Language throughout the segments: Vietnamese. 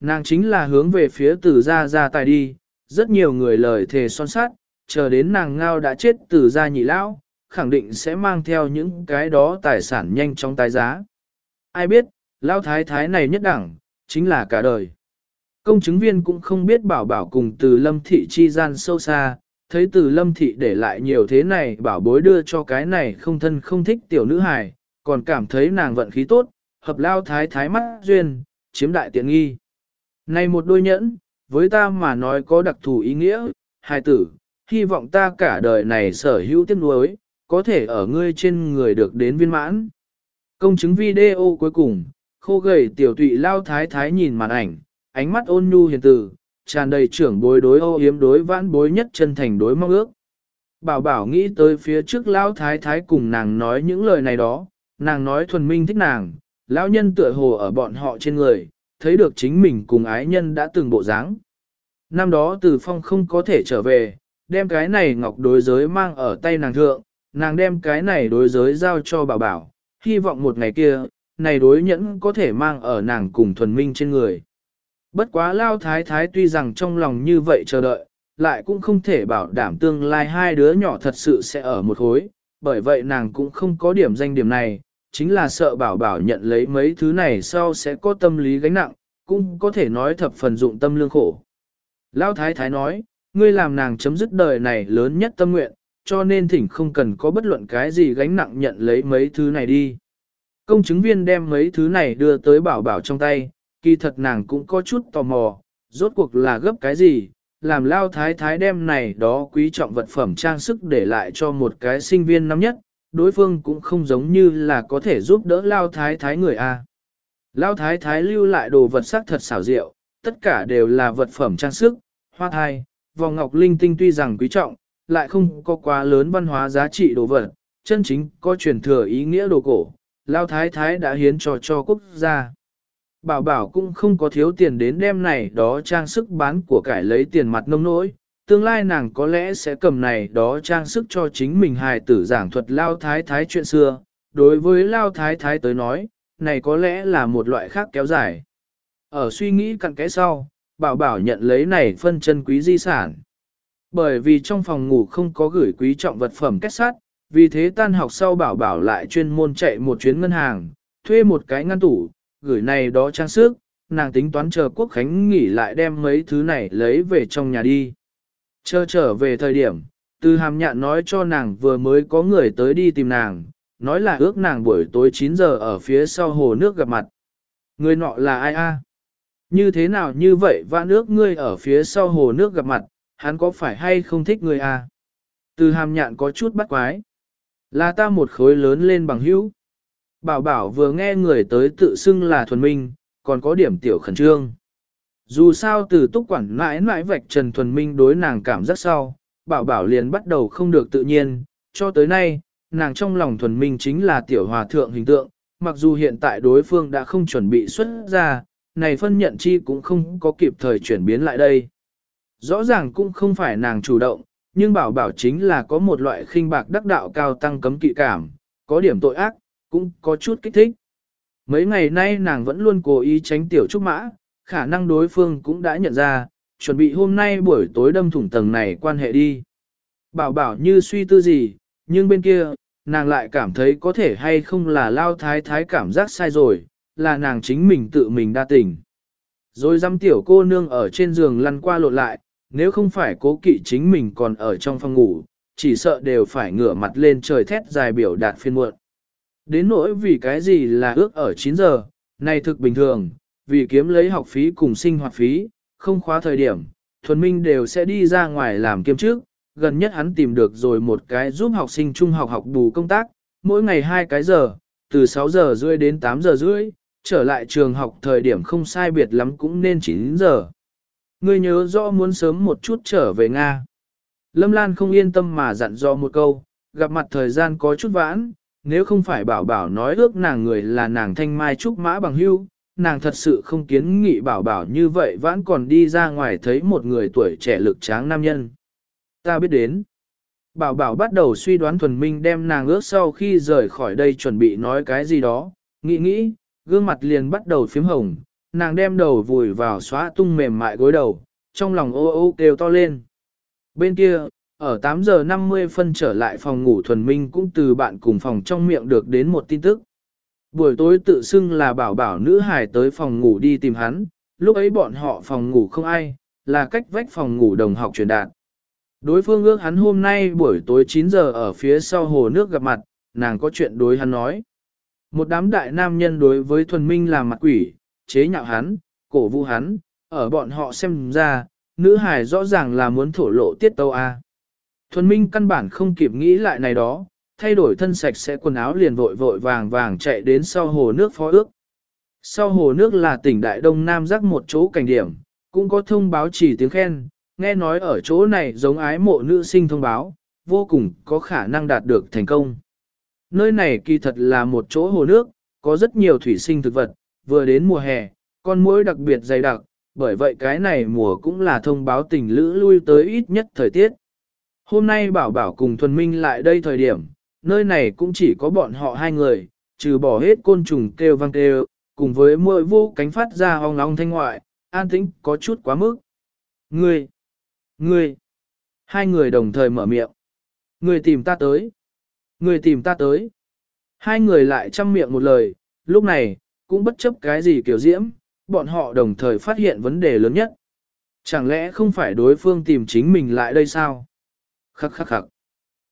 Nàng chính là hướng về phía từ gia gia tài đi, rất nhiều người lời thề son sát, chờ đến nàng ngao đã chết từ gia nhị lão, khẳng định sẽ mang theo những cái đó tài sản nhanh chóng tái giá. Ai biết, lão thái thái này nhất đẳng, chính là cả đời. Công chứng viên cũng không biết bảo bảo cùng từ lâm thị chi gian sâu xa, thấy từ lâm thị để lại nhiều thế này bảo bối đưa cho cái này không thân không thích tiểu nữ hài, còn cảm thấy nàng vận khí tốt, hợp lao thái thái mắt duyên, chiếm đại tiện nghi. Này một đôi nhẫn, với ta mà nói có đặc thù ý nghĩa, hài tử, hy vọng ta cả đời này sở hữu tiếc nuối, có thể ở ngươi trên người được đến viên mãn. Công chứng video cuối cùng, khô gầy tiểu tụy lao thái thái nhìn màn ảnh, ánh mắt ôn nhu hiền từ, tràn đầy trưởng bối đối ô yếm đối vãn bối nhất chân thành đối mong ước. Bảo bảo nghĩ tới phía trước lao thái thái cùng nàng nói những lời này đó, nàng nói thuần minh thích nàng, lão nhân tựa hồ ở bọn họ trên người, thấy được chính mình cùng ái nhân đã từng bộ dáng. Năm đó từ phong không có thể trở về, đem cái này ngọc đối giới mang ở tay nàng thượng, nàng đem cái này đối giới giao cho bảo bảo, hy vọng một ngày kia, này đối nhẫn có thể mang ở nàng cùng thuần minh trên người. Bất quá lao thái thái tuy rằng trong lòng như vậy chờ đợi, lại cũng không thể bảo đảm tương lai hai đứa nhỏ thật sự sẽ ở một khối, bởi vậy nàng cũng không có điểm danh điểm này, chính là sợ bảo bảo nhận lấy mấy thứ này sau sẽ có tâm lý gánh nặng, cũng có thể nói thập phần dụng tâm lương khổ. Lao thái thái nói, ngươi làm nàng chấm dứt đời này lớn nhất tâm nguyện, cho nên thỉnh không cần có bất luận cái gì gánh nặng nhận lấy mấy thứ này đi. Công chứng viên đem mấy thứ này đưa tới bảo bảo trong tay, kỳ thật nàng cũng có chút tò mò, rốt cuộc là gấp cái gì, làm lao thái thái đem này đó quý trọng vật phẩm trang sức để lại cho một cái sinh viên năm nhất, đối phương cũng không giống như là có thể giúp đỡ lao thái thái người A. Lao thái thái lưu lại đồ vật sắc thật xảo diệu, tất cả đều là vật phẩm trang sức, hoa thai, vòng ngọc linh tinh tuy rằng quý trọng, lại không có quá lớn văn hóa giá trị đồ vật, chân chính có truyền thừa ý nghĩa đồ cổ, Lao Thái Thái đã hiến cho cho quốc gia. Bảo bảo cũng không có thiếu tiền đến đêm này đó trang sức bán của cải lấy tiền mặt nông nỗi, tương lai nàng có lẽ sẽ cầm này đó trang sức cho chính mình hài tử giảng thuật Lao Thái Thái chuyện xưa. Đối với Lao Thái Thái tới nói, này có lẽ là một loại khác kéo dài. Ở suy nghĩ cặn kẽ sau, bảo bảo nhận lấy này phân chân quý di sản. Bởi vì trong phòng ngủ không có gửi quý trọng vật phẩm kết sắt, vì thế tan học sau bảo bảo lại chuyên môn chạy một chuyến ngân hàng, thuê một cái ngăn tủ, gửi này đó trang sức, nàng tính toán chờ quốc khánh nghỉ lại đem mấy thứ này lấy về trong nhà đi. Chờ trở về thời điểm, từ hàm nhạn nói cho nàng vừa mới có người tới đi tìm nàng, nói là ước nàng buổi tối 9 giờ ở phía sau hồ nước gặp mặt. Người nọ là ai a? Như thế nào như vậy vã nước ngươi ở phía sau hồ nước gặp mặt, hắn có phải hay không thích ngươi a? Từ hàm nhạn có chút bắt quái. Là ta một khối lớn lên bằng hữu. Bảo bảo vừa nghe người tới tự xưng là thuần minh, còn có điểm tiểu khẩn trương. Dù sao từ túc quản mãi mãi vạch trần thuần minh đối nàng cảm giác sau, bảo bảo liền bắt đầu không được tự nhiên, cho tới nay, nàng trong lòng thuần minh chính là tiểu hòa thượng hình tượng, mặc dù hiện tại đối phương đã không chuẩn bị xuất ra, này phân nhận chi cũng không có kịp thời chuyển biến lại đây. Rõ ràng cũng không phải nàng chủ động, nhưng bảo bảo chính là có một loại khinh bạc đắc đạo cao tăng cấm kỵ cảm, có điểm tội ác, cũng có chút kích thích. Mấy ngày nay nàng vẫn luôn cố ý tránh tiểu trúc mã, khả năng đối phương cũng đã nhận ra, chuẩn bị hôm nay buổi tối đâm thủng tầng này quan hệ đi. Bảo bảo như suy tư gì, nhưng bên kia, nàng lại cảm thấy có thể hay không là lao thái thái cảm giác sai rồi, là nàng chính mình tự mình đa tình. Rồi dăm tiểu cô nương ở trên giường lăn qua lộn lại, nếu không phải cố kỵ chính mình còn ở trong phòng ngủ, chỉ sợ đều phải ngửa mặt lên trời thét dài biểu đạt phiên muộn. Đến nỗi vì cái gì là ước ở 9 giờ, này thực bình thường, vì kiếm lấy học phí cùng sinh hoạt phí, không khóa thời điểm, thuần minh đều sẽ đi ra ngoài làm kiêm trước, gần nhất hắn tìm được rồi một cái giúp học sinh trung học học bù công tác, mỗi ngày hai cái giờ, từ 6 giờ rưỡi đến 8 giờ rưỡi, trở lại trường học thời điểm không sai biệt lắm cũng nên 9 giờ. Ngươi nhớ rõ muốn sớm một chút trở về Nga. Lâm Lan không yên tâm mà dặn dò một câu, gặp mặt thời gian có chút vãn, nếu không phải bảo bảo nói ước nàng người là nàng thanh mai trúc mã bằng hưu, nàng thật sự không kiến nghị bảo bảo như vậy vẫn còn đi ra ngoài thấy một người tuổi trẻ lực tráng nam nhân. Ta biết đến. Bảo bảo bắt đầu suy đoán thuần minh đem nàng ước sau khi rời khỏi đây chuẩn bị nói cái gì đó, nghĩ nghĩ, gương mặt liền bắt đầu phím hồng, nàng đem đầu vùi vào xóa tung mềm mại gối đầu, trong lòng ô ô kêu to lên. Bên kia, ở 8 giờ 50 phân trở lại phòng ngủ thuần minh cũng từ bạn cùng phòng trong miệng được đến một tin tức. Buổi tối tự xưng là bảo bảo nữ hải tới phòng ngủ đi tìm hắn, lúc ấy bọn họ phòng ngủ không ai, là cách vách phòng ngủ đồng học truyền đạt. Đối phương ước hắn hôm nay buổi tối 9 giờ ở phía sau hồ nước gặp mặt, nàng có chuyện đối hắn nói. Một đám đại nam nhân đối với thuần minh là mặt quỷ, chế nhạo hắn, cổ vũ hắn, ở bọn họ xem ra, nữ hải rõ ràng là muốn thổ lộ tiết tâu A. Thuần minh căn bản không kịp nghĩ lại này đó, thay đổi thân sạch sẽ quần áo liền vội vội vàng vàng chạy đến sau hồ nước phó ước. Sau hồ nước là tỉnh Đại Đông Nam rắc một chỗ cảnh điểm, cũng có thông báo chỉ tiếng khen, nghe nói ở chỗ này giống ái mộ nữ sinh thông báo, vô cùng có khả năng đạt được thành công. Nơi này kỳ thật là một chỗ hồ nước, có rất nhiều thủy sinh thực vật, vừa đến mùa hè, con muỗi đặc biệt dày đặc, bởi vậy cái này mùa cũng là thông báo tình lữ lui tới ít nhất thời tiết. Hôm nay bảo bảo cùng thuần minh lại đây thời điểm, nơi này cũng chỉ có bọn họ hai người, trừ bỏ hết côn trùng kêu vang kêu, cùng với mỗi vô cánh phát ra hong long thanh ngoại, an tĩnh có chút quá mức. Ngươi! Ngươi! Hai người đồng thời mở miệng. Ngươi tìm ta tới. Ngươi tìm ta tới. Hai người lại chăm miệng một lời, lúc này, cũng bất chấp cái gì kiểu diễm, bọn họ đồng thời phát hiện vấn đề lớn nhất. Chẳng lẽ không phải đối phương tìm chính mình lại đây sao? Khắc khắc khắc.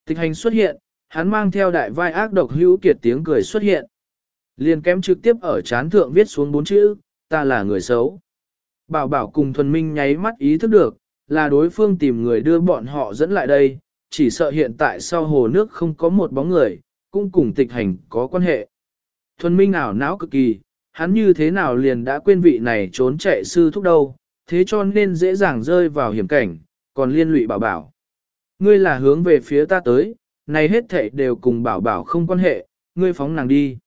Tịch hành xuất hiện, hắn mang theo đại vai ác độc hữu kiệt tiếng cười xuất hiện. Liền kém trực tiếp ở chán thượng viết xuống bốn chữ, ta là người xấu. Bảo bảo cùng thuần minh nháy mắt ý thức được, là đối phương tìm người đưa bọn họ dẫn lại đây, chỉ sợ hiện tại sau hồ nước không có một bóng người, cũng cùng tịch hành có quan hệ. Thuần minh ảo não cực kỳ, hắn như thế nào liền đã quên vị này trốn chạy sư thúc đâu, thế cho nên dễ dàng rơi vào hiểm cảnh, còn liên lụy bảo bảo. Ngươi là hướng về phía ta tới, này hết thảy đều cùng bảo bảo không quan hệ, ngươi phóng nàng đi.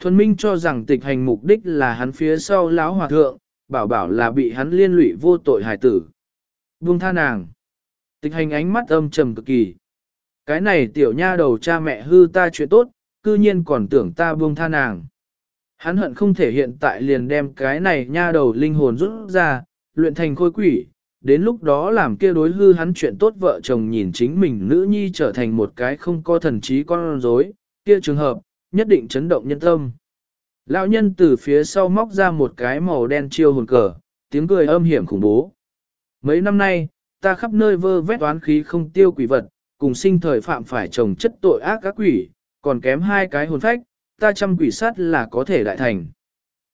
Thuần Minh cho rằng tịch hành mục đích là hắn phía sau lão hòa thượng, bảo bảo là bị hắn liên lụy vô tội hài tử. Buông tha nàng. Tịch hành ánh mắt âm trầm cực kỳ. Cái này tiểu nha đầu cha mẹ hư ta chuyện tốt, cư nhiên còn tưởng ta buông tha nàng. Hắn hận không thể hiện tại liền đem cái này nha đầu linh hồn rút ra, luyện thành khôi quỷ, đến lúc đó làm kia đối hư hắn chuyện tốt vợ chồng nhìn chính mình nữ nhi trở thành một cái không có thần trí con rối, kia trường hợp, nhất định chấn động nhân tâm. Lão nhân từ phía sau móc ra một cái màu đen chiêu hồn cờ, tiếng cười âm hiểm khủng bố. Mấy năm nay, ta khắp nơi vơ vét toán khí không tiêu quỷ vật, cùng sinh thời phạm phải chồng chất tội ác các quỷ, còn kém hai cái hồn phách, ta trăm quỷ sát là có thể đại thành.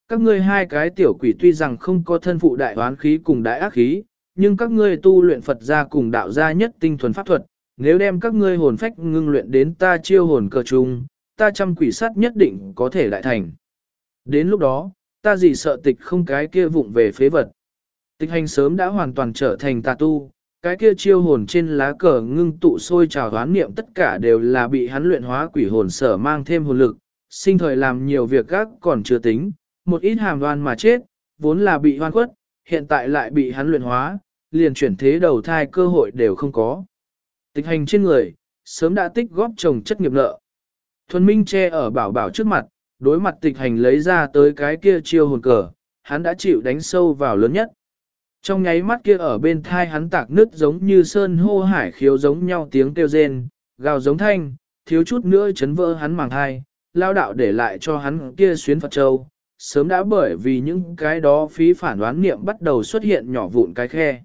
Các ngươi hai cái tiểu quỷ tuy rằng không có thân phụ đại toán khí cùng đại ác khí, nhưng các ngươi tu luyện Phật gia cùng đạo gia nhất tinh thuần pháp thuật, nếu đem các ngươi hồn phách ngưng luyện đến ta chiêu hồn cờ chung, ta trăm quỷ sát nhất định có thể lại thành. Đến lúc đó, ta gì sợ tịch không cái kia vụng về phế vật. Tịch hành sớm đã hoàn toàn trở thành tà tu, cái kia chiêu hồn trên lá cờ ngưng tụ sôi trào hoán niệm tất cả đều là bị hắn luyện hóa quỷ hồn sở mang thêm hồn lực, sinh thời làm nhiều việc gác còn chưa tính, một ít hàm đoan mà chết, vốn là bị hoan khuất, hiện tại lại bị hắn luyện hóa, liền chuyển thế đầu thai cơ hội đều không có. Tịch hành trên người, sớm đã tích góp trồng chất nghiệp nợ. Thuần Minh che ở bảo bảo trước mặt, đối mặt tịch hành lấy ra tới cái kia chiêu hồn cờ, hắn đã chịu đánh sâu vào lớn nhất. Trong nháy mắt kia ở bên thai hắn tạc nứt giống như sơn hô hải khiếu giống nhau tiếng kêu rên, gào giống thanh, thiếu chút nữa chấn vỡ hắn màng thai, lao đạo để lại cho hắn kia xuyến Phật Châu, sớm đã bởi vì những cái đó phí phản đoán niệm bắt đầu xuất hiện nhỏ vụn cái khe.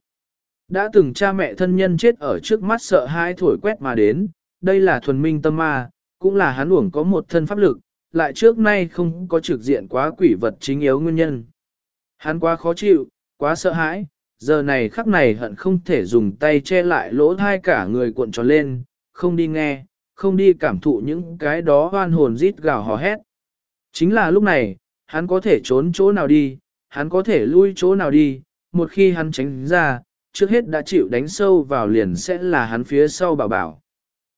Đã từng cha mẹ thân nhân chết ở trước mắt sợ hai thổi quét mà đến, đây là thuần minh tâm ma, cũng là hắn uổng có một thân pháp lực, lại trước nay không có trực diện quá quỷ vật chính yếu nguyên nhân. Hắn quá khó chịu, quá sợ hãi, giờ này khắc này hận không thể dùng tay che lại lỗ thai cả người cuộn tròn lên, không đi nghe, không đi cảm thụ những cái đó hoan hồn rít gào hò hét. Chính là lúc này, hắn có thể trốn chỗ nào đi, hắn có thể lui chỗ nào đi, một khi hắn tránh ra, trước hết đã chịu đánh sâu vào liền sẽ là hắn phía sau bảo bảo.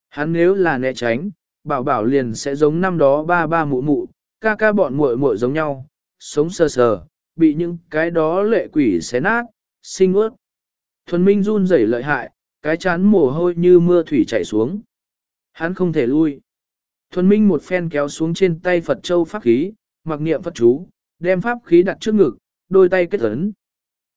Hắn nếu là né tránh, bảo bảo liền sẽ giống năm đó ba ba mụ mụ, ca ca bọn muội muội giống nhau, sống sờ sờ, bị những cái đó lệ quỷ xé nát, sinh ướt. Thuần Minh run rẩy lợi hại, cái chán mồ hôi như mưa thủy chảy xuống. Hắn không thể lui. Thuần Minh một phen kéo xuống trên tay Phật Châu pháp khí, mặc niệm Phật chú, đem pháp khí đặt trước ngực, đôi tay kết ấn.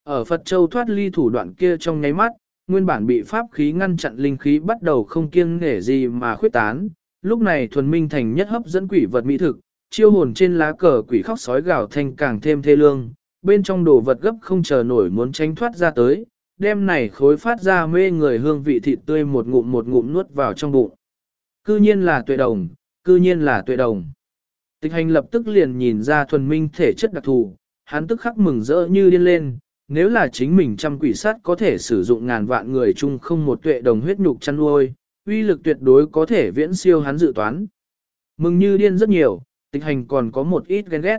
Ở Phật Châu thoát ly thủ đoạn kia trong nháy mắt, nguyên bản bị pháp khí ngăn chặn linh khí bắt đầu không kiêng nể gì mà khuyết tán. Lúc này thuần minh thành nhất hấp dẫn quỷ vật mỹ thực, chiêu hồn trên lá cờ quỷ khóc sói gào thanh càng thêm thê lương, bên trong đồ vật gấp không chờ nổi muốn tránh thoát ra tới, đêm này khối phát ra mê người hương vị thịt tươi một ngụm một ngụm nuốt vào trong bụng. Cư nhiên là tuệ đồng, cư nhiên là tuệ đồng. Tịch hành lập tức liền nhìn ra thuần minh thể chất đặc thù, hắn tức khắc mừng rỡ như điên lên, nếu là chính mình trăm quỷ sát có thể sử dụng ngàn vạn người chung không một tuệ đồng huyết nhục chăn nuôi, uy lực tuyệt đối có thể viễn siêu hắn dự toán. Mừng như điên rất nhiều, tịch hành còn có một ít ghen ghét.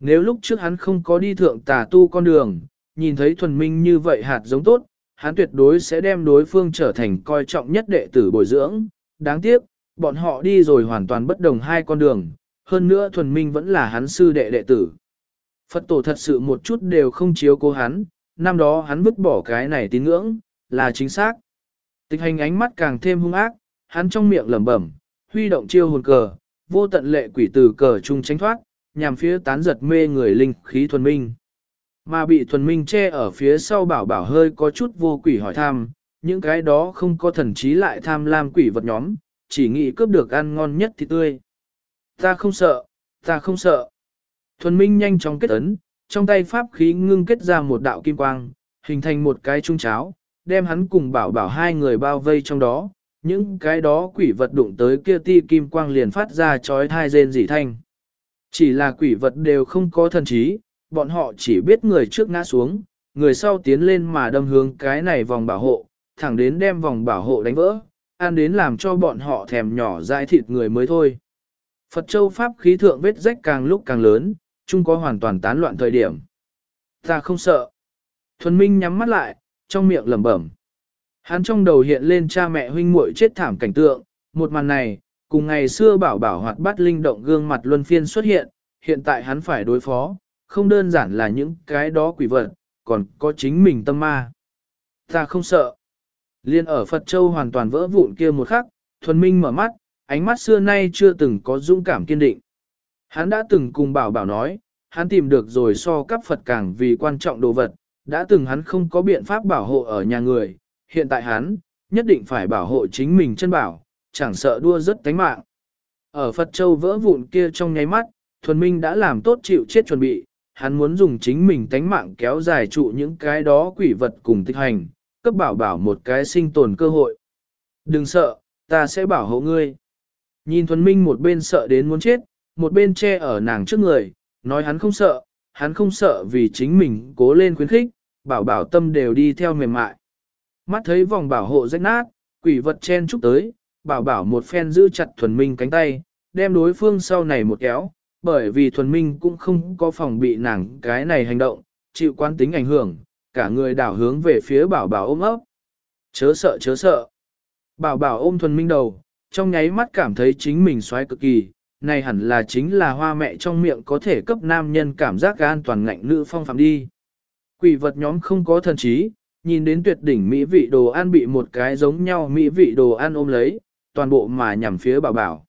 Nếu lúc trước hắn không có đi thượng tà tu con đường, nhìn thấy thuần minh như vậy hạt giống tốt, hắn tuyệt đối sẽ đem đối phương trở thành coi trọng nhất đệ tử bồi dưỡng. Đáng tiếc, bọn họ đi rồi hoàn toàn bất đồng hai con đường, hơn nữa thuần minh vẫn là hắn sư đệ đệ tử. Phật tổ thật sự một chút đều không chiếu cố hắn, năm đó hắn vứt bỏ cái này tín ngưỡng, là chính xác. Tịch hành ánh mắt càng thêm hung ác, hắn trong miệng lẩm bẩm, huy động chiêu hồn cờ, vô tận lệ quỷ từ cờ trung tránh thoát, nhằm phía tán giật mê người linh khí thuần minh. Mà bị thuần minh che ở phía sau bảo bảo hơi có chút vô quỷ hỏi tham những cái đó không có thần trí lại tham lam quỷ vật nhóm, chỉ nghĩ cướp được ăn ngon nhất thì tươi. Ta không sợ, ta không sợ. Thuần minh nhanh chóng kết ấn, trong tay pháp khí ngưng kết ra một đạo kim quang, hình thành một cái trung cháo, đem hắn cùng bảo bảo hai người bao vây trong đó. Những cái đó quỷ vật đụng tới kia ti kim quang liền phát ra chói thai rên rỉ thanh. Chỉ là quỷ vật đều không có thần trí, bọn họ chỉ biết người trước ngã xuống, người sau tiến lên mà đâm hướng cái này vòng bảo hộ, thẳng đến đem vòng bảo hộ đánh vỡ, ăn đến làm cho bọn họ thèm nhỏ dại thịt người mới thôi. Phật Châu Pháp khí thượng vết rách càng lúc càng lớn, chung có hoàn toàn tán loạn thời điểm. Ta không sợ. Thuần Minh nhắm mắt lại, trong miệng lẩm bẩm. Hắn trong đầu hiện lên cha mẹ huynh muội chết thảm cảnh tượng, một màn này, cùng ngày xưa bảo bảo hoạt bát linh động gương mặt luân phiên xuất hiện, hiện tại hắn phải đối phó, không đơn giản là những cái đó quỷ vật, còn có chính mình tâm ma. Ta không sợ. Liên ở Phật Châu hoàn toàn vỡ vụn kia một khắc, thuần minh mở mắt, ánh mắt xưa nay chưa từng có dũng cảm kiên định. Hắn đã từng cùng bảo bảo nói, hắn tìm được rồi so cấp Phật càng vì quan trọng đồ vật, đã từng hắn không có biện pháp bảo hộ ở nhà người, hiện tại hắn, nhất định phải bảo hộ chính mình chân bảo, chẳng sợ đua rất tánh mạng. Ở Phật Châu vỡ vụn kia trong nháy mắt, thuần minh đã làm tốt chịu chết chuẩn bị, hắn muốn dùng chính mình tánh mạng kéo dài trụ những cái đó quỷ vật cùng tích hành, cấp bảo bảo một cái sinh tồn cơ hội. Đừng sợ, ta sẽ bảo hộ ngươi. Nhìn thuần minh một bên sợ đến muốn chết, một bên che ở nàng trước người, nói hắn không sợ, hắn không sợ vì chính mình cố lên khuyến khích, bảo bảo tâm đều đi theo mềm mại. Mắt thấy vòng bảo hộ rách nát, quỷ vật chen chúc tới, bảo bảo một phen giữ chặt thuần minh cánh tay, đem đối phương sau này một kéo, bởi vì thuần minh cũng không có phòng bị nàng cái này hành động, chịu quan tính ảnh hưởng, cả người đảo hướng về phía bảo bảo ôm ấp. Chớ sợ chớ sợ. Bảo bảo ôm thuần minh đầu, trong nháy mắt cảm thấy chính mình xoáy cực kỳ, này hẳn là chính là hoa mẹ trong miệng có thể cấp nam nhân cảm giác an toàn ngạnh nữ phong phạm đi. Quỷ vật nhóm không có thần trí, nhìn đến tuyệt đỉnh mỹ vị đồ ăn bị một cái giống nhau mỹ vị đồ ăn ôm lấy, toàn bộ mà nhằm phía bảo bảo.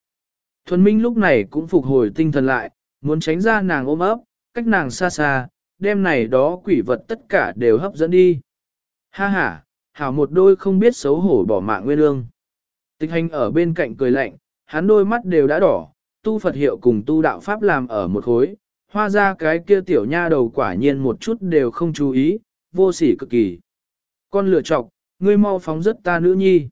Thuần Minh lúc này cũng phục hồi tinh thần lại, muốn tránh ra nàng ôm ấp, cách nàng xa xa, đêm này đó quỷ vật tất cả đều hấp dẫn đi. Ha ha, hảo một đôi không biết xấu hổ bỏ mạng nguyên ương. Tịch hành ở bên cạnh cười lạnh, hắn đôi mắt đều đã đỏ, tu Phật hiệu cùng tu đạo Pháp làm ở một khối, hoa ra cái kia tiểu nha đầu quả nhiên một chút đều không chú ý, vô sỉ cực kỳ. Con lựa chọc, ngươi mau phóng rất ta nữ nhi.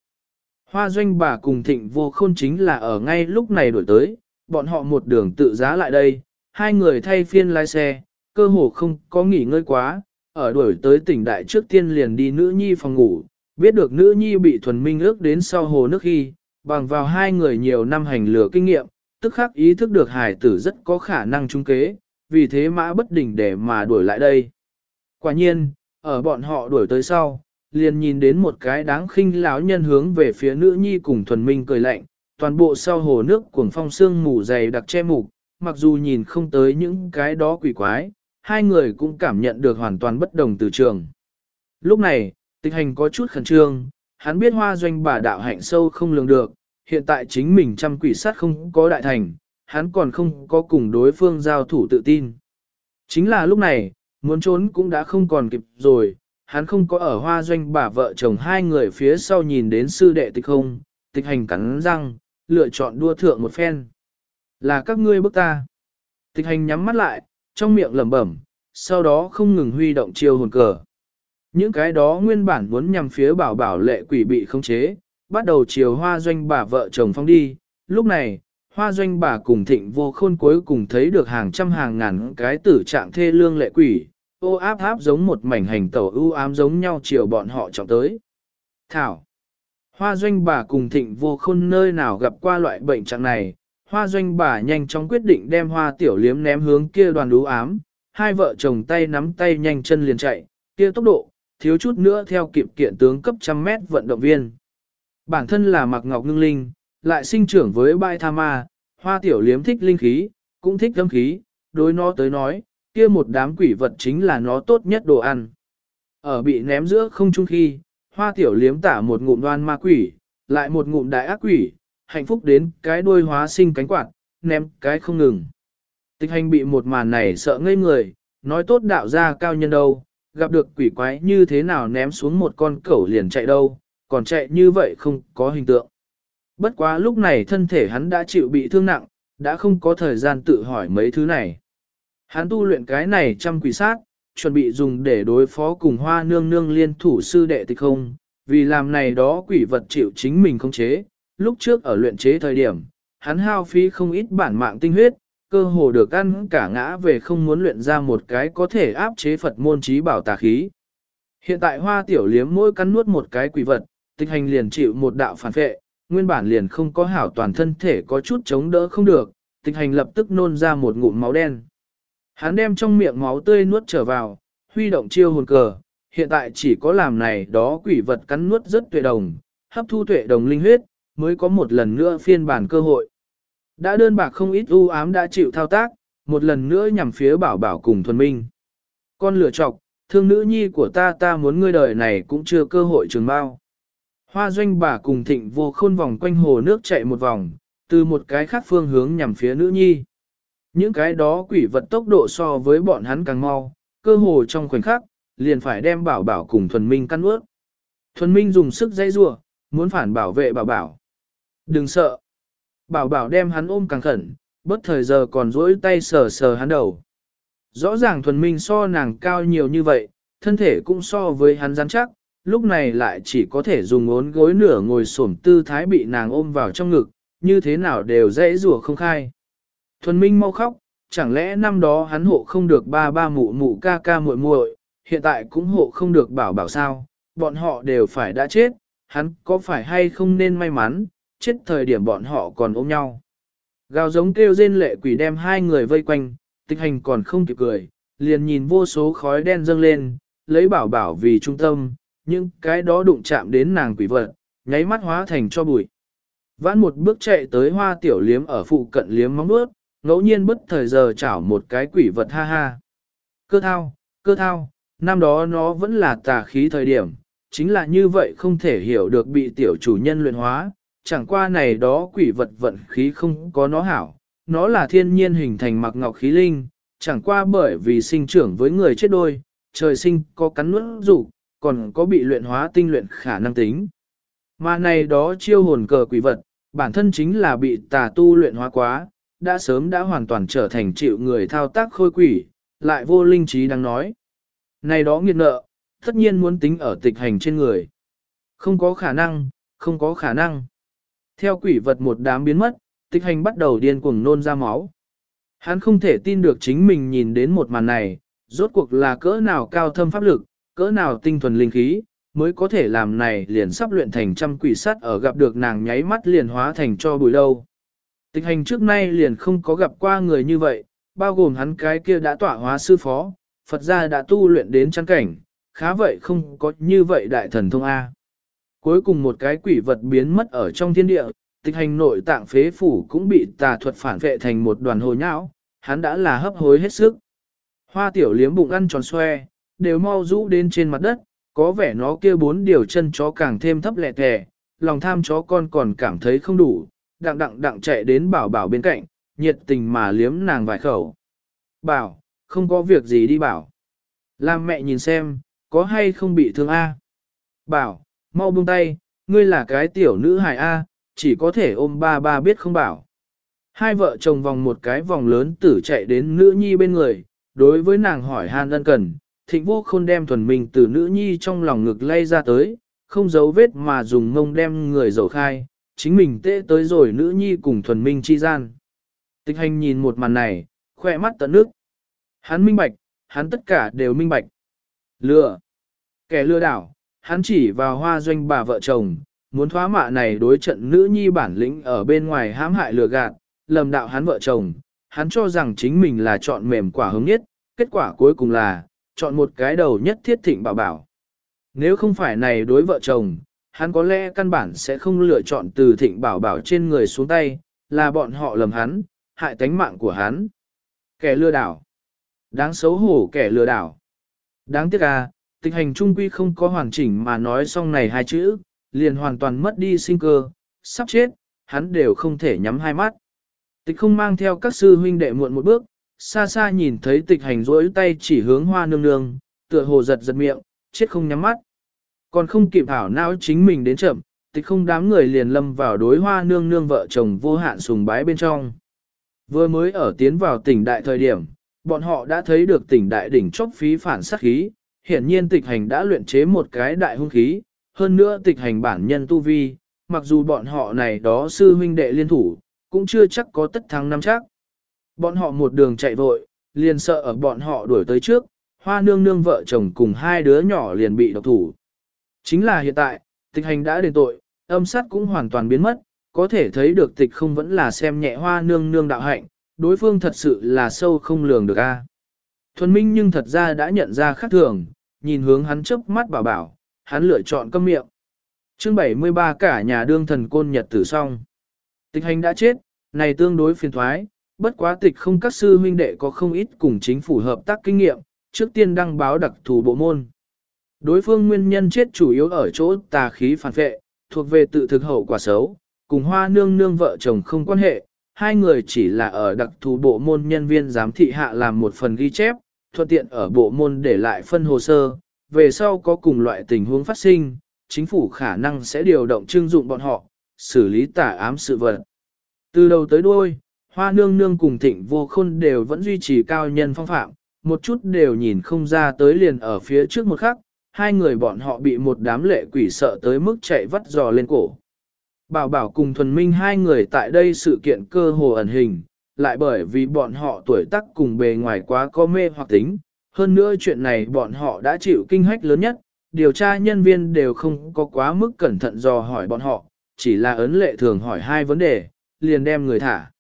Hoa doanh bà cùng thịnh vô khôn chính là ở ngay lúc này đổi tới, bọn họ một đường tự giá lại đây, hai người thay phiên lái xe, cơ hồ không có nghỉ ngơi quá, ở đuổi tới tỉnh đại trước tiên liền đi nữ nhi phòng ngủ, biết được nữ nhi bị thuần minh ước đến sau hồ nước khi, bằng vào hai người nhiều năm hành lửa kinh nghiệm, tức khắc ý thức được hải tử rất có khả năng trung kế, vì thế mã bất đỉnh để mà đuổi lại đây. Quả nhiên, ở bọn họ đuổi tới sau, liền nhìn đến một cái đáng khinh lão nhân hướng về phía nữ nhi cùng thuần minh cười lạnh, toàn bộ sau hồ nước cuồng phong sương mù dày đặc che mục, mặc dù nhìn không tới những cái đó quỷ quái, hai người cũng cảm nhận được hoàn toàn bất đồng từ trường. Lúc này, tịch hành có chút khẩn trương, hắn biết hoa doanh bà đạo hạnh sâu không lường được, hiện tại chính mình trăm quỷ sát không có đại thành, hắn còn không có cùng đối phương giao thủ tự tin. Chính là lúc này, muốn trốn cũng đã không còn kịp rồi, hắn không có ở hoa doanh bà vợ chồng hai người phía sau nhìn đến sư đệ tịch không, tịch hành cắn răng, lựa chọn đua thượng một phen. Là các ngươi bức ta. Tịch hành nhắm mắt lại, trong miệng lẩm bẩm, sau đó không ngừng huy động chiêu hồn cờ. Những cái đó nguyên bản muốn nhằm phía bảo bảo lệ quỷ bị khống chế, bắt đầu chiều hoa doanh bà vợ chồng phong đi. Lúc này, hoa doanh bà cùng thịnh vô khôn cuối cùng thấy được hàng trăm hàng ngàn cái tử trạng thê lương lệ quỷ, ô áp áp giống một mảnh hành tẩu ưu ám giống nhau chiều bọn họ trọng tới. Thảo Hoa doanh bà cùng thịnh vô khôn nơi nào gặp qua loại bệnh trạng này, hoa doanh bà nhanh chóng quyết định đem hoa tiểu liếm ném hướng kia đoàn ưu ám, hai vợ chồng tay nắm tay nhanh chân liền chạy, kia tốc độ, thiếu chút nữa theo kịp kiện tướng cấp trăm mét vận động viên. Bản thân là mặc ngọc ngưng linh, lại sinh trưởng với bai tha ma, hoa tiểu liếm thích linh khí, cũng thích âm khí, đối nó tới nói, kia một đám quỷ vật chính là nó tốt nhất đồ ăn. Ở bị ném giữa không trung khi, hoa tiểu liếm tả một ngụm đoan ma quỷ, lại một ngụm đại ác quỷ, hạnh phúc đến cái đuôi hóa sinh cánh quạt, ném cái không ngừng. Tịch hành bị một màn này sợ ngây người, nói tốt đạo ra cao nhân đâu, gặp được quỷ quái như thế nào ném xuống một con cẩu liền chạy đâu, còn chạy như vậy không có hình tượng. Bất quá lúc này thân thể hắn đã chịu bị thương nặng, đã không có thời gian tự hỏi mấy thứ này. Hắn tu luyện cái này trăm quỷ sát, chuẩn bị dùng để đối phó cùng hoa nương nương liên thủ sư đệ tịch không, vì làm này đó quỷ vật chịu chính mình không chế. Lúc trước ở luyện chế thời điểm, hắn hao phí không ít bản mạng tinh huyết, cơ hồ được ăn cả ngã về không muốn luyện ra một cái có thể áp chế Phật môn trí bảo tà khí. Hiện tại hoa tiểu liếm mỗi cắn nuốt một cái quỷ vật, tịch hành liền chịu một đạo phản vệ, nguyên bản liền không có hảo toàn thân thể có chút chống đỡ không được, tịch hành lập tức nôn ra một ngụm máu đen. Hắn đem trong miệng máu tươi nuốt trở vào, huy động chiêu hồn cờ, hiện tại chỉ có làm này đó quỷ vật cắn nuốt rất tuệ đồng, hấp thu tuệ đồng linh huyết, mới có một lần nữa phiên bản cơ hội. Đã đơn bạc không ít u ám đã chịu thao tác, một lần nữa nhằm phía bảo bảo cùng thuần minh. Con lửa trọc, thương nữ nhi của ta ta muốn ngươi đời này cũng chưa cơ hội trường bao. Hoa doanh bà cùng thịnh vô khôn vòng quanh hồ nước chạy một vòng, từ một cái khác phương hướng nhằm phía nữ nhi. Những cái đó quỷ vật tốc độ so với bọn hắn càng mau, cơ hồ trong khoảnh khắc, liền phải đem bảo bảo cùng thuần minh căn ướt. Thuần minh dùng sức dây rua, muốn phản bảo vệ bảo bảo. Đừng sợ. Bảo bảo đem hắn ôm càng khẩn, bất thời giờ còn rỗi tay sờ sờ hắn đầu. Rõ ràng thuần minh so nàng cao nhiều như vậy, thân thể cũng so với hắn rắn chắc, lúc này lại chỉ có thể dùng ốn gối nửa ngồi xổm tư thái bị nàng ôm vào trong ngực, như thế nào đều dễ rủa không khai. Thuần minh mau khóc, chẳng lẽ năm đó hắn hộ không được ba ba mụ mụ ca ca muội muội, hiện tại cũng hộ không được bảo bảo sao, bọn họ đều phải đã chết, hắn có phải hay không nên may mắn, chết thời điểm bọn họ còn ôm nhau. Gào giống kêu rên lệ quỷ đem hai người vây quanh, tịch hành còn không kịp cười, liền nhìn vô số khói đen dâng lên, lấy bảo bảo vì trung tâm, nhưng cái đó đụng chạm đến nàng quỷ vật, nháy mắt hóa thành cho bụi. Vãn một bước chạy tới hoa tiểu liếm ở phụ cận liếm móng bước, ngẫu nhiên bất thời giờ chảo một cái quỷ vật ha ha. Cơ thao, cơ thao, năm đó nó vẫn là tà khí thời điểm, chính là như vậy không thể hiểu được bị tiểu chủ nhân luyện hóa, chẳng qua này đó quỷ vật vận khí không có nó hảo, nó là thiên nhiên hình thành mặc ngọc khí linh, chẳng qua bởi vì sinh trưởng với người chết đôi, trời sinh có cắn nuốt rủ, còn có bị luyện hóa tinh luyện khả năng tính. Mà này đó chiêu hồn cờ quỷ vật, bản thân chính là bị tà tu luyện hóa quá, đã sớm đã hoàn toàn trở thành chịu người thao tác khôi quỷ, lại vô linh trí đang nói. Này đó nghiệt nợ, tất nhiên muốn tính ở tịch hành trên người. Không có khả năng, không có khả năng. Theo quỷ vật một đám biến mất, tịch hành bắt đầu điên cuồng nôn ra máu. Hắn không thể tin được chính mình nhìn đến một màn này, rốt cuộc là cỡ nào cao thâm pháp lực, cỡ nào tinh thuần linh khí, mới có thể làm này liền sắp luyện thành trăm quỷ sắt ở gặp được nàng nháy mắt liền hóa thành cho bùi đâu. Tịch hành trước nay liền không có gặp qua người như vậy, bao gồm hắn cái kia đã tỏa hóa sư phó, Phật gia đã tu luyện đến chăn cảnh, khá vậy không có như vậy đại thần thông A. Cuối cùng một cái quỷ vật biến mất ở trong thiên địa, tịch hành nội tạng phế phủ cũng bị tà thuật phản vệ thành một đoàn hồ nhão, hắn đã là hấp hối hết sức. Hoa tiểu liếm bụng ăn tròn xoe, đều mau rũ đến trên mặt đất, có vẻ nó kia bốn điều chân chó càng thêm thấp lẹ thẻ, lòng tham chó con còn cảm thấy không đủ, đặng đặng đặng chạy đến bảo bảo bên cạnh, nhiệt tình mà liếm nàng vài khẩu. Bảo, không có việc gì đi bảo. Làm mẹ nhìn xem, có hay không bị thương A. Bảo, mau buông tay, ngươi là cái tiểu nữ hài A, chỉ có thể ôm ba ba biết không bảo. Hai vợ chồng vòng một cái vòng lớn tử chạy đến nữ nhi bên người, đối với nàng hỏi han ân cần, thịnh vô khôn đem thuần mình từ nữ nhi trong lòng ngực lay ra tới, không giấu vết mà dùng mông đem người dầu khai, chính mình tệ tới rồi nữ nhi cùng thuần minh chi gian. Tịch hành nhìn một màn này, khỏe mắt tận nước. Hắn minh bạch, hắn tất cả đều minh bạch. Lừa. Kẻ lừa đảo, hắn chỉ vào hoa doanh bà vợ chồng, muốn thoá mạ này đối trận nữ nhi bản lĩnh ở bên ngoài hãm hại lừa gạt, lầm đạo hắn vợ chồng, hắn cho rằng chính mình là chọn mềm quả hứng nhất, kết quả cuối cùng là, chọn một cái đầu nhất thiết thịnh bảo bảo. Nếu không phải này đối vợ chồng, hắn có lẽ căn bản sẽ không lựa chọn từ thịnh bảo bảo trên người xuống tay, là bọn họ lầm hắn, hại tánh mạng của hắn. Kẻ lừa đảo. Đáng xấu hổ kẻ lừa đảo. Đáng tiếc à, tịch hành trung quy không có hoàn chỉnh mà nói xong này hai chữ, liền hoàn toàn mất đi sinh cơ, sắp chết, hắn đều không thể nhắm hai mắt. Tịch không mang theo các sư huynh đệ muộn một bước, xa xa nhìn thấy tịch hành rỗi tay chỉ hướng hoa nương nương, tựa hồ giật giật miệng, chết không nhắm mắt. Còn không kịp hảo não chính mình đến chậm, tịch không đám người liền lâm vào đối hoa nương nương vợ chồng vô hạn sùng bái bên trong. Vừa mới ở tiến vào tỉnh đại thời điểm, bọn họ đã thấy được tỉnh đại đỉnh chốc phí phản sát khí, hiển nhiên tịch hành đã luyện chế một cái đại hung khí, hơn nữa tịch hành bản nhân tu vi, mặc dù bọn họ này đó sư huynh đệ liên thủ, cũng chưa chắc có tất thắng năm chắc. Bọn họ một đường chạy vội, liền sợ ở bọn họ đuổi tới trước, hoa nương nương vợ chồng cùng hai đứa nhỏ liền bị độc thủ. Chính là hiện tại, tịch hành đã đền tội, âm sát cũng hoàn toàn biến mất, có thể thấy được tịch không vẫn là xem nhẹ hoa nương nương đạo hạnh, đối phương thật sự là sâu không lường được a. Thuần Minh nhưng thật ra đã nhận ra khác thường, nhìn hướng hắn chớp mắt bảo bảo, hắn lựa chọn câm miệng. Chương 73 cả nhà đương thần côn nhật tử xong. Tịch hành đã chết, này tương đối phiền thoái, bất quá tịch không các sư huynh đệ có không ít cùng chính phủ hợp tác kinh nghiệm, trước tiên đăng báo đặc thù bộ môn. Đối phương nguyên nhân chết chủ yếu ở chỗ tà khí phản vệ, thuộc về tự thực hậu quả xấu, cùng hoa nương nương vợ chồng không quan hệ, hai người chỉ là ở đặc thù bộ môn nhân viên giám thị hạ làm một phần ghi chép, thuận tiện ở bộ môn để lại phân hồ sơ, về sau có cùng loại tình huống phát sinh, chính phủ khả năng sẽ điều động trưng dụng bọn họ, xử lý tả ám sự vật. Từ đầu tới đuôi, hoa nương nương cùng thịnh vô khôn đều vẫn duy trì cao nhân phong phạm, một chút đều nhìn không ra tới liền ở phía trước một khắc, hai người bọn họ bị một đám lệ quỷ sợ tới mức chạy vắt giò lên cổ. Bảo bảo cùng thuần minh hai người tại đây sự kiện cơ hồ ẩn hình, lại bởi vì bọn họ tuổi tác cùng bề ngoài quá có mê hoặc tính. Hơn nữa chuyện này bọn họ đã chịu kinh hách lớn nhất, điều tra nhân viên đều không có quá mức cẩn thận dò hỏi bọn họ, chỉ là ấn lệ thường hỏi hai vấn đề, liền đem người thả.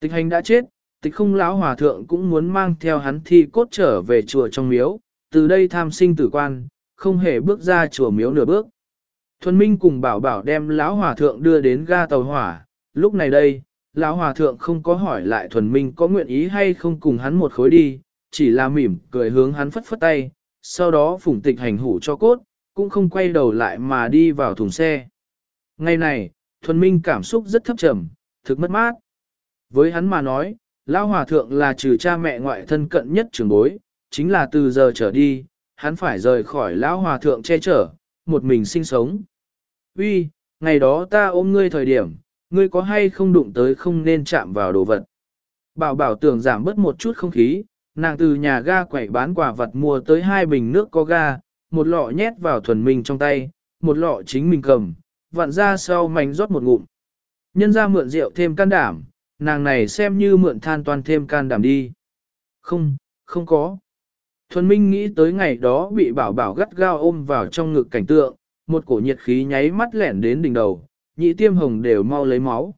Tịch hành đã chết, tịch không lão hòa thượng cũng muốn mang theo hắn thi cốt trở về chùa trong miếu, từ đây tham sinh tử quan, không hề bước ra chùa miếu nửa bước. Thuần Minh cùng bảo bảo đem lão hòa thượng đưa đến ga tàu hỏa, lúc này đây, lão hòa thượng không có hỏi lại Thuần Minh có nguyện ý hay không cùng hắn một khối đi, chỉ là mỉm cười hướng hắn phất phất tay, sau đó phủng tịch hành hủ cho cốt, cũng không quay đầu lại mà đi vào thùng xe. Ngày này, Thuần Minh cảm xúc rất thấp trầm, thực mất mát. Với hắn mà nói, lão hòa thượng là trừ cha mẹ ngoại thân cận nhất trường bối, chính là từ giờ trở đi, hắn phải rời khỏi lão hòa thượng che chở, một mình sinh sống. Uy, ngày đó ta ôm ngươi thời điểm, ngươi có hay không đụng tới không nên chạm vào đồ vật. Bảo bảo tưởng giảm bớt một chút không khí, nàng từ nhà ga quẩy bán quả vật mua tới hai bình nước có ga, một lọ nhét vào thuần minh trong tay, một lọ chính mình cầm, vặn ra sau mảnh rót một ngụm. Nhân ra mượn rượu thêm can đảm, nàng này xem như mượn than toàn thêm can đảm đi. Không, không có. Thuần Minh nghĩ tới ngày đó bị bảo bảo gắt gao ôm vào trong ngực cảnh tượng, một cổ nhiệt khí nháy mắt lẻn đến đỉnh đầu, nhị tiêm hồng đều mau lấy máu.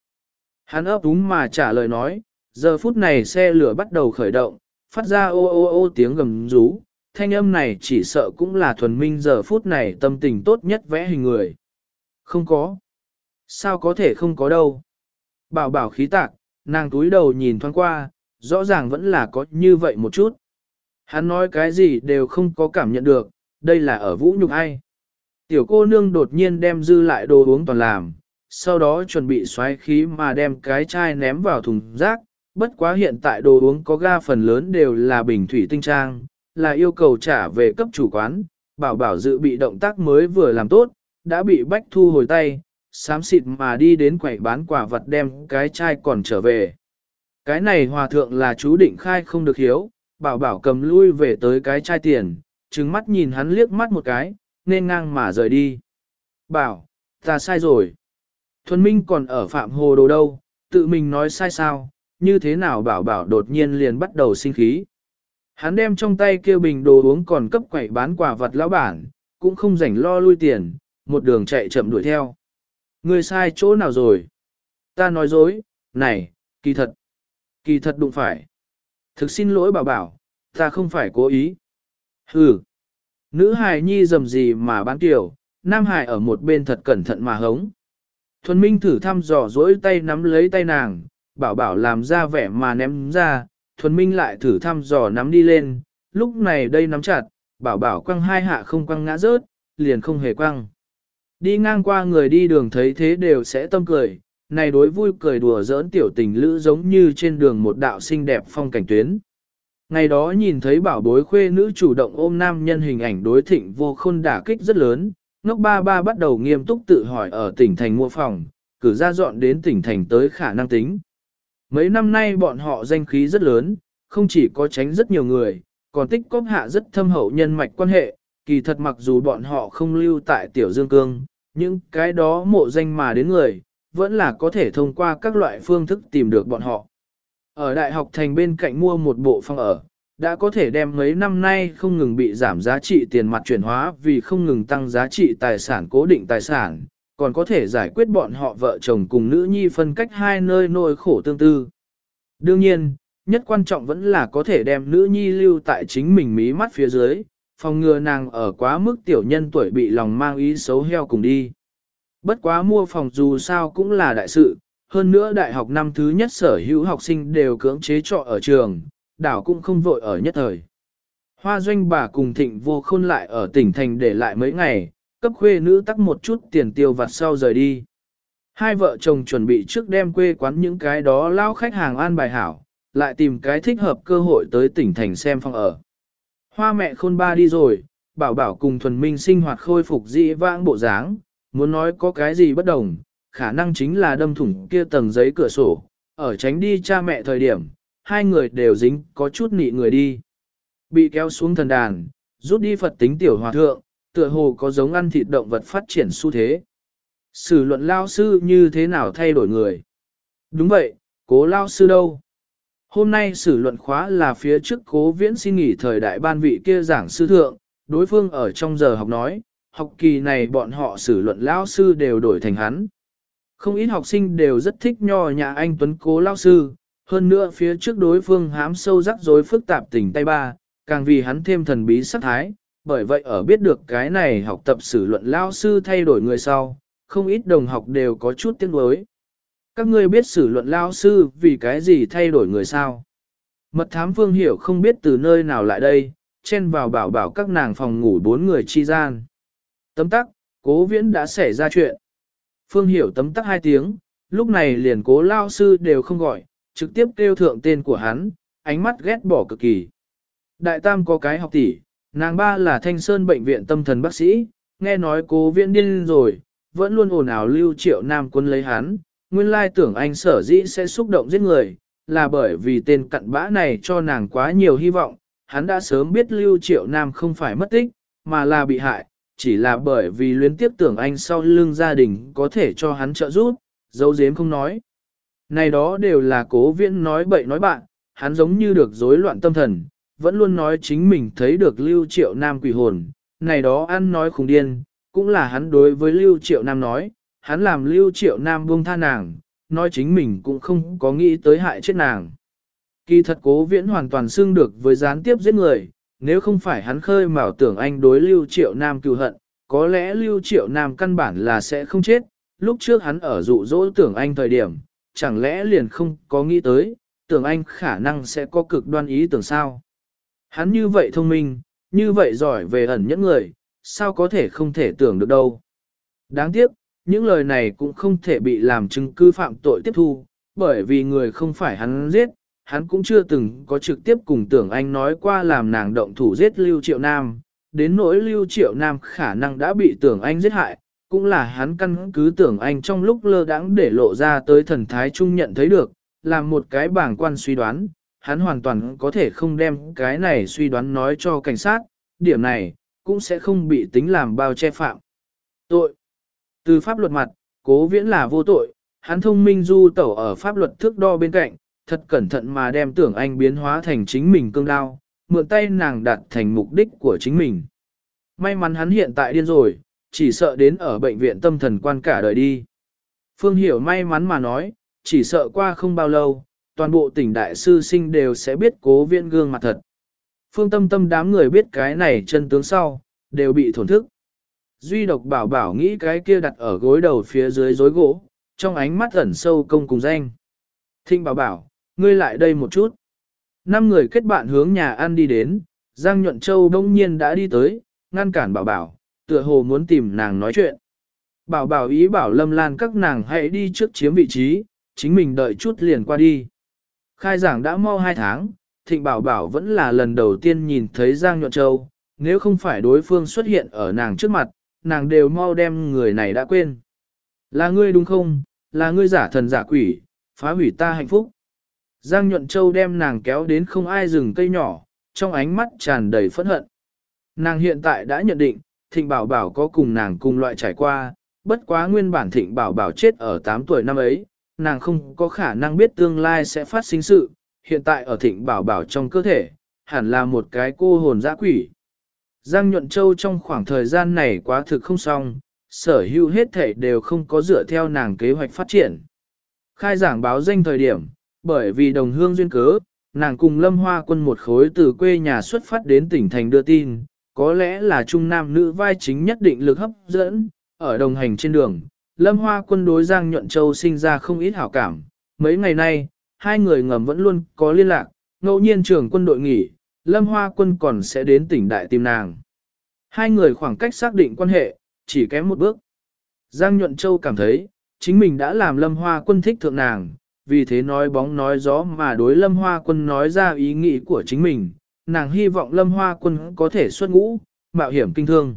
Hắn ấp úng mà trả lời nói, giờ phút này xe lửa bắt đầu khởi động, phát ra ô ô ô tiếng gầm rú, thanh âm này chỉ sợ cũng là thuần minh giờ phút này tâm tình tốt nhất vẽ hình người. Không có. Sao có thể không có đâu. Bảo bảo khí tạc, nàng túi đầu nhìn thoáng qua, rõ ràng vẫn là có như vậy một chút. Hắn nói cái gì đều không có cảm nhận được, đây là ở vũ nhục ai. Tiểu cô nương đột nhiên đem dư lại đồ uống toàn làm, sau đó chuẩn bị xoáy khí mà đem cái chai ném vào thùng rác, bất quá hiện tại đồ uống có ga phần lớn đều là bình thủy tinh trang, là yêu cầu trả về cấp chủ quán, bảo bảo dự bị động tác mới vừa làm tốt, đã bị bách thu hồi tay, xám xịt mà đi đến quầy bán quả vật đem cái chai còn trở về. Cái này hòa thượng là chú định khai không được hiếu, bảo bảo cầm lui về tới cái chai tiền, trừng mắt nhìn hắn liếc mắt một cái, nên ngang mà rời đi. Bảo, ta sai rồi. Thuần Minh còn ở phạm hồ đồ đâu, tự mình nói sai sao, như thế nào bảo bảo đột nhiên liền bắt đầu sinh khí. Hắn đem trong tay kia bình đồ uống còn cấp quẩy bán quả vật lão bản, cũng không rảnh lo lui tiền, một đường chạy chậm đuổi theo. Người sai chỗ nào rồi? Ta nói dối, này, kỳ thật. Kỳ thật đụng phải. Thực xin lỗi bảo bảo, ta không phải cố ý. Hừ. Nữ hài nhi dầm gì mà bán tiểu, nam hài ở một bên thật cẩn thận mà hống. Thuần Minh thử thăm dò dỗi tay nắm lấy tay nàng, bảo bảo làm ra vẻ mà ném ra, Thuần Minh lại thử thăm dò nắm đi lên, lúc này đây nắm chặt, bảo bảo quăng hai hạ không quăng ngã rớt, liền không hề quăng. Đi ngang qua người đi đường thấy thế đều sẽ tâm cười, này đối vui cười đùa giỡn tiểu tình lữ giống như trên đường một đạo xinh đẹp phong cảnh tuyến. Ngày đó nhìn thấy bảo bối khuê nữ chủ động ôm nam nhân hình ảnh đối thịnh vô khôn đả kích rất lớn, ngốc ba ba bắt đầu nghiêm túc tự hỏi ở tỉnh thành mua phòng, cử ra dọn đến tỉnh thành tới khả năng tính. Mấy năm nay bọn họ danh khí rất lớn, không chỉ có tránh rất nhiều người, còn tích cóp hạ rất thâm hậu nhân mạch quan hệ, kỳ thật mặc dù bọn họ không lưu tại Tiểu Dương Cương, những cái đó mộ danh mà đến người, vẫn là có thể thông qua các loại phương thức tìm được bọn họ. Ở Đại học Thành bên cạnh mua một bộ phòng ở, đã có thể đem mấy năm nay không ngừng bị giảm giá trị tiền mặt chuyển hóa vì không ngừng tăng giá trị tài sản cố định tài sản, còn có thể giải quyết bọn họ vợ chồng cùng nữ nhi phân cách hai nơi nỗi khổ tương tư. Đương nhiên, nhất quan trọng vẫn là có thể đem nữ nhi lưu tại chính mình mí mắt phía dưới, phòng ngừa nàng ở quá mức tiểu nhân tuổi bị lòng mang ý xấu heo cùng đi. Bất quá mua phòng dù sao cũng là đại sự, hơn nữa đại học năm thứ nhất sở hữu học sinh đều cưỡng chế trọ ở trường, đảo cũng không vội ở nhất thời. Hoa doanh bà cùng thịnh vô khôn lại ở tỉnh thành để lại mấy ngày, cấp khuê nữ tắc một chút tiền tiêu vặt sau rời đi. Hai vợ chồng chuẩn bị trước đem quê quán những cái đó lao khách hàng an bài hảo, lại tìm cái thích hợp cơ hội tới tỉnh thành xem phòng ở. Hoa mẹ khôn ba đi rồi, bảo bảo cùng thuần minh sinh hoạt khôi phục dị vãng bộ dáng, muốn nói có cái gì bất đồng, khả năng chính là đâm thủng kia tầng giấy cửa sổ, ở tránh đi cha mẹ thời điểm, hai người đều dính có chút nị người đi. Bị kéo xuống thần đàn, rút đi Phật tính tiểu hòa thượng, tựa hồ có giống ăn thịt động vật phát triển xu thế. Sử luận lao sư như thế nào thay đổi người? Đúng vậy, cố lao sư đâu? Hôm nay sử luận khóa là phía trước cố viễn xin nghỉ thời đại ban vị kia giảng sư thượng, đối phương ở trong giờ học nói, học kỳ này bọn họ sử luận lao sư đều đổi thành hắn. Không ít học sinh đều rất thích nho nhà anh Tuấn cố lao sư, hơn nữa phía trước đối phương hám sâu rắc rối phức tạp tình tay ba, càng vì hắn thêm thần bí sắc thái, bởi vậy ở biết được cái này học tập sử luận lao sư thay đổi người sau, không ít đồng học đều có chút tiếc nuối. Các ngươi biết sử luận lao sư vì cái gì thay đổi người sao? Mật thám phương hiểu không biết từ nơi nào lại đây, chen vào bảo bảo các nàng phòng ngủ bốn người chi gian. Tấm tắc, cố viễn đã xảy ra chuyện. Phương hiểu tấm tắc hai tiếng, lúc này liền cố lao sư đều không gọi, trực tiếp kêu thượng tên của hắn, ánh mắt ghét bỏ cực kỳ. Đại tam có cái học tỷ, nàng ba là thanh sơn bệnh viện tâm thần bác sĩ, nghe nói cố viễn điên rồi, vẫn luôn ồn ào lưu triệu nam quân lấy hắn, nguyên lai tưởng anh sở dĩ sẽ xúc động giết người, là bởi vì tên cặn bã này cho nàng quá nhiều hy vọng, hắn đã sớm biết lưu triệu nam không phải mất tích, mà là bị hại, chỉ là bởi vì luyến tiếp tưởng anh sau lưng gia đình có thể cho hắn trợ giúp, dấu dếm không nói. Này đó đều là cố viễn nói bậy nói bạn, hắn giống như được rối loạn tâm thần, vẫn luôn nói chính mình thấy được lưu triệu nam quỷ hồn, này đó ăn nói khùng điên, cũng là hắn đối với lưu triệu nam nói, hắn làm lưu triệu nam buông tha nàng, nói chính mình cũng không có nghĩ tới hại chết nàng. Kỳ thật cố viễn hoàn toàn xưng được với gián tiếp giết người, nếu không phải hắn khơi mào tưởng anh đối lưu triệu nam cựu hận, có lẽ lưu triệu nam căn bản là sẽ không chết, lúc trước hắn ở dụ dỗ tưởng anh thời điểm, chẳng lẽ liền không có nghĩ tới, tưởng anh khả năng sẽ có cực đoan ý tưởng sao. Hắn như vậy thông minh, như vậy giỏi về ẩn nhẫn người, sao có thể không thể tưởng được đâu. Đáng tiếc, những lời này cũng không thể bị làm chứng cứ phạm tội tiếp thu, bởi vì người không phải hắn giết, hắn cũng chưa từng có trực tiếp cùng tưởng anh nói qua làm nàng động thủ giết Lưu Triệu Nam, đến nỗi Lưu Triệu Nam khả năng đã bị tưởng anh giết hại, cũng là hắn căn cứ tưởng anh trong lúc lơ đãng để lộ ra tới thần thái trung nhận thấy được, làm một cái bảng quan suy đoán, hắn hoàn toàn có thể không đem cái này suy đoán nói cho cảnh sát, điểm này, cũng sẽ không bị tính làm bao che phạm. Tội. Từ pháp luật mặt, cố viễn là vô tội, hắn thông minh du tẩu ở pháp luật thước đo bên cạnh, thật cẩn thận mà đem tưởng anh biến hóa thành chính mình cương đao, mượn tay nàng đặt thành mục đích của chính mình. May mắn hắn hiện tại điên rồi, chỉ sợ đến ở bệnh viện tâm thần quan cả đời đi. Phương Hiểu may mắn mà nói, chỉ sợ qua không bao lâu, toàn bộ tỉnh đại sư sinh đều sẽ biết cố viễn gương mặt thật. Phương tâm tâm đám người biết cái này chân tướng sau, đều bị thổn thức. Duy độc bảo bảo nghĩ cái kia đặt ở gối đầu phía dưới rối gỗ, trong ánh mắt ẩn sâu công cùng danh. Thinh bảo bảo, ngươi lại đây một chút. Năm người kết bạn hướng nhà ăn đi đến, Giang Nhuận Châu đông nhiên đã đi tới, ngăn cản bảo bảo, tựa hồ muốn tìm nàng nói chuyện. Bảo bảo ý bảo Lâm Lan các nàng hãy đi trước chiếm vị trí, chính mình đợi chút liền qua đi. Khai giảng đã mau hai tháng, Thịnh Bảo Bảo vẫn là lần đầu tiên nhìn thấy Giang Nhuận Châu, nếu không phải đối phương xuất hiện ở nàng trước mặt, nàng đều mau đem người này đã quên. Là ngươi đúng không, là ngươi giả thần giả quỷ, phá hủy ta hạnh phúc. Giang Nhuận Châu đem nàng kéo đến không ai dừng cây nhỏ, trong ánh mắt tràn đầy phẫn hận. Nàng hiện tại đã nhận định, Thịnh Bảo Bảo có cùng nàng cùng loại trải qua, bất quá nguyên bản Thịnh Bảo Bảo chết ở 8 tuổi năm ấy, nàng không có khả năng biết tương lai sẽ phát sinh sự, hiện tại ở Thịnh Bảo Bảo trong cơ thể, hẳn là một cái cô hồn dã quỷ. Giang Nhuận Châu trong khoảng thời gian này quá thực không xong, sở hữu hết thể đều không có dựa theo nàng kế hoạch phát triển. Khai giảng báo danh thời điểm, bởi vì đồng hương duyên cớ, nàng cùng Lâm Hoa quân một khối từ quê nhà xuất phát đến tỉnh thành đưa tin, có lẽ là trung nam nữ vai chính nhất định lực hấp dẫn, ở đồng hành trên đường, Lâm Hoa quân đối Giang Nhuận Châu sinh ra không ít hảo cảm, mấy ngày nay, hai người ngầm vẫn luôn có liên lạc, ngẫu nhiên trưởng quân đội nghỉ, Lâm Hoa quân còn sẽ đến tỉnh đại tìm nàng. Hai người khoảng cách xác định quan hệ, chỉ kém một bước. Giang Nhuận Châu cảm thấy, chính mình đã làm Lâm Hoa quân thích thượng nàng, vì thế nói bóng nói gió mà đối Lâm Hoa quân nói ra ý nghĩ của chính mình, nàng hy vọng Lâm Hoa quân có thể xuất ngũ, mạo hiểm kinh thương.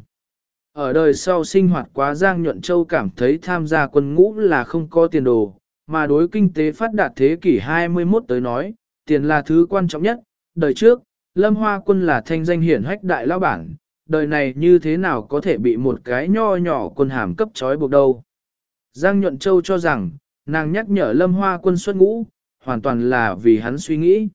Ở đời sau sinh hoạt quá Giang Nhuận Châu cảm thấy tham gia quân ngũ là không có tiền đồ, mà đối kinh tế phát đạt thế kỷ 21 tới nói, tiền là thứ quan trọng nhất. Đời trước, Lâm Hoa quân là thanh danh hiển hách đại lao bản, đời này như thế nào có thể bị một cái nho nhỏ quân hàm cấp trói buộc đâu. Giang Nhuận Châu cho rằng, nàng nhắc nhở Lâm Hoa quân xuất ngũ, hoàn toàn là vì hắn suy nghĩ.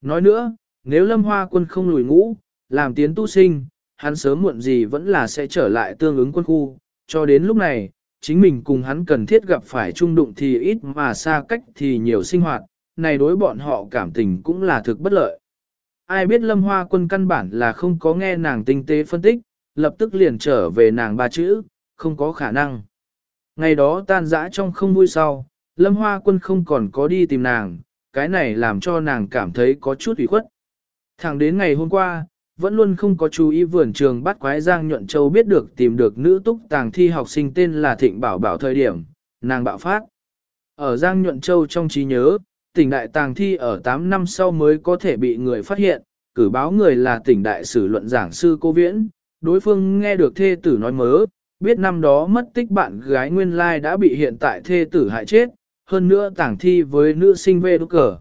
Nói nữa, nếu Lâm Hoa quân không lùi ngũ, làm tiến tu sinh, hắn sớm muộn gì vẫn là sẽ trở lại tương ứng quân khu, cho đến lúc này, chính mình cùng hắn cần thiết gặp phải trung đụng thì ít mà xa cách thì nhiều sinh hoạt, này đối bọn họ cảm tình cũng là thực bất lợi. Ai biết lâm hoa quân căn bản là không có nghe nàng tinh tế phân tích, lập tức liền trở về nàng ba chữ, không có khả năng. Ngày đó tan dã trong không vui sau, lâm hoa quân không còn có đi tìm nàng, cái này làm cho nàng cảm thấy có chút ủy khuất. Thẳng đến ngày hôm qua, vẫn luôn không có chú ý vườn trường bắt quái Giang Nhuận Châu biết được tìm được nữ túc tàng thi học sinh tên là Thịnh Bảo Bảo thời điểm, nàng bạo phát. Ở Giang Nhuận Châu trong trí nhớ, tỉnh đại tàng thi ở 8 năm sau mới có thể bị người phát hiện, cử báo người là tỉnh đại sử luận giảng sư cô Viễn, đối phương nghe được thê tử nói mớ, biết năm đó mất tích bạn gái nguyên lai đã bị hiện tại thê tử hại chết, hơn nữa tàng thi với nữ sinh về đúc cờ.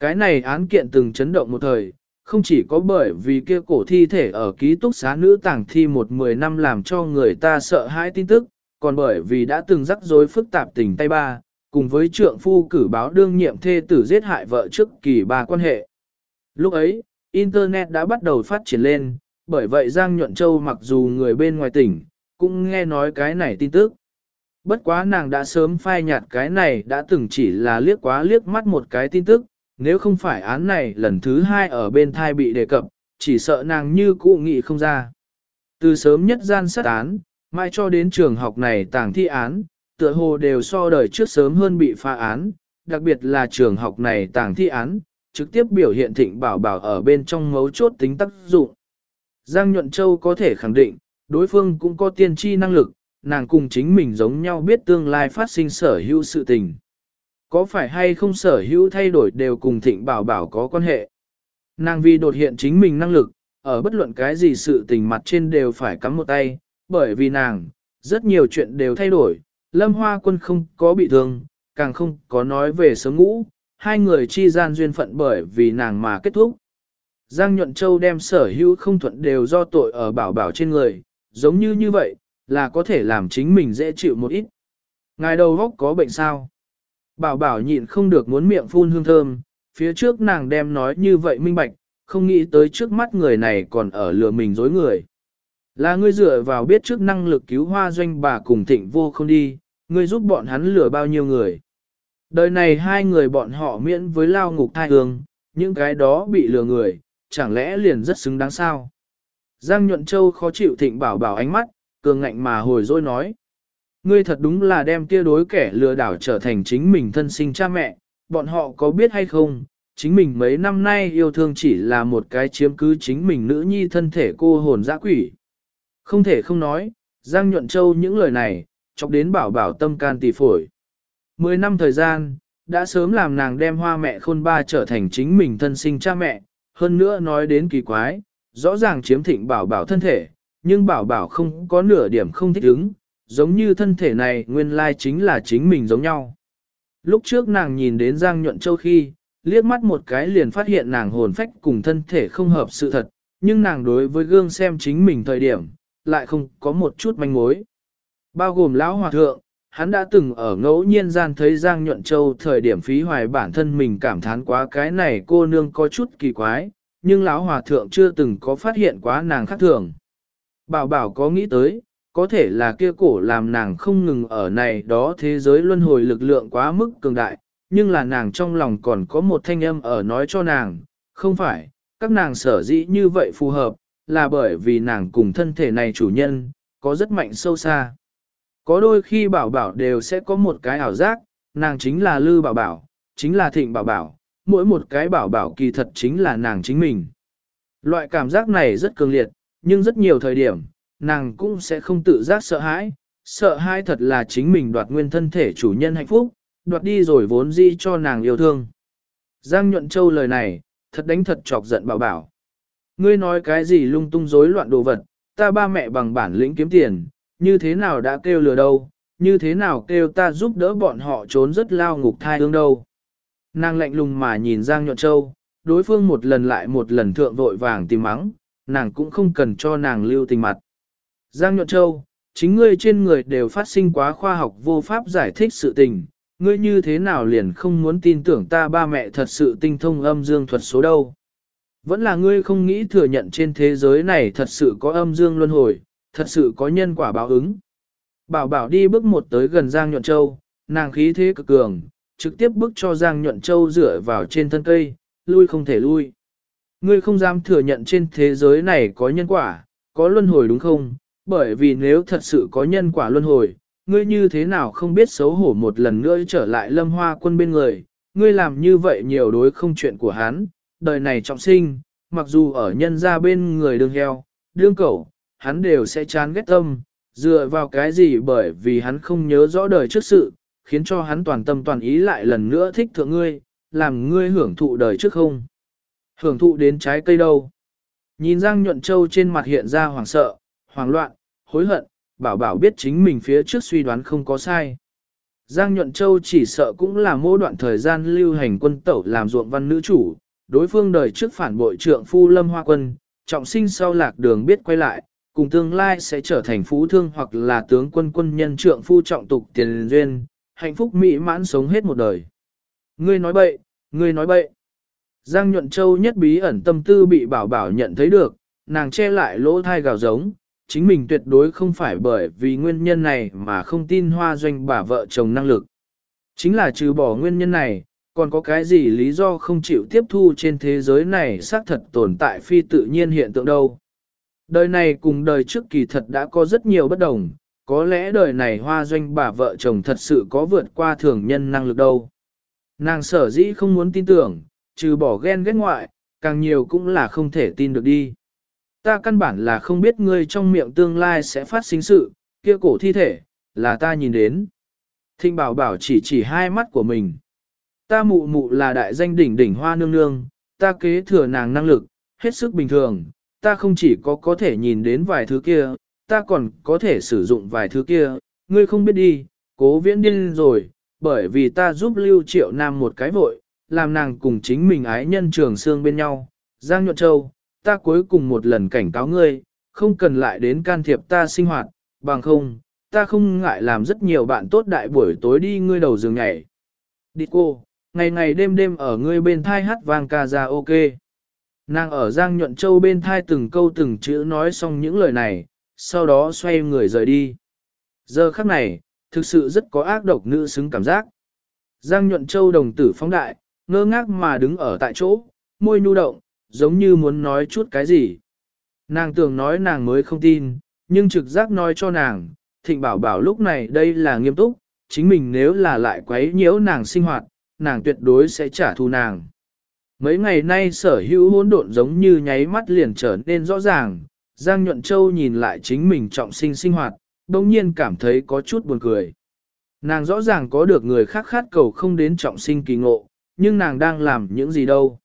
Cái này án kiện từng chấn động một thời, không chỉ có bởi vì kia cổ thi thể ở ký túc xá nữ tàng thi một mười năm làm cho người ta sợ hãi tin tức, còn bởi vì đã từng rắc rối phức tạp tình tay ba, cùng với trượng phu cử báo đương nhiệm thê tử giết hại vợ trước kỳ ba quan hệ. Lúc ấy, Internet đã bắt đầu phát triển lên, bởi vậy Giang Nhuận Châu mặc dù người bên ngoài tỉnh, cũng nghe nói cái này tin tức. Bất quá nàng đã sớm phai nhạt cái này đã từng chỉ là liếc quá liếc mắt một cái tin tức, nếu không phải án này lần thứ hai ở bên thai bị đề cập, chỉ sợ nàng như cũ nghị không ra. Từ sớm nhất gian sát án, mai cho đến trường học này tàng thi án, tựa hồ đều so đời trước sớm hơn bị phá án, đặc biệt là trường học này tàng thi án, trực tiếp biểu hiện thịnh bảo bảo ở bên trong mấu chốt tính tác dụng. Giang Nhuận Châu có thể khẳng định, đối phương cũng có tiên tri năng lực, nàng cùng chính mình giống nhau biết tương lai phát sinh sở hữu sự tình. Có phải hay không sở hữu thay đổi đều cùng thịnh bảo bảo có quan hệ? Nàng vì đột hiện chính mình năng lực, ở bất luận cái gì sự tình mặt trên đều phải cắm một tay, bởi vì nàng, rất nhiều chuyện đều thay đổi, lâm hoa quân không có bị thương, càng không có nói về sớm ngũ, hai người chi gian duyên phận bởi vì nàng mà kết thúc. Giang Nhuận Châu đem sở hữu không thuận đều do tội ở bảo bảo trên người, giống như như vậy, là có thể làm chính mình dễ chịu một ít. Ngài đầu góc có bệnh sao? Bảo bảo nhịn không được muốn miệng phun hương thơm, phía trước nàng đem nói như vậy minh bạch, không nghĩ tới trước mắt người này còn ở lừa mình dối người. Là ngươi dựa vào biết trước năng lực cứu hoa doanh bà cùng thịnh vô không đi, ngươi giúp bọn hắn lừa bao nhiêu người. Đời này hai người bọn họ miễn với lao ngục thai hương, những cái đó bị lừa người, chẳng lẽ liền rất xứng đáng sao. Giang Nhuận Châu khó chịu thịnh bảo bảo ánh mắt, cường ngạnh mà hồi dối nói. Ngươi thật đúng là đem kia đối kẻ lừa đảo trở thành chính mình thân sinh cha mẹ, bọn họ có biết hay không, chính mình mấy năm nay yêu thương chỉ là một cái chiếm cứ chính mình nữ nhi thân thể cô hồn dã quỷ. Không thể không nói, Giang Nhuận Châu những lời này, chọc đến bảo bảo tâm can tỷ phổi. Mười năm thời gian, đã sớm làm nàng đem hoa mẹ khôn ba trở thành chính mình thân sinh cha mẹ, hơn nữa nói đến kỳ quái, rõ ràng chiếm thịnh bảo bảo thân thể, nhưng bảo bảo không có nửa điểm không thích ứng, giống như thân thể này nguyên lai chính là chính mình giống nhau. Lúc trước nàng nhìn đến Giang Nhuận Châu khi, liếc mắt một cái liền phát hiện nàng hồn phách cùng thân thể không hợp sự thật, nhưng nàng đối với gương xem chính mình thời điểm, lại không có một chút manh mối. Bao gồm lão hòa thượng, hắn đã từng ở ngẫu nhiên gian thấy Giang Nhuận Châu thời điểm phí hoài bản thân mình cảm thán quá cái này cô nương có chút kỳ quái, nhưng lão hòa thượng chưa từng có phát hiện quá nàng khác thường. Bảo bảo có nghĩ tới, có thể là kia cổ làm nàng không ngừng ở này đó thế giới luân hồi lực lượng quá mức cường đại, nhưng là nàng trong lòng còn có một thanh âm ở nói cho nàng, không phải, các nàng sở dĩ như vậy phù hợp, là bởi vì nàng cùng thân thể này chủ nhân, có rất mạnh sâu xa. Có đôi khi bảo bảo đều sẽ có một cái ảo giác, nàng chính là lư bảo bảo, chính là thịnh bảo bảo, mỗi một cái bảo bảo kỳ thật chính là nàng chính mình. Loại cảm giác này rất cường liệt, nhưng rất nhiều thời điểm, nàng cũng sẽ không tự giác sợ hãi, sợ hãi thật là chính mình đoạt nguyên thân thể chủ nhân hạnh phúc, đoạt đi rồi vốn di cho nàng yêu thương. Giang Nhuận Châu lời này, thật đánh thật chọc giận bảo bảo. Ngươi nói cái gì lung tung rối loạn đồ vật, ta ba mẹ bằng bản lĩnh kiếm tiền, như thế nào đã kêu lừa đâu, như thế nào kêu ta giúp đỡ bọn họ trốn rất lao ngục thai hương đâu. Nàng lạnh lùng mà nhìn Giang Nhuận Châu, đối phương một lần lại một lần thượng vội vàng tìm mắng, nàng cũng không cần cho nàng lưu tình mặt. Giang Nhuận Châu, chính ngươi trên người đều phát sinh quá khoa học vô pháp giải thích sự tình, ngươi như thế nào liền không muốn tin tưởng ta ba mẹ thật sự tinh thông âm dương thuật số đâu. Vẫn là ngươi không nghĩ thừa nhận trên thế giới này thật sự có âm dương luân hồi, thật sự có nhân quả báo ứng. Bảo bảo đi bước một tới gần Giang Nhuận Châu, nàng khí thế cực cường, trực tiếp bước cho Giang Nhuận Châu dựa vào trên thân cây, lui không thể lui. Ngươi không dám thừa nhận trên thế giới này có nhân quả, có luân hồi đúng không? Bởi vì nếu thật sự có nhân quả luân hồi, ngươi như thế nào không biết xấu hổ một lần nữa trở lại lâm hoa quân bên người, ngươi làm như vậy nhiều đối không chuyện của hắn, đời này trọng sinh, mặc dù ở nhân ra bên người đương heo, đương cẩu, hắn đều sẽ chán ghét tâm, dựa vào cái gì bởi vì hắn không nhớ rõ đời trước sự, khiến cho hắn toàn tâm toàn ý lại lần nữa thích thượng ngươi, làm ngươi hưởng thụ đời trước không. Hưởng thụ đến trái cây đâu. Nhìn Giang Nhuận Châu trên mặt hiện ra hoảng sợ, hoảng loạn, hối hận, bảo bảo biết chính mình phía trước suy đoán không có sai. Giang Nhuận Châu chỉ sợ cũng là mô đoạn thời gian lưu hành quân tẩu làm ruộng văn nữ chủ, đối phương đời trước phản bội trượng phu lâm hoa quân, trọng sinh sau lạc đường biết quay lại, cùng tương lai sẽ trở thành phú thương hoặc là tướng quân quân nhân trượng phu trọng tục tiền duyên, hạnh phúc mỹ mãn sống hết một đời. Ngươi nói bậy, ngươi nói bậy. Giang Nhuận Châu nhất bí ẩn tâm tư bị bảo bảo nhận thấy được, nàng che lại lỗ thai gào giống, chính mình tuyệt đối không phải bởi vì nguyên nhân này mà không tin hoa doanh bà vợ chồng năng lực. Chính là trừ bỏ nguyên nhân này, còn có cái gì lý do không chịu tiếp thu trên thế giới này xác thật tồn tại phi tự nhiên hiện tượng đâu. Đời này cùng đời trước kỳ thật đã có rất nhiều bất đồng, có lẽ đời này hoa doanh bà vợ chồng thật sự có vượt qua thường nhân năng lực đâu. Nàng sở dĩ không muốn tin tưởng, trừ bỏ ghen ghét ngoại, càng nhiều cũng là không thể tin được đi. Ta căn bản là không biết ngươi trong miệng tương lai sẽ phát sinh sự, kia cổ thi thể, là ta nhìn đến. Thinh bảo bảo chỉ chỉ hai mắt của mình. ta mụ mụ là đại danh đỉnh đỉnh hoa nương nương, ta kế thừa nàng năng lực, hết sức bình thường, ta không chỉ có có thể nhìn đến vài thứ kia, ta còn có thể sử dụng vài thứ kia, ngươi không biết đi, cố viễn điên rồi, bởi vì ta giúp Lưu Triệu Nam một cái vội, làm nàng cùng chính mình ái nhân trường xương bên nhau. Giang Nhuận Châu, ta cuối cùng một lần cảnh cáo ngươi, không cần lại đến can thiệp ta sinh hoạt, bằng không, ta không ngại làm rất nhiều bạn tốt đại buổi tối đi ngươi đầu giường nhảy. Đi cô, ngày ngày đêm đêm ở ngươi bên thai hát vang ca ra ok. Nàng ở Giang Nhuận Châu bên thai từng câu từng chữ nói xong những lời này, sau đó xoay người rời đi. Giờ khắc này, thực sự rất có ác độc nữ xứng cảm giác. Giang Nhuận Châu đồng tử phóng đại, ngơ ngác mà đứng ở tại chỗ, môi nhu động, giống như muốn nói chút cái gì. Nàng tưởng nói nàng mới không tin, nhưng trực giác nói cho nàng, thịnh bảo bảo lúc này đây là nghiêm túc, chính mình nếu là lại quấy nhiễu nàng sinh hoạt, nàng tuyệt đối sẽ trả thù nàng. Mấy ngày nay sở hữu hỗn độn giống như nháy mắt liền trở nên rõ ràng, Giang Nhuận Châu nhìn lại chính mình trọng sinh sinh hoạt, đồng nhiên cảm thấy có chút buồn cười. Nàng rõ ràng có được người khác khát cầu không đến trọng sinh kỳ ngộ, nhưng nàng đang làm những gì đâu.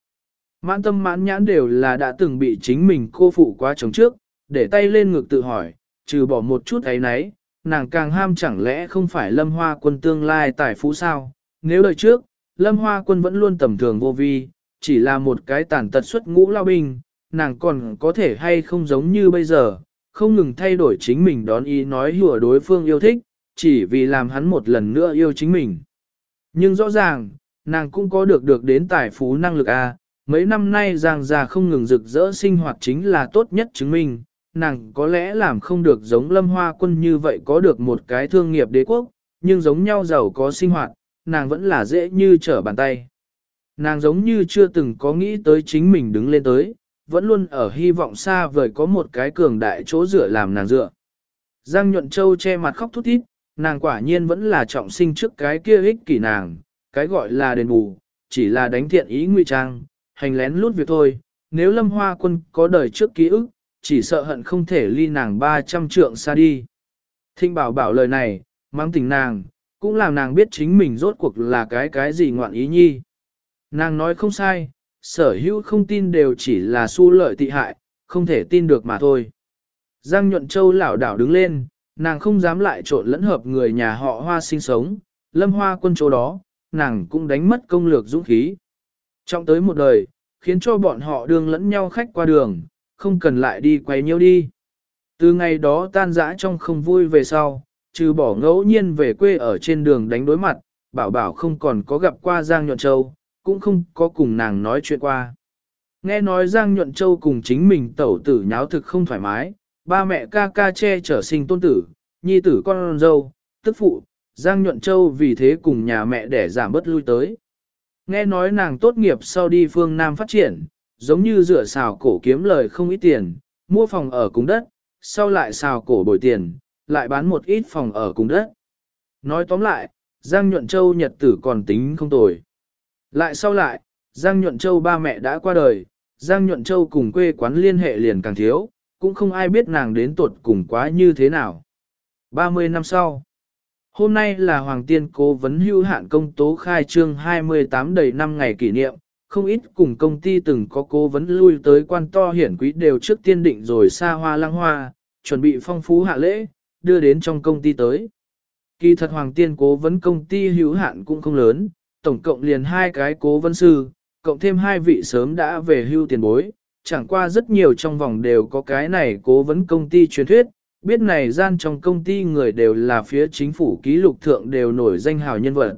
Mãn tâm mãn nhãn đều là đã từng bị chính mình cô phụ quá chống trước, để tay lên ngực tự hỏi, trừ bỏ một chút ấy nấy, nàng càng ham chẳng lẽ không phải lâm hoa quân tương lai tài phú sao. Nếu đời trước, lâm hoa quân vẫn luôn tầm thường vô vi, chỉ là một cái tàn tật xuất ngũ lao binh, nàng còn có thể hay không giống như bây giờ, không ngừng thay đổi chính mình đón ý nói hùa đối phương yêu thích, chỉ vì làm hắn một lần nữa yêu chính mình. Nhưng rõ ràng, nàng cũng có được được đến tài phú năng lực A, mấy năm nay Giang già không ngừng rực rỡ sinh hoạt chính là tốt nhất chứng minh, nàng có lẽ làm không được giống lâm hoa quân như vậy có được một cái thương nghiệp đế quốc, nhưng giống nhau giàu có sinh hoạt, nàng vẫn là dễ như trở bàn tay. Nàng giống như chưa từng có nghĩ tới chính mình đứng lên tới, vẫn luôn ở hy vọng xa vời có một cái cường đại chỗ dựa làm nàng dựa. Giang nhuận châu che mặt khóc thút thít, nàng quả nhiên vẫn là trọng sinh trước cái kia ích kỷ nàng, cái gọi là đền bù, chỉ là đánh thiện ý nguy trang, hành lén lút việc thôi, nếu lâm hoa quân có đời trước ký ức, chỉ sợ hận không thể ly nàng 300 trượng xa đi. Thinh bảo bảo lời này, mang tình nàng, cũng làm nàng biết chính mình rốt cuộc là cái cái gì ngoạn ý nhi. Nàng nói không sai, sở hữu không tin đều chỉ là su lợi tị hại, không thể tin được mà thôi. Giang nhuận châu lảo đảo đứng lên, nàng không dám lại trộn lẫn hợp người nhà họ hoa sinh sống, lâm hoa quân chỗ đó, nàng cũng đánh mất công lược dũng khí. Trong tới một đời, khiến cho bọn họ đường lẫn nhau khách qua đường, không cần lại đi quay nhiêu đi. Từ ngày đó tan rã trong không vui về sau, trừ bỏ ngẫu nhiên về quê ở trên đường đánh đối mặt, bảo bảo không còn có gặp qua Giang Nhuận Châu, cũng không có cùng nàng nói chuyện qua. Nghe nói Giang Nhuận Châu cùng chính mình tẩu tử nháo thực không thoải mái, ba mẹ ca ca che trở sinh tôn tử, nhi tử con dâu, tức phụ, Giang Nhuận Châu vì thế cùng nhà mẹ để giảm bớt lui tới. Nghe nói nàng tốt nghiệp sau đi phương Nam phát triển, giống như rửa xào cổ kiếm lời không ít tiền, mua phòng ở cùng đất, sau lại xào cổ bồi tiền, lại bán một ít phòng ở cùng đất. Nói tóm lại, Giang Nhuận Châu nhật tử còn tính không tồi. Lại sau lại, Giang Nhuận Châu ba mẹ đã qua đời, Giang Nhuận Châu cùng quê quán liên hệ liền càng thiếu, cũng không ai biết nàng đến tuột cùng quá như thế nào. 30 năm sau, hôm nay là Hoàng Tiên Cố vấn hưu hạn công tố khai trương 28 đầy năm ngày kỷ niệm, không ít cùng công ty từng có cố vấn lui tới quan to hiển quý đều trước tiên định rồi xa hoa lăng hoa, chuẩn bị phong phú hạ lễ, đưa đến trong công ty tới. Kỳ thật Hoàng Tiên cố vấn công ty hữu hạn cũng không lớn, tổng cộng liền hai cái cố vấn sư, cộng thêm hai vị sớm đã về hưu tiền bối, chẳng qua rất nhiều trong vòng đều có cái này cố vấn công ty truyền thuyết, biết này gian trong công ty người đều là phía chính phủ ký lục thượng đều nổi danh hào nhân vật.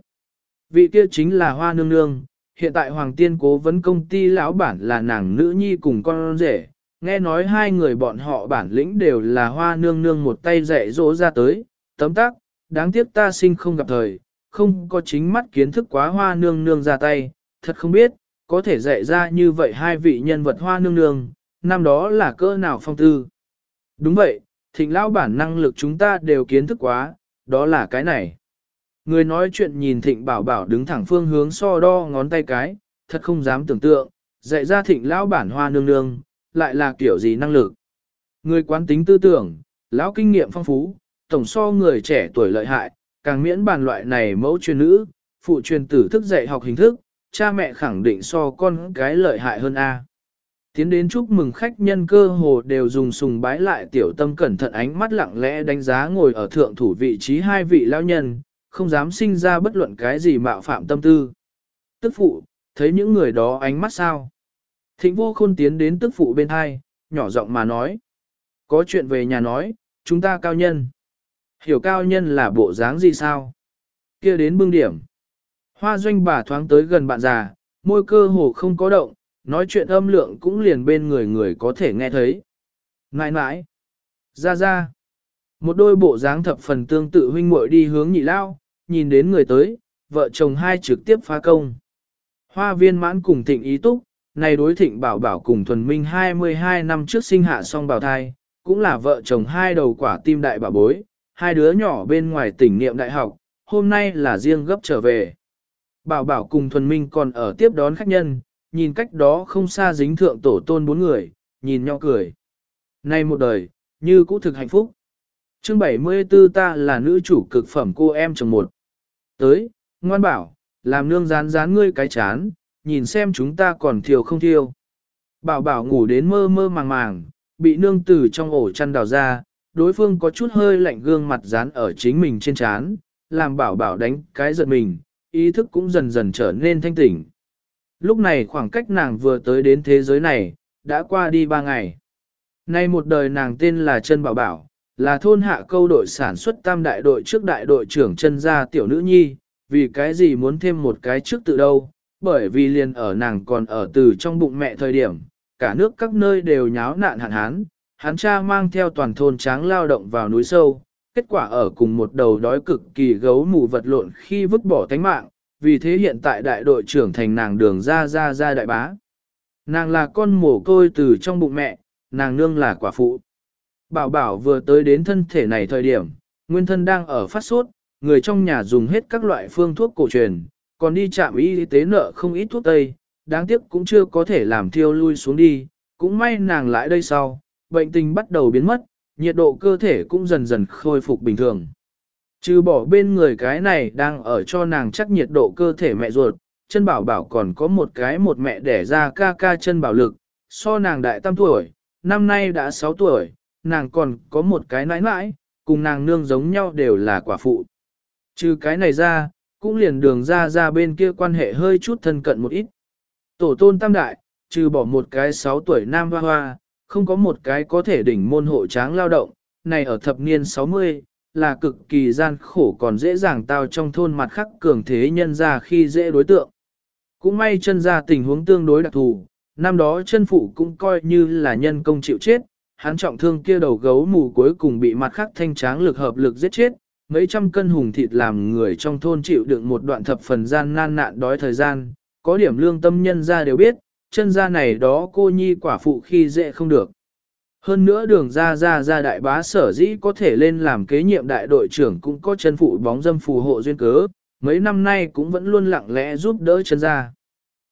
Vị kia chính là Hoa Nương Nương, hiện tại Hoàng Tiên cố vấn công ty lão bản là nàng nữ nhi cùng con rể, nghe nói hai người bọn họ bản lĩnh đều là Hoa Nương Nương một tay dạy dỗ ra tới, tấm tắc, đáng tiếc ta sinh không gặp thời, không có chính mắt kiến thức quá Hoa Nương Nương ra tay, thật không biết, có thể dạy ra như vậy hai vị nhân vật Hoa Nương Nương, năm đó là cỡ nào phong tư. Đúng vậy, thịnh lão bản năng lực chúng ta đều kiến thức quá, đó là cái này. Người nói chuyện nhìn thịnh bảo bảo đứng thẳng phương hướng so đo ngón tay cái, thật không dám tưởng tượng, dạy ra thịnh lão bản hoa nương nương, lại là kiểu gì năng lực. Người quán tính tư tưởng, lão kinh nghiệm phong phú, tổng so người trẻ tuổi lợi hại, càng miễn bàn loại này mẫu truyền nữ, phụ truyền tử thức dạy học hình thức, cha mẹ khẳng định so con cái lợi hại hơn A. Tiến đến chúc mừng khách nhân cơ hồ đều dùng sùng bái lại tiểu tâm cẩn thận ánh mắt lặng lẽ đánh giá ngồi ở thượng thủ vị trí hai vị lao nhân, không dám sinh ra bất luận cái gì mạo phạm tâm tư. Tức phụ, thấy những người đó ánh mắt sao? Thịnh vô khôn tiến đến tức phụ bên hai, nhỏ giọng mà nói. Có chuyện về nhà nói, chúng ta cao nhân. Hiểu cao nhân là bộ dáng gì sao? kia đến bưng điểm. Hoa doanh bà thoáng tới gần bạn già, môi cơ hồ không có động, nói chuyện âm lượng cũng liền bên người người có thể nghe thấy. Nãi nãi, ra ra, một đôi bộ dáng thập phần tương tự huynh muội đi hướng nhị lao, nhìn đến người tới, vợ chồng hai trực tiếp phá công. Hoa viên mãn cùng thịnh ý túc, này đối thịnh bảo bảo cùng thuần minh 22 năm trước sinh hạ song bào thai, cũng là vợ chồng hai đầu quả tim đại bảo bối, hai đứa nhỏ bên ngoài tỉnh niệm đại học, hôm nay là riêng gấp trở về. Bảo bảo cùng thuần minh còn ở tiếp đón khách nhân, nhìn cách đó không xa dính thượng tổ tôn bốn người, nhìn nhau cười. Nay một đời, như cũ thực hạnh phúc. Chương 74 ta là nữ chủ cực phẩm cô em chồng một. Tới, ngoan bảo, làm nương rán rán ngươi cái chán, nhìn xem chúng ta còn thiêu không thiêu. Bảo bảo ngủ đến mơ mơ màng màng, bị nương từ trong ổ chăn đào ra, đối phương có chút hơi lạnh gương mặt dán ở chính mình trên chán, làm bảo bảo đánh cái giật mình, ý thức cũng dần dần trở nên thanh tỉnh. Lúc này khoảng cách nàng vừa tới đến thế giới này, đã qua đi ba ngày. Nay một đời nàng tên là Trân Bảo Bảo, là thôn hạ câu đội sản xuất tam đại đội trước đại đội trưởng Trân gia tiểu nữ nhi, vì cái gì muốn thêm một cái trước tự đâu, bởi vì liền ở nàng còn ở từ trong bụng mẹ thời điểm, cả nước các nơi đều nháo nạn hạn hán, hắn cha mang theo toàn thôn tráng lao động vào núi sâu, kết quả ở cùng một đầu đói cực kỳ gấu mù vật lộn khi vứt bỏ tánh mạng, vì thế hiện tại đại đội trưởng thành nàng đường ra ra ra đại bá. Nàng là con mồ côi từ trong bụng mẹ, nàng nương là quả phụ. Bảo bảo vừa tới đến thân thể này thời điểm, nguyên thân đang ở phát sốt, người trong nhà dùng hết các loại phương thuốc cổ truyền, còn đi chạm y tế nợ không ít thuốc tây, đáng tiếc cũng chưa có thể làm thiêu lui xuống đi, cũng may nàng lại đây sau, bệnh tình bắt đầu biến mất, nhiệt độ cơ thể cũng dần dần khôi phục bình thường. Trừ bỏ bên người cái này đang ở cho nàng chắc nhiệt độ cơ thể mẹ ruột, chân bảo bảo còn có một cái một mẹ đẻ ra ca ca chân bảo lực, so nàng đại tam tuổi, năm nay đã 6 tuổi, nàng còn có một cái nãi nãi, cùng nàng nương giống nhau đều là quả phụ. Trừ cái này ra, cũng liền đường ra ra bên kia quan hệ hơi chút thân cận một ít. Tổ tôn tam đại, trừ bỏ một cái 6 tuổi nam hoa hoa, không có một cái có thể đỉnh môn hộ tráng lao động, này ở thập niên 60, là cực kỳ gian khổ còn dễ dàng tao trong thôn mặt khắc cường thế nhân ra khi dễ đối tượng. Cũng may chân ra tình huống tương đối đặc thù, năm đó chân phụ cũng coi như là nhân công chịu chết, hắn trọng thương kia đầu gấu mù cuối cùng bị mặt khắc thanh tráng lực hợp lực giết chết, mấy trăm cân hùng thịt làm người trong thôn chịu đựng một đoạn thập phần gian nan nạn đói thời gian, có điểm lương tâm nhân ra đều biết, chân ra này đó cô nhi quả phụ khi dễ không được. Hơn nữa đường ra ra ra đại bá sở dĩ có thể lên làm kế nhiệm đại đội trưởng cũng có chân phụ bóng dâm phù hộ duyên cớ, mấy năm nay cũng vẫn luôn lặng lẽ giúp đỡ chân ra.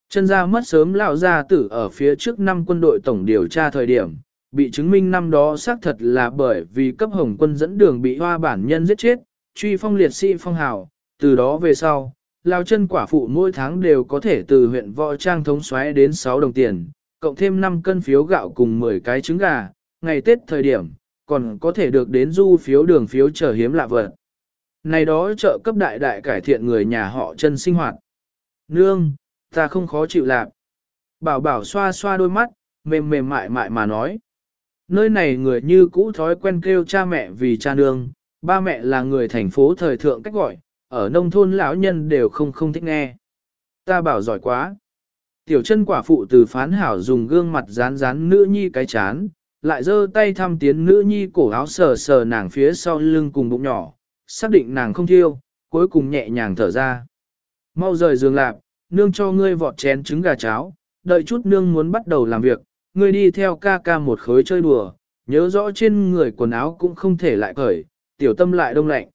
Chân ra mất sớm lão gia tử ở phía trước năm quân đội tổng điều tra thời điểm, bị chứng minh năm đó xác thật là bởi vì cấp hồng quân dẫn đường bị hoa bản nhân giết chết, truy phong liệt sĩ phong hào, từ đó về sau, lao chân quả phụ mỗi tháng đều có thể từ huyện võ trang thống xoáy đến 6 đồng tiền, cộng thêm 5 cân phiếu gạo cùng 10 cái trứng gà, ngày Tết thời điểm, còn có thể được đến du phiếu đường phiếu trở hiếm lạ vật. Này đó trợ cấp đại đại cải thiện người nhà họ chân sinh hoạt. Nương, ta không khó chịu lạc. Bảo bảo xoa xoa đôi mắt, mềm mềm mại mại mà nói. Nơi này người như cũ thói quen kêu cha mẹ vì cha nương, ba mẹ là người thành phố thời thượng cách gọi, ở nông thôn lão nhân đều không không thích nghe. Ta bảo giỏi quá. Tiểu chân quả phụ từ phán hảo dùng gương mặt rán rán nữ nhi cái chán, lại giơ tay thăm tiến nữ nhi cổ áo sờ sờ nàng phía sau lưng cùng bụng nhỏ, xác định nàng không thiêu, cuối cùng nhẹ nhàng thở ra. Mau rời giường lạp, nương cho ngươi vọt chén trứng gà cháo, đợi chút nương muốn bắt đầu làm việc, ngươi đi theo ca ca một khối chơi đùa, nhớ rõ trên người quần áo cũng không thể lại cởi, tiểu tâm lại đông lạnh.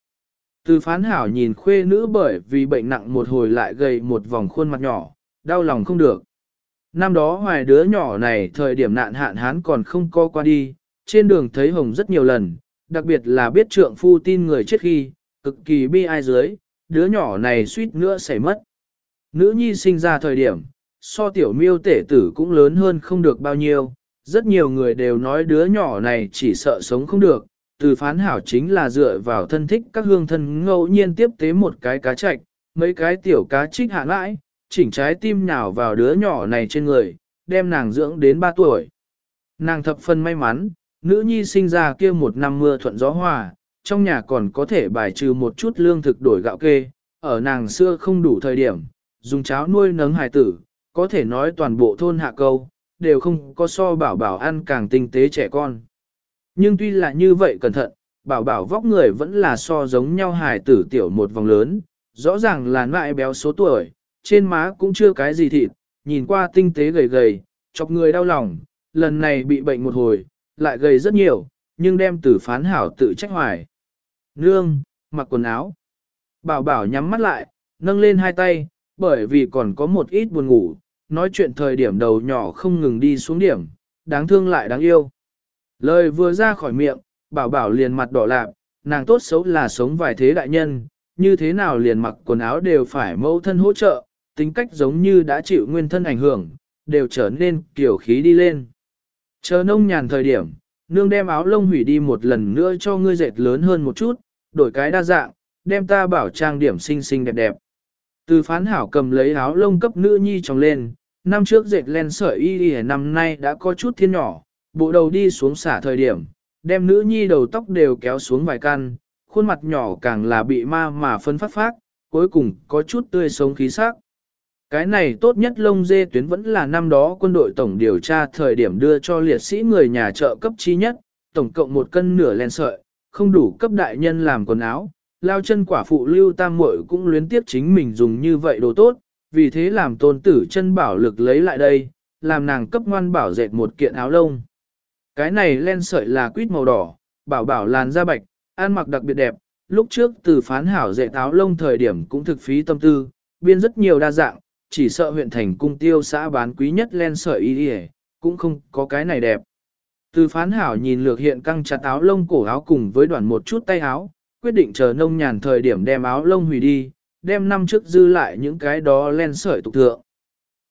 Từ phán hảo nhìn khuê nữ bởi vì bệnh nặng một hồi lại gầy một vòng khuôn mặt nhỏ, đau lòng không được. Năm đó hoài đứa nhỏ này thời điểm nạn hạn hán còn không co qua đi, trên đường thấy hồng rất nhiều lần, đặc biệt là biết trượng phu tin người chết khi, cực kỳ bi ai dưới, đứa nhỏ này suýt nữa xảy mất. Nữ nhi sinh ra thời điểm, so tiểu miêu tể tử cũng lớn hơn không được bao nhiêu, rất nhiều người đều nói đứa nhỏ này chỉ sợ sống không được, từ phán hảo chính là dựa vào thân thích các hương thân ngẫu nhiên tiếp tế một cái cá chạch, mấy cái tiểu cá trích hạ lãi chỉnh trái tim nhào vào đứa nhỏ này trên người, đem nàng dưỡng đến 3 tuổi. Nàng thập phần may mắn, nữ nhi sinh ra kia một năm mưa thuận gió hòa, trong nhà còn có thể bài trừ một chút lương thực đổi gạo kê, ở nàng xưa không đủ thời điểm, dùng cháo nuôi nấng hài tử, có thể nói toàn bộ thôn hạ câu, đều không có so bảo bảo ăn càng tinh tế trẻ con. Nhưng tuy là như vậy cẩn thận, bảo bảo vóc người vẫn là so giống nhau hài tử tiểu một vòng lớn, rõ ràng là nại béo số tuổi, trên má cũng chưa cái gì thịt, nhìn qua tinh tế gầy gầy, chọc người đau lòng, lần này bị bệnh một hồi, lại gầy rất nhiều, nhưng đem tử phán hảo tự trách hoài. Nương, mặc quần áo. Bảo bảo nhắm mắt lại, nâng lên hai tay, bởi vì còn có một ít buồn ngủ, nói chuyện thời điểm đầu nhỏ không ngừng đi xuống điểm, đáng thương lại đáng yêu. Lời vừa ra khỏi miệng, bảo bảo liền mặt đỏ lạp, nàng tốt xấu là sống vài thế đại nhân, như thế nào liền mặc quần áo đều phải mẫu thân hỗ trợ, tính cách giống như đã chịu nguyên thân ảnh hưởng, đều trở nên kiểu khí đi lên. Chờ nông nhàn thời điểm, nương đem áo lông hủy đi một lần nữa cho ngươi dệt lớn hơn một chút, đổi cái đa dạng, đem ta bảo trang điểm xinh xinh đẹp đẹp. Từ phán hảo cầm lấy áo lông cấp nữ nhi trồng lên, năm trước dệt len sợi y y năm nay đã có chút thiên nhỏ, bộ đầu đi xuống xả thời điểm, đem nữ nhi đầu tóc đều kéo xuống vài căn, khuôn mặt nhỏ càng là bị ma mà phân phát phát, cuối cùng có chút tươi sống khí sắc. Cái này tốt nhất lông dê tuyến vẫn là năm đó quân đội tổng điều tra thời điểm đưa cho liệt sĩ người nhà trợ cấp chi nhất, tổng cộng một cân nửa len sợi, không đủ cấp đại nhân làm quần áo. Lao chân quả phụ lưu tam muội cũng luyến tiếp chính mình dùng như vậy đồ tốt, vì thế làm tôn tử chân bảo lực lấy lại đây, làm nàng cấp ngoan bảo dệt một kiện áo lông. Cái này len sợi là quýt màu đỏ, bảo bảo làn da bạch, ăn mặc đặc biệt đẹp, lúc trước từ phán hảo dệt áo lông thời điểm cũng thực phí tâm tư, biên rất nhiều đa dạng, chỉ sợ huyện thành cung tiêu xã bán quý nhất len sợi y đi cũng không có cái này đẹp. Từ phán hảo nhìn lược hiện căng chặt áo lông cổ áo cùng với đoạn một chút tay áo, quyết định chờ nông nhàn thời điểm đem áo lông hủy đi, đem năm trước dư lại những cái đó len sợi tục thượng.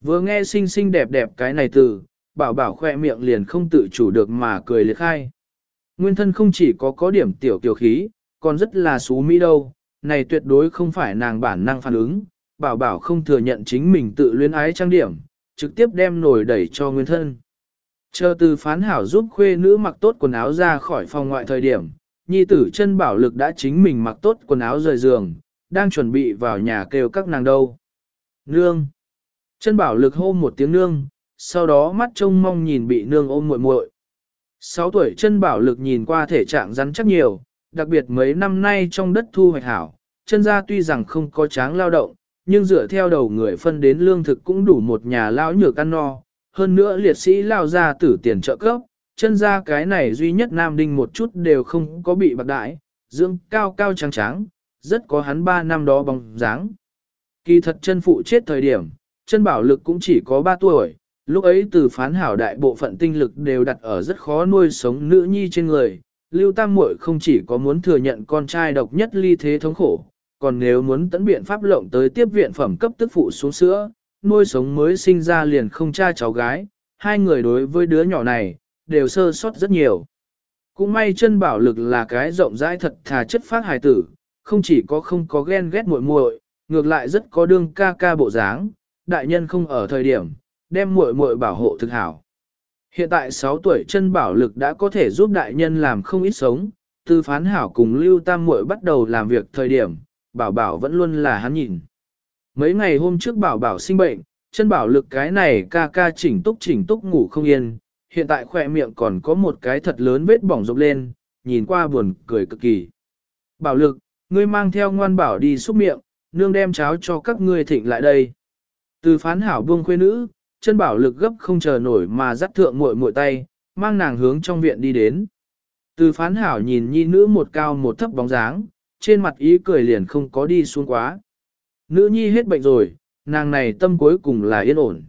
Vừa nghe xinh xinh đẹp đẹp cái này từ, bảo bảo khoe miệng liền không tự chủ được mà cười liệt khai. Nguyên thân không chỉ có có điểm tiểu tiểu khí, còn rất là xú mỹ đâu, này tuyệt đối không phải nàng bản năng phản ứng, bảo bảo không thừa nhận chính mình tự luyến ái trang điểm, trực tiếp đem nổi đẩy cho nguyên thân. Chờ từ phán hảo giúp khuê nữ mặc tốt quần áo ra khỏi phòng ngoại thời điểm, nhi tử chân bảo lực đã chính mình mặc tốt quần áo rời giường, đang chuẩn bị vào nhà kêu các nàng đâu. Nương! Chân bảo lực hô một tiếng nương, sau đó mắt trông mong nhìn bị nương ôm muội muội. Sáu tuổi chân bảo lực nhìn qua thể trạng rắn chắc nhiều, đặc biệt mấy năm nay trong đất thu hoạch hảo, chân ra tuy rằng không có tráng lao động, nhưng dựa theo đầu người phân đến lương thực cũng đủ một nhà lão nhược ăn no, hơn nữa liệt sĩ lao ra tử tiền trợ cấp, chân ra cái này duy nhất nam đinh một chút đều không có bị bạc đại, dưỡng cao cao trắng trắng, rất có hắn ba năm đó bóng dáng. Kỳ thật chân phụ chết thời điểm, chân bảo lực cũng chỉ có 3 tuổi, lúc ấy từ phán hảo đại bộ phận tinh lực đều đặt ở rất khó nuôi sống nữ nhi trên người. Lưu Tam Muội không chỉ có muốn thừa nhận con trai độc nhất ly thế thống khổ, còn nếu muốn tấn biện pháp lộng tới tiếp viện phẩm cấp tức phụ xuống sữa, nuôi sống mới sinh ra liền không cha cháu gái, hai người đối với đứa nhỏ này, đều sơ sót rất nhiều. Cũng may chân bảo lực là cái rộng rãi thật thà chất phát hài tử, không chỉ có không có ghen ghét muội muội, ngược lại rất có đương ca ca bộ dáng, đại nhân không ở thời điểm, đem muội muội bảo hộ thực hảo. Hiện tại 6 tuổi chân bảo lực đã có thể giúp đại nhân làm không ít sống, từ phán hảo cùng lưu tam muội bắt đầu làm việc thời điểm, bảo bảo vẫn luôn là hắn nhìn. Mấy ngày hôm trước bảo bảo sinh bệnh, chân bảo lực cái này ca ca chỉnh túc chỉnh túc ngủ không yên, hiện tại khỏe miệng còn có một cái thật lớn vết bỏng rộng lên, nhìn qua buồn cười cực kỳ. Bảo lực, ngươi mang theo ngoan bảo đi xúc miệng, nương đem cháo cho các ngươi thịnh lại đây. Từ phán hảo buông khuê nữ, chân bảo lực gấp không chờ nổi mà dắt thượng muội muội tay, mang nàng hướng trong viện đi đến. Từ phán hảo nhìn nhi nữ một cao một thấp bóng dáng, trên mặt ý cười liền không có đi xuống quá. Nữ nhi hết bệnh rồi, nàng này tâm cuối cùng là yên ổn.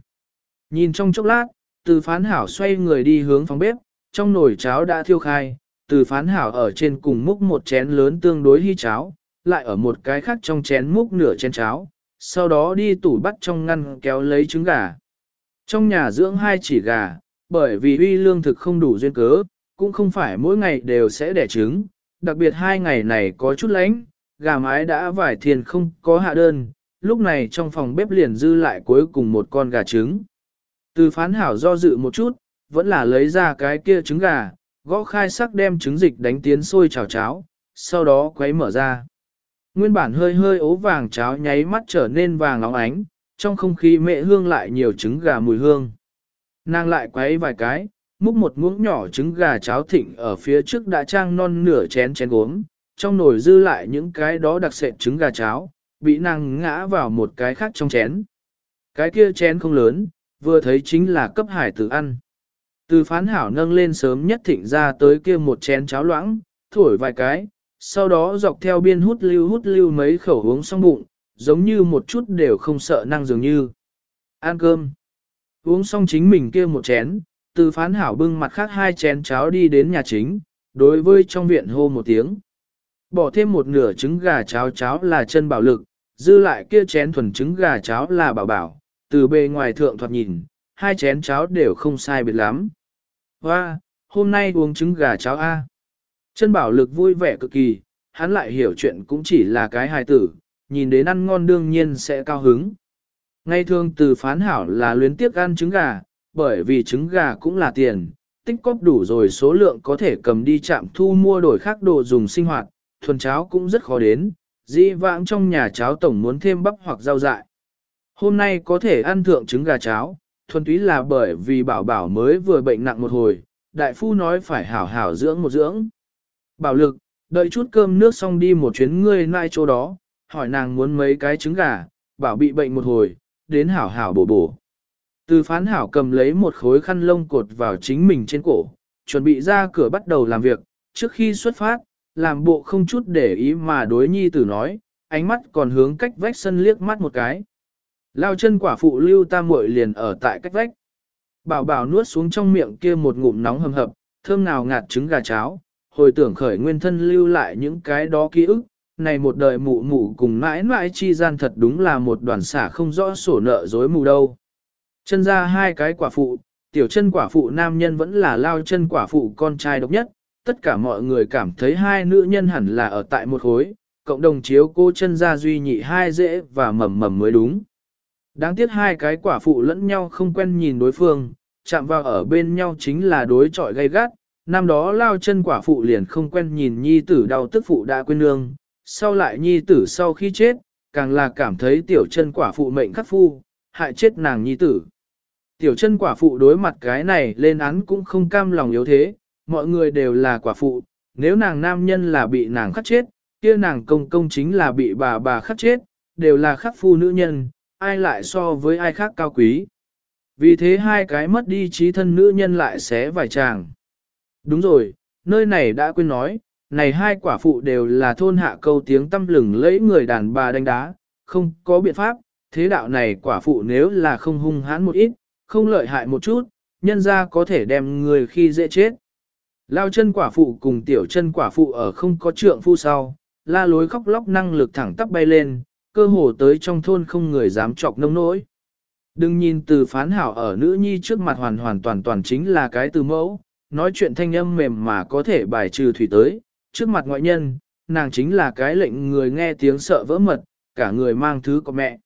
Nhìn trong chốc lát, từ phán hảo xoay người đi hướng phòng bếp, trong nồi cháo đã thiêu khai, từ phán hảo ở trên cùng múc một chén lớn tương đối hy cháo, lại ở một cái khác trong chén múc nửa chén cháo, sau đó đi tủ bắt trong ngăn kéo lấy trứng gà. Trong nhà dưỡng hai chỉ gà, bởi vì uy lương thực không đủ duyên cớ, cũng không phải mỗi ngày đều sẽ đẻ trứng, đặc biệt hai ngày này có chút lánh, gà mái đã vải thiền không có hạ đơn, lúc này trong phòng bếp liền dư lại cuối cùng một con gà trứng. Từ phán hảo do dự một chút, vẫn là lấy ra cái kia trứng gà, gõ khai sắc đem trứng dịch đánh tiến sôi chảo cháo, sau đó quấy mở ra. Nguyên bản hơi hơi ố vàng cháo nháy mắt trở nên vàng óng ánh, trong không khí mẹ hương lại nhiều trứng gà mùi hương. Nàng lại quấy vài cái, múc một muỗng nhỏ trứng gà cháo thịnh ở phía trước đã trang non nửa chén chén gốm, trong nồi dư lại những cái đó đặc sệt trứng gà cháo, bị nàng ngã vào một cái khác trong chén. Cái kia chén không lớn, vừa thấy chính là cấp hải tử ăn. Từ phán hảo nâng lên sớm nhất thịnh ra tới kia một chén cháo loãng, thổi vài cái, sau đó dọc theo biên hút lưu hút lưu mấy khẩu uống xong bụng, giống như một chút đều không sợ năng dường như. Ăn cơm. Uống xong chính mình kia một chén, từ phán hảo bưng mặt khác hai chén cháo đi đến nhà chính, đối với trong viện hô một tiếng. Bỏ thêm một nửa trứng gà cháo cháo là chân bảo lực, dư lại kia chén thuần trứng gà cháo là bảo bảo, từ bề ngoài thượng thoạt nhìn, hai chén cháo đều không sai biệt lắm. Hoa, hôm nay uống trứng gà cháo A. Chân bảo lực vui vẻ cực kỳ, hắn lại hiểu chuyện cũng chỉ là cái hài tử, nhìn đến ăn ngon đương nhiên sẽ cao hứng. Ngay thường từ phán hảo là luyến tiếc ăn trứng gà, bởi vì trứng gà cũng là tiền, tích cóp đủ rồi số lượng có thể cầm đi chạm thu mua đổi khác đồ dùng sinh hoạt, thuần cháo cũng rất khó đến, dĩ vãng trong nhà cháo tổng muốn thêm bắp hoặc rau dại. Hôm nay có thể ăn thượng trứng gà cháo, thuần túy là bởi vì bảo bảo mới vừa bệnh nặng một hồi, đại phu nói phải hảo hảo dưỡng một dưỡng. Bảo lực, đợi chút cơm nước xong đi một chuyến ngươi nai chỗ đó, hỏi nàng muốn mấy cái trứng gà, bảo bị bệnh một hồi, đến hảo hảo bổ bổ. Từ phán hảo cầm lấy một khối khăn lông cột vào chính mình trên cổ, chuẩn bị ra cửa bắt đầu làm việc, trước khi xuất phát, làm bộ không chút để ý mà đối nhi tử nói, ánh mắt còn hướng cách vách sân liếc mắt một cái. Lao chân quả phụ lưu tam muội liền ở tại cách vách. Bảo bảo nuốt xuống trong miệng kia một ngụm nóng hầm hập, thơm nào ngạt trứng gà cháo, hồi tưởng khởi nguyên thân lưu lại những cái đó ký ức, này một đời mụ mụ cùng mãi mãi chi gian thật đúng là một đoàn xả không rõ sổ nợ dối mù đâu. Chân ra hai cái quả phụ, tiểu chân quả phụ nam nhân vẫn là lao chân quả phụ con trai độc nhất, tất cả mọi người cảm thấy hai nữ nhân hẳn là ở tại một khối, cộng đồng chiếu cô chân ra duy nhị hai dễ và mầm mầm mới đúng. Đáng tiếc hai cái quả phụ lẫn nhau không quen nhìn đối phương, chạm vào ở bên nhau chính là đối trọi gay gắt, năm đó lao chân quả phụ liền không quen nhìn nhi tử đau tức phụ đã quên nương, sau lại nhi tử sau khi chết, càng là cảm thấy tiểu chân quả phụ mệnh khắc phu, hại chết nàng nhi tử. Tiểu chân quả phụ đối mặt cái này lên án cũng không cam lòng yếu thế, mọi người đều là quả phụ, nếu nàng nam nhân là bị nàng khắc chết, kia nàng công công chính là bị bà bà khắc chết, đều là khắc phu nữ nhân, ai lại so với ai khác cao quý. Vì thế hai cái mất đi trí thân nữ nhân lại xé vài chàng. Đúng rồi, nơi này đã quên nói, này hai quả phụ đều là thôn hạ câu tiếng tâm lừng lấy người đàn bà đánh đá, không có biện pháp, thế đạo này quả phụ nếu là không hung hãn một ít, không lợi hại một chút, nhân ra có thể đem người khi dễ chết. Lao chân quả phụ cùng tiểu chân quả phụ ở không có trượng phu sau, la lối khóc lóc năng lực thẳng tắp bay lên, cơ hồ tới trong thôn không người dám chọc nông nỗi. Đừng nhìn từ phán hảo ở nữ nhi trước mặt hoàn hoàn toàn toàn chính là cái từ mẫu, nói chuyện thanh âm mềm mà có thể bài trừ thủy tới, trước mặt ngoại nhân, nàng chính là cái lệnh người nghe tiếng sợ vỡ mật, cả người mang thứ của mẹ.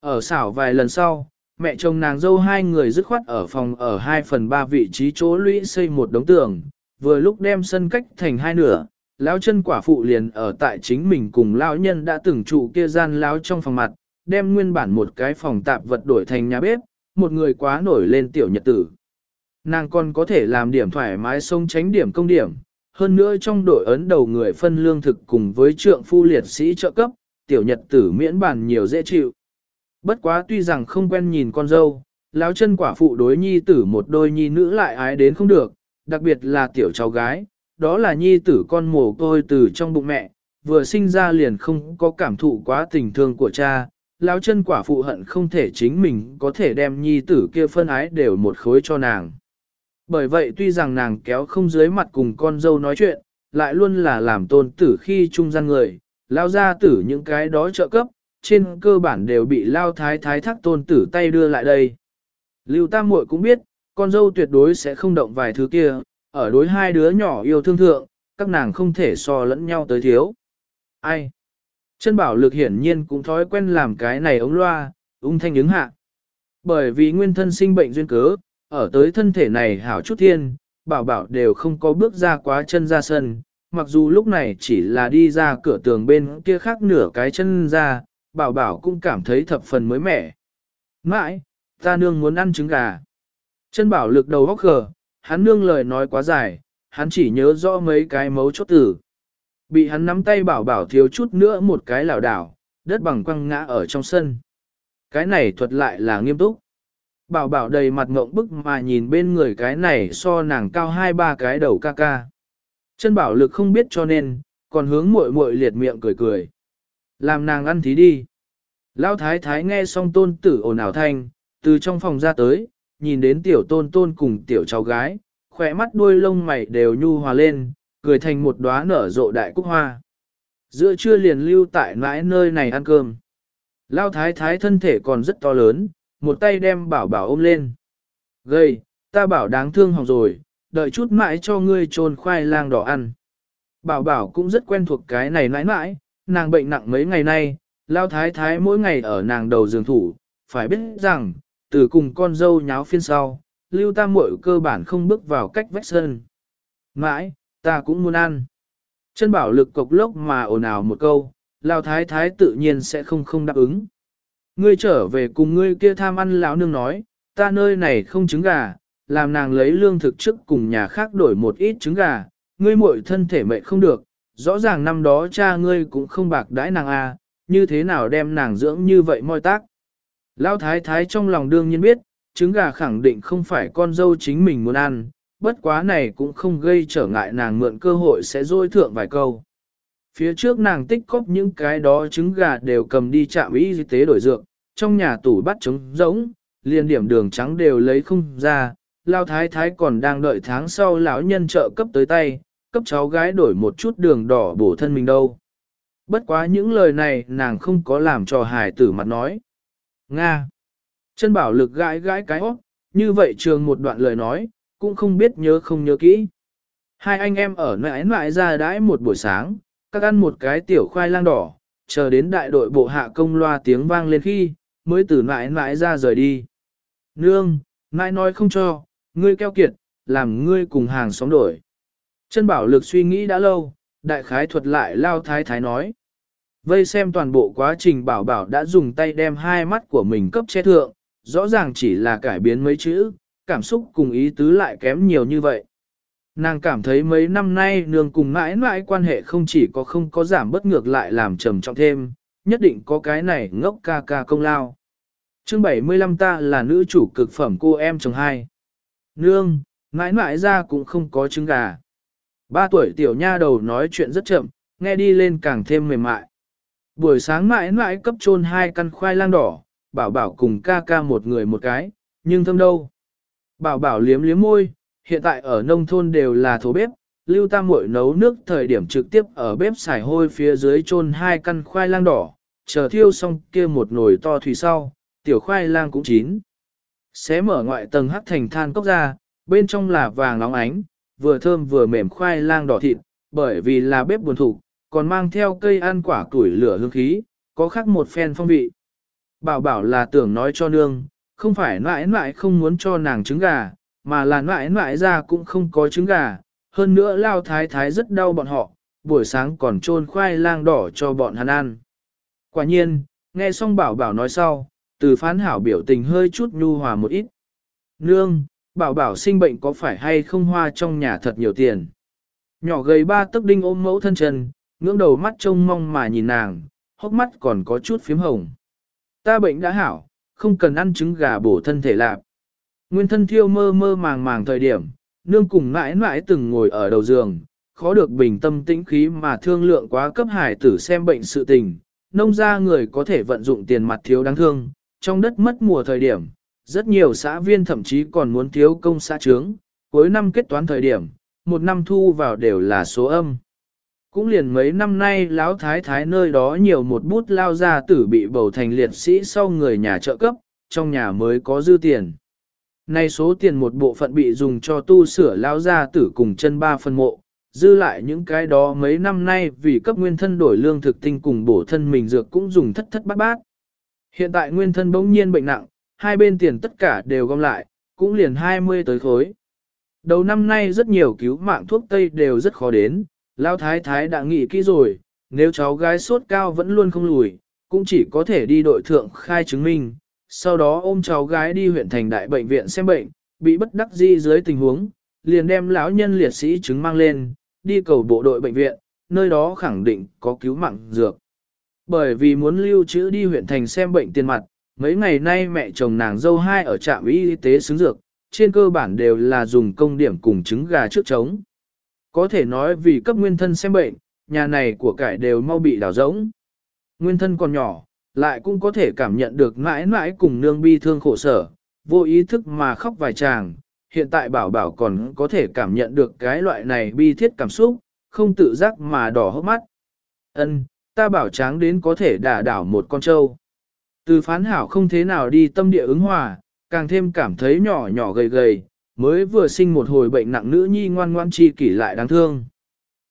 Ở xảo vài lần sau, mẹ chồng nàng dâu hai người dứt khoát ở phòng ở 2 phần 3 vị trí chỗ lũy xây một đống tường, vừa lúc đem sân cách thành hai nửa, lão chân quả phụ liền ở tại chính mình cùng lão nhân đã từng trụ kia gian lão trong phòng mặt, đem nguyên bản một cái phòng tạp vật đổi thành nhà bếp, một người quá nổi lên tiểu nhật tử. Nàng còn có thể làm điểm thoải mái sông tránh điểm công điểm, hơn nữa trong đội ấn đầu người phân lương thực cùng với trượng phu liệt sĩ trợ cấp, tiểu nhật tử miễn bản nhiều dễ chịu. Bất quá tuy rằng không quen nhìn con dâu, lão chân quả phụ đối nhi tử một đôi nhi nữ lại ái đến không được, đặc biệt là tiểu cháu gái, đó là nhi tử con mồ côi từ trong bụng mẹ, vừa sinh ra liền không có cảm thụ quá tình thương của cha, lão chân quả phụ hận không thể chính mình có thể đem nhi tử kia phân ái đều một khối cho nàng. Bởi vậy tuy rằng nàng kéo không dưới mặt cùng con dâu nói chuyện, lại luôn là làm tôn tử khi trung gian người, lao ra tử những cái đó trợ cấp, trên cơ bản đều bị lao thái thái thác tôn tử tay đưa lại đây. Lưu Tam Muội cũng biết, con dâu tuyệt đối sẽ không động vài thứ kia, ở đối hai đứa nhỏ yêu thương thượng, các nàng không thể so lẫn nhau tới thiếu. Ai? Chân bảo lực hiển nhiên cũng thói quen làm cái này ống loa, ung thanh ứng hạ. Bởi vì nguyên thân sinh bệnh duyên cớ, ở tới thân thể này hảo chút thiên, bảo bảo đều không có bước ra quá chân ra sân, mặc dù lúc này chỉ là đi ra cửa tường bên kia khác nửa cái chân ra, bảo bảo cũng cảm thấy thập phần mới mẻ. Mãi, ta nương muốn ăn trứng gà. Chân bảo lực đầu góc gờ, hắn nương lời nói quá dài, hắn chỉ nhớ rõ mấy cái mấu chốt tử. Bị hắn nắm tay bảo bảo thiếu chút nữa một cái lảo đảo, đất bằng quăng ngã ở trong sân. Cái này thuật lại là nghiêm túc. Bảo bảo đầy mặt ngộng bức mà nhìn bên người cái này so nàng cao hai ba cái đầu ca ca. Chân bảo lực không biết cho nên, còn hướng muội muội liệt miệng cười cười. Làm nàng ăn thí đi. Lão thái thái nghe xong tôn tử ồn ào thanh, từ trong phòng ra tới, nhìn đến tiểu tôn tôn cùng tiểu cháu gái, khỏe mắt đuôi lông mày đều nhu hòa lên, cười thành một đóa nở rộ đại cúc hoa. Giữa trưa liền lưu tại mãi nơi này ăn cơm. Lao thái thái thân thể còn rất to lớn, một tay đem bảo bảo ôm lên. Gây, ta bảo đáng thương hỏng rồi, đợi chút mãi cho ngươi trôn khoai lang đỏ ăn. Bảo bảo cũng rất quen thuộc cái này mãi mãi, nàng bệnh nặng mấy ngày nay, lao thái thái mỗi ngày ở nàng đầu giường thủ, phải biết rằng, từ cùng con dâu nháo phiên sau, lưu tam muội cơ bản không bước vào cách vách sân. Mãi, ta cũng muốn ăn. Chân bảo lực cộc lốc mà ồn ào một câu, lao thái thái tự nhiên sẽ không không đáp ứng. Ngươi trở về cùng ngươi kia tham ăn lão nương nói, ta nơi này không trứng gà, làm nàng lấy lương thực trước cùng nhà khác đổi một ít trứng gà, ngươi muội thân thể mệnh không được, rõ ràng năm đó cha ngươi cũng không bạc đãi nàng a, à, như thế nào đem nàng dưỡng như vậy moi tác. Lão thái thái trong lòng đương nhiên biết, trứng gà khẳng định không phải con dâu chính mình muốn ăn, bất quá này cũng không gây trở ngại nàng mượn cơ hội sẽ dôi thượng vài câu. Phía trước nàng tích cóp những cái đó trứng gà đều cầm đi chạm y tế đổi dược, trong nhà tủ bắt trống rỗng, liền điểm đường trắng đều lấy không ra, lao thái thái còn đang đợi tháng sau lão nhân trợ cấp tới tay, cấp cháu gái đổi một chút đường đỏ bổ thân mình đâu. Bất quá những lời này nàng không có làm cho hài tử mặt nói. Nga. Chân bảo lực gãi gãi cái óc, như vậy trường một đoạn lời nói, cũng không biết nhớ không nhớ kỹ. Hai anh em ở nãi nãi ra đãi một buổi sáng, các ăn một cái tiểu khoai lang đỏ, chờ đến đại đội bộ hạ công loa tiếng vang lên khi, mới từ nãi nãi ra rời đi. Nương, nãi nói không cho, ngươi keo kiệt, làm ngươi cùng hàng xóm đổi. Chân bảo lực suy nghĩ đã lâu, đại khái thuật lại lao thái thái nói. Vây xem toàn bộ quá trình bảo bảo đã dùng tay đem hai mắt của mình cấp che thượng, rõ ràng chỉ là cải biến mấy chữ, cảm xúc cùng ý tứ lại kém nhiều như vậy. Nàng cảm thấy mấy năm nay nương cùng mãi mãi quan hệ không chỉ có không có giảm bất ngược lại làm trầm trọng thêm, nhất định có cái này ngốc ca ca công lao. chương 75 ta là nữ chủ cực phẩm cô em chồng hai. Nương, mãi mãi ra cũng không có trứng gà. Ba tuổi tiểu nha đầu nói chuyện rất chậm, nghe đi lên càng thêm mềm mại. Buổi sáng mãi mãi cấp trôn hai căn khoai lang đỏ, bảo bảo cùng ca ca một người một cái, nhưng thơm đâu. Bảo bảo liếm liếm môi, hiện tại ở nông thôn đều là thổ bếp, lưu tam muội nấu nước thời điểm trực tiếp ở bếp xài hôi phía dưới trôn hai căn khoai lang đỏ, chờ thiêu xong kia một nồi to thủy sau, tiểu khoai lang cũng chín. Xé mở ngoại tầng hắc thành than cốc ra, bên trong là vàng nóng ánh, vừa thơm vừa mềm khoai lang đỏ thịt, bởi vì là bếp buồn thủ, còn mang theo cây ăn quả tuổi lửa hương khí, có khác một phen phong vị. Bảo bảo là tưởng nói cho nương, không phải mãi mãi không muốn cho nàng trứng gà, mà là mãi mãi ra cũng không có trứng gà, hơn nữa lao thái thái rất đau bọn họ, buổi sáng còn trôn khoai lang đỏ cho bọn hắn ăn. Quả nhiên, nghe xong bảo bảo nói sau, từ phán hảo biểu tình hơi chút nhu hòa một ít. Nương, bảo bảo sinh bệnh có phải hay không hoa trong nhà thật nhiều tiền. Nhỏ gầy ba tấc đinh ôm mẫu thân chân, ngưỡng đầu mắt trông mong mà nhìn nàng, hốc mắt còn có chút phím hồng. Ta bệnh đã hảo, không cần ăn trứng gà bổ thân thể lạp. Nguyên thân thiêu mơ mơ màng màng thời điểm, nương cùng mãi mãi từng ngồi ở đầu giường, khó được bình tâm tĩnh khí mà thương lượng quá cấp hải tử xem bệnh sự tình. Nông gia người có thể vận dụng tiền mặt thiếu đáng thương, trong đất mất mùa thời điểm, rất nhiều xã viên thậm chí còn muốn thiếu công xã trướng, cuối năm kết toán thời điểm, một năm thu vào đều là số âm. cũng liền mấy năm nay lão thái thái nơi đó nhiều một bút lao ra tử bị bầu thành liệt sĩ sau người nhà trợ cấp, trong nhà mới có dư tiền. Nay số tiền một bộ phận bị dùng cho tu sửa lao ra tử cùng chân ba phân mộ, dư lại những cái đó mấy năm nay vì cấp nguyên thân đổi lương thực tinh cùng bổ thân mình dược cũng dùng thất thất bát bát. Hiện tại nguyên thân bỗng nhiên bệnh nặng, hai bên tiền tất cả đều gom lại, cũng liền 20 tới khối. Đầu năm nay rất nhiều cứu mạng thuốc Tây đều rất khó đến, Lao Thái Thái đã nghĩ kỹ rồi, nếu cháu gái sốt cao vẫn luôn không lùi, cũng chỉ có thể đi đội thượng khai chứng minh, sau đó ôm cháu gái đi huyện thành đại bệnh viện xem bệnh, bị bất đắc di dưới tình huống, liền đem lão nhân liệt sĩ chứng mang lên, đi cầu bộ đội bệnh viện, nơi đó khẳng định có cứu mạng dược. Bởi vì muốn lưu trữ đi huyện thành xem bệnh tiền mặt, mấy ngày nay mẹ chồng nàng dâu hai ở trạm y tế xứng dược, trên cơ bản đều là dùng công điểm cùng trứng gà trước trống. Có thể nói vì cấp nguyên thân xem bệnh, nhà này của cải đều mau bị đảo rỗng. Nguyên thân còn nhỏ, lại cũng có thể cảm nhận được mãi mãi cùng nương bi thương khổ sở, vô ý thức mà khóc vài chàng. Hiện tại bảo bảo còn có thể cảm nhận được cái loại này bi thiết cảm xúc, không tự giác mà đỏ hốc mắt. Ân, ta bảo tráng đến có thể đả đảo một con trâu. Từ phán hảo không thế nào đi tâm địa ứng hòa, càng thêm cảm thấy nhỏ nhỏ gầy gầy, mới vừa sinh một hồi bệnh nặng nữ nhi ngoan ngoan chi kỷ lại đáng thương.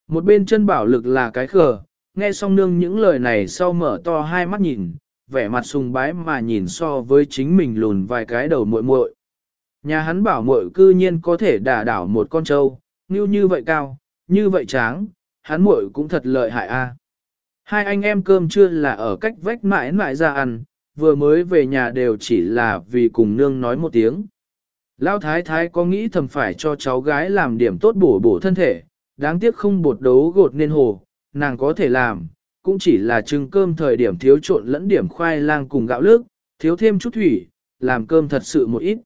Một bên chân bảo lực là cái khờ, nghe xong nương những lời này sau mở to hai mắt nhìn, vẻ mặt sùng bái mà nhìn so với chính mình lùn vài cái đầu muội muội. Nhà hắn bảo muội cư nhiên có thể đả đảo một con trâu, như như vậy cao, như vậy tráng, hắn muội cũng thật lợi hại a. Hai anh em cơm trưa là ở cách vách mãi mãi ra ăn, vừa mới về nhà đều chỉ là vì cùng nương nói một tiếng. Lão thái thái có nghĩ thầm phải cho cháu gái làm điểm tốt bổ bổ thân thể, đáng tiếc không bột đấu gột nên hồ, nàng có thể làm, cũng chỉ là trưng cơm thời điểm thiếu trộn lẫn điểm khoai lang cùng gạo lước, thiếu thêm chút thủy, làm cơm thật sự một ít.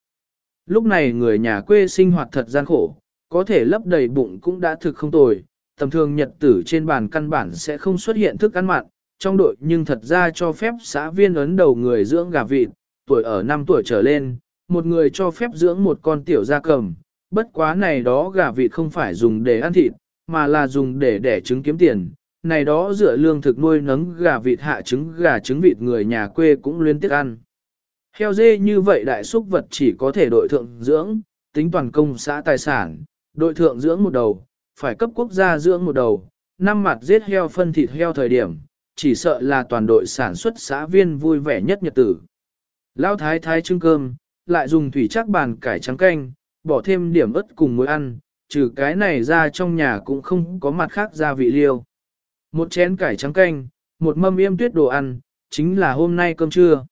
Lúc này người nhà quê sinh hoạt thật gian khổ, có thể lấp đầy bụng cũng đã thực không tồi, tầm thường nhật tử trên bàn căn bản sẽ không xuất hiện thức ăn mặn, trong đội nhưng thật ra cho phép xã viên ấn đầu người dưỡng gà vịt, tuổi ở 5 tuổi trở lên, một người cho phép dưỡng một con tiểu gia cầm, bất quá này đó gà vịt không phải dùng để ăn thịt, mà là dùng để đẻ trứng kiếm tiền, này đó dựa lương thực nuôi nấng gà vịt hạ trứng gà trứng vịt người nhà quê cũng liên tiếp ăn. Heo dê như vậy đại súc vật chỉ có thể đội thượng dưỡng, tính toàn công xã tài sản, đội thượng dưỡng một đầu, phải cấp quốc gia dưỡng một đầu, năm mặt giết heo phân thịt heo thời điểm, chỉ sợ là toàn đội sản xuất xã viên vui vẻ nhất nhật tử. Lao thái thái trưng cơm, lại dùng thủy chắc bàn cải trắng canh, bỏ thêm điểm ớt cùng muối ăn, trừ cái này ra trong nhà cũng không có mặt khác gia vị liêu. Một chén cải trắng canh, một mâm yêm tuyết đồ ăn, chính là hôm nay cơm trưa.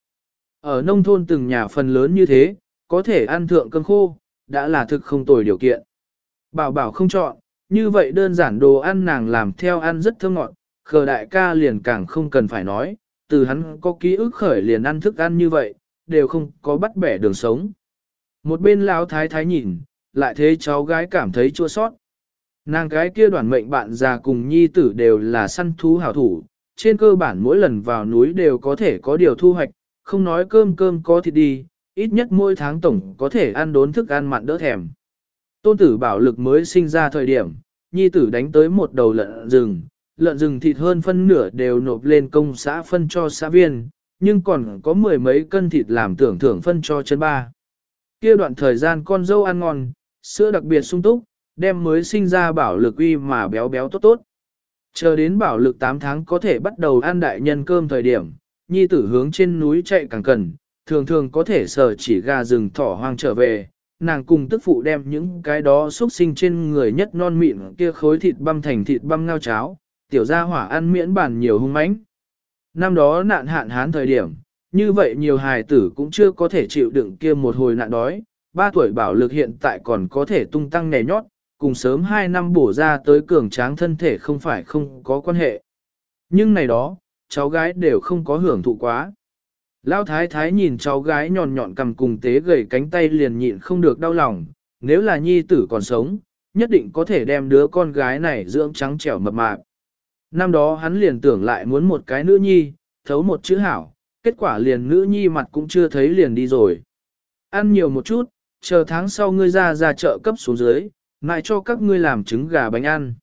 Ở nông thôn từng nhà phần lớn như thế, có thể ăn thượng cơm khô, đã là thực không tồi điều kiện. Bảo bảo không chọn, như vậy đơn giản đồ ăn nàng làm theo ăn rất thơm ngọt, khờ đại ca liền càng không cần phải nói, từ hắn có ký ức khởi liền ăn thức ăn như vậy, đều không có bắt bẻ đường sống. Một bên lão thái thái nhìn, lại thế cháu gái cảm thấy chua sót. Nàng gái kia đoàn mệnh bạn già cùng nhi tử đều là săn thú hảo thủ, trên cơ bản mỗi lần vào núi đều có thể có điều thu hoạch, không nói cơm cơm có thịt đi, ít nhất mỗi tháng tổng có thể ăn đốn thức ăn mặn đỡ thèm. Tôn tử bảo lực mới sinh ra thời điểm, nhi tử đánh tới một đầu lợn rừng, lợn rừng thịt hơn phân nửa đều nộp lên công xã phân cho xã viên, nhưng còn có mười mấy cân thịt làm tưởng thưởng phân cho chân ba. kia đoạn thời gian con dâu ăn ngon, sữa đặc biệt sung túc, đem mới sinh ra bảo lực uy mà béo béo tốt tốt. Chờ đến bảo lực 8 tháng có thể bắt đầu ăn đại nhân cơm thời điểm, nhi tử hướng trên núi chạy càng cần, thường thường có thể sở chỉ gà rừng thỏ hoang trở về, nàng cùng tức phụ đem những cái đó xúc sinh trên người nhất non mịn kia khối thịt băm thành thịt băm ngao cháo, tiểu gia hỏa ăn miễn bản nhiều hung mãnh. Năm đó nạn hạn hán thời điểm, như vậy nhiều hài tử cũng chưa có thể chịu đựng kia một hồi nạn đói, ba tuổi bảo lực hiện tại còn có thể tung tăng nhảy nhót, cùng sớm hai năm bổ ra tới cường tráng thân thể không phải không có quan hệ. Nhưng này đó, cháu gái đều không có hưởng thụ quá. Lão thái thái nhìn cháu gái nhọn nhọn cầm cùng tế gầy cánh tay liền nhịn không được đau lòng, nếu là nhi tử còn sống, nhất định có thể đem đứa con gái này dưỡng trắng trẻo mập mạp. Năm đó hắn liền tưởng lại muốn một cái nữ nhi, thấu một chữ hảo, kết quả liền nữ nhi mặt cũng chưa thấy liền đi rồi. Ăn nhiều một chút, chờ tháng sau ngươi ra ra chợ cấp xuống dưới, lại cho các ngươi làm trứng gà bánh ăn.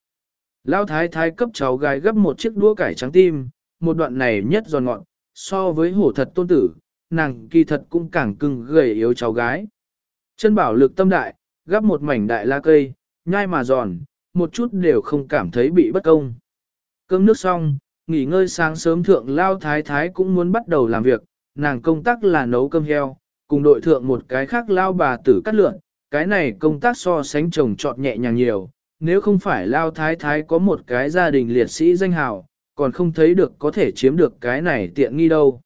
Lão thái thái cấp cháu gái gấp một chiếc đũa cải trắng tim, một đoạn này nhất giòn ngọn, so với hổ thật tôn tử, nàng kỳ thật cũng càng cưng gầy yếu cháu gái. Chân bảo lực tâm đại, gấp một mảnh đại la cây, nhai mà giòn, một chút đều không cảm thấy bị bất công. Cơm nước xong, nghỉ ngơi sáng sớm thượng lao thái thái cũng muốn bắt đầu làm việc, nàng công tác là nấu cơm heo, cùng đội thượng một cái khác lao bà tử cắt lượn, cái này công tác so sánh chồng trọt nhẹ nhàng nhiều, nếu không phải lao thái thái có một cái gia đình liệt sĩ danh hào, còn không thấy được có thể chiếm được cái này tiện nghi đâu.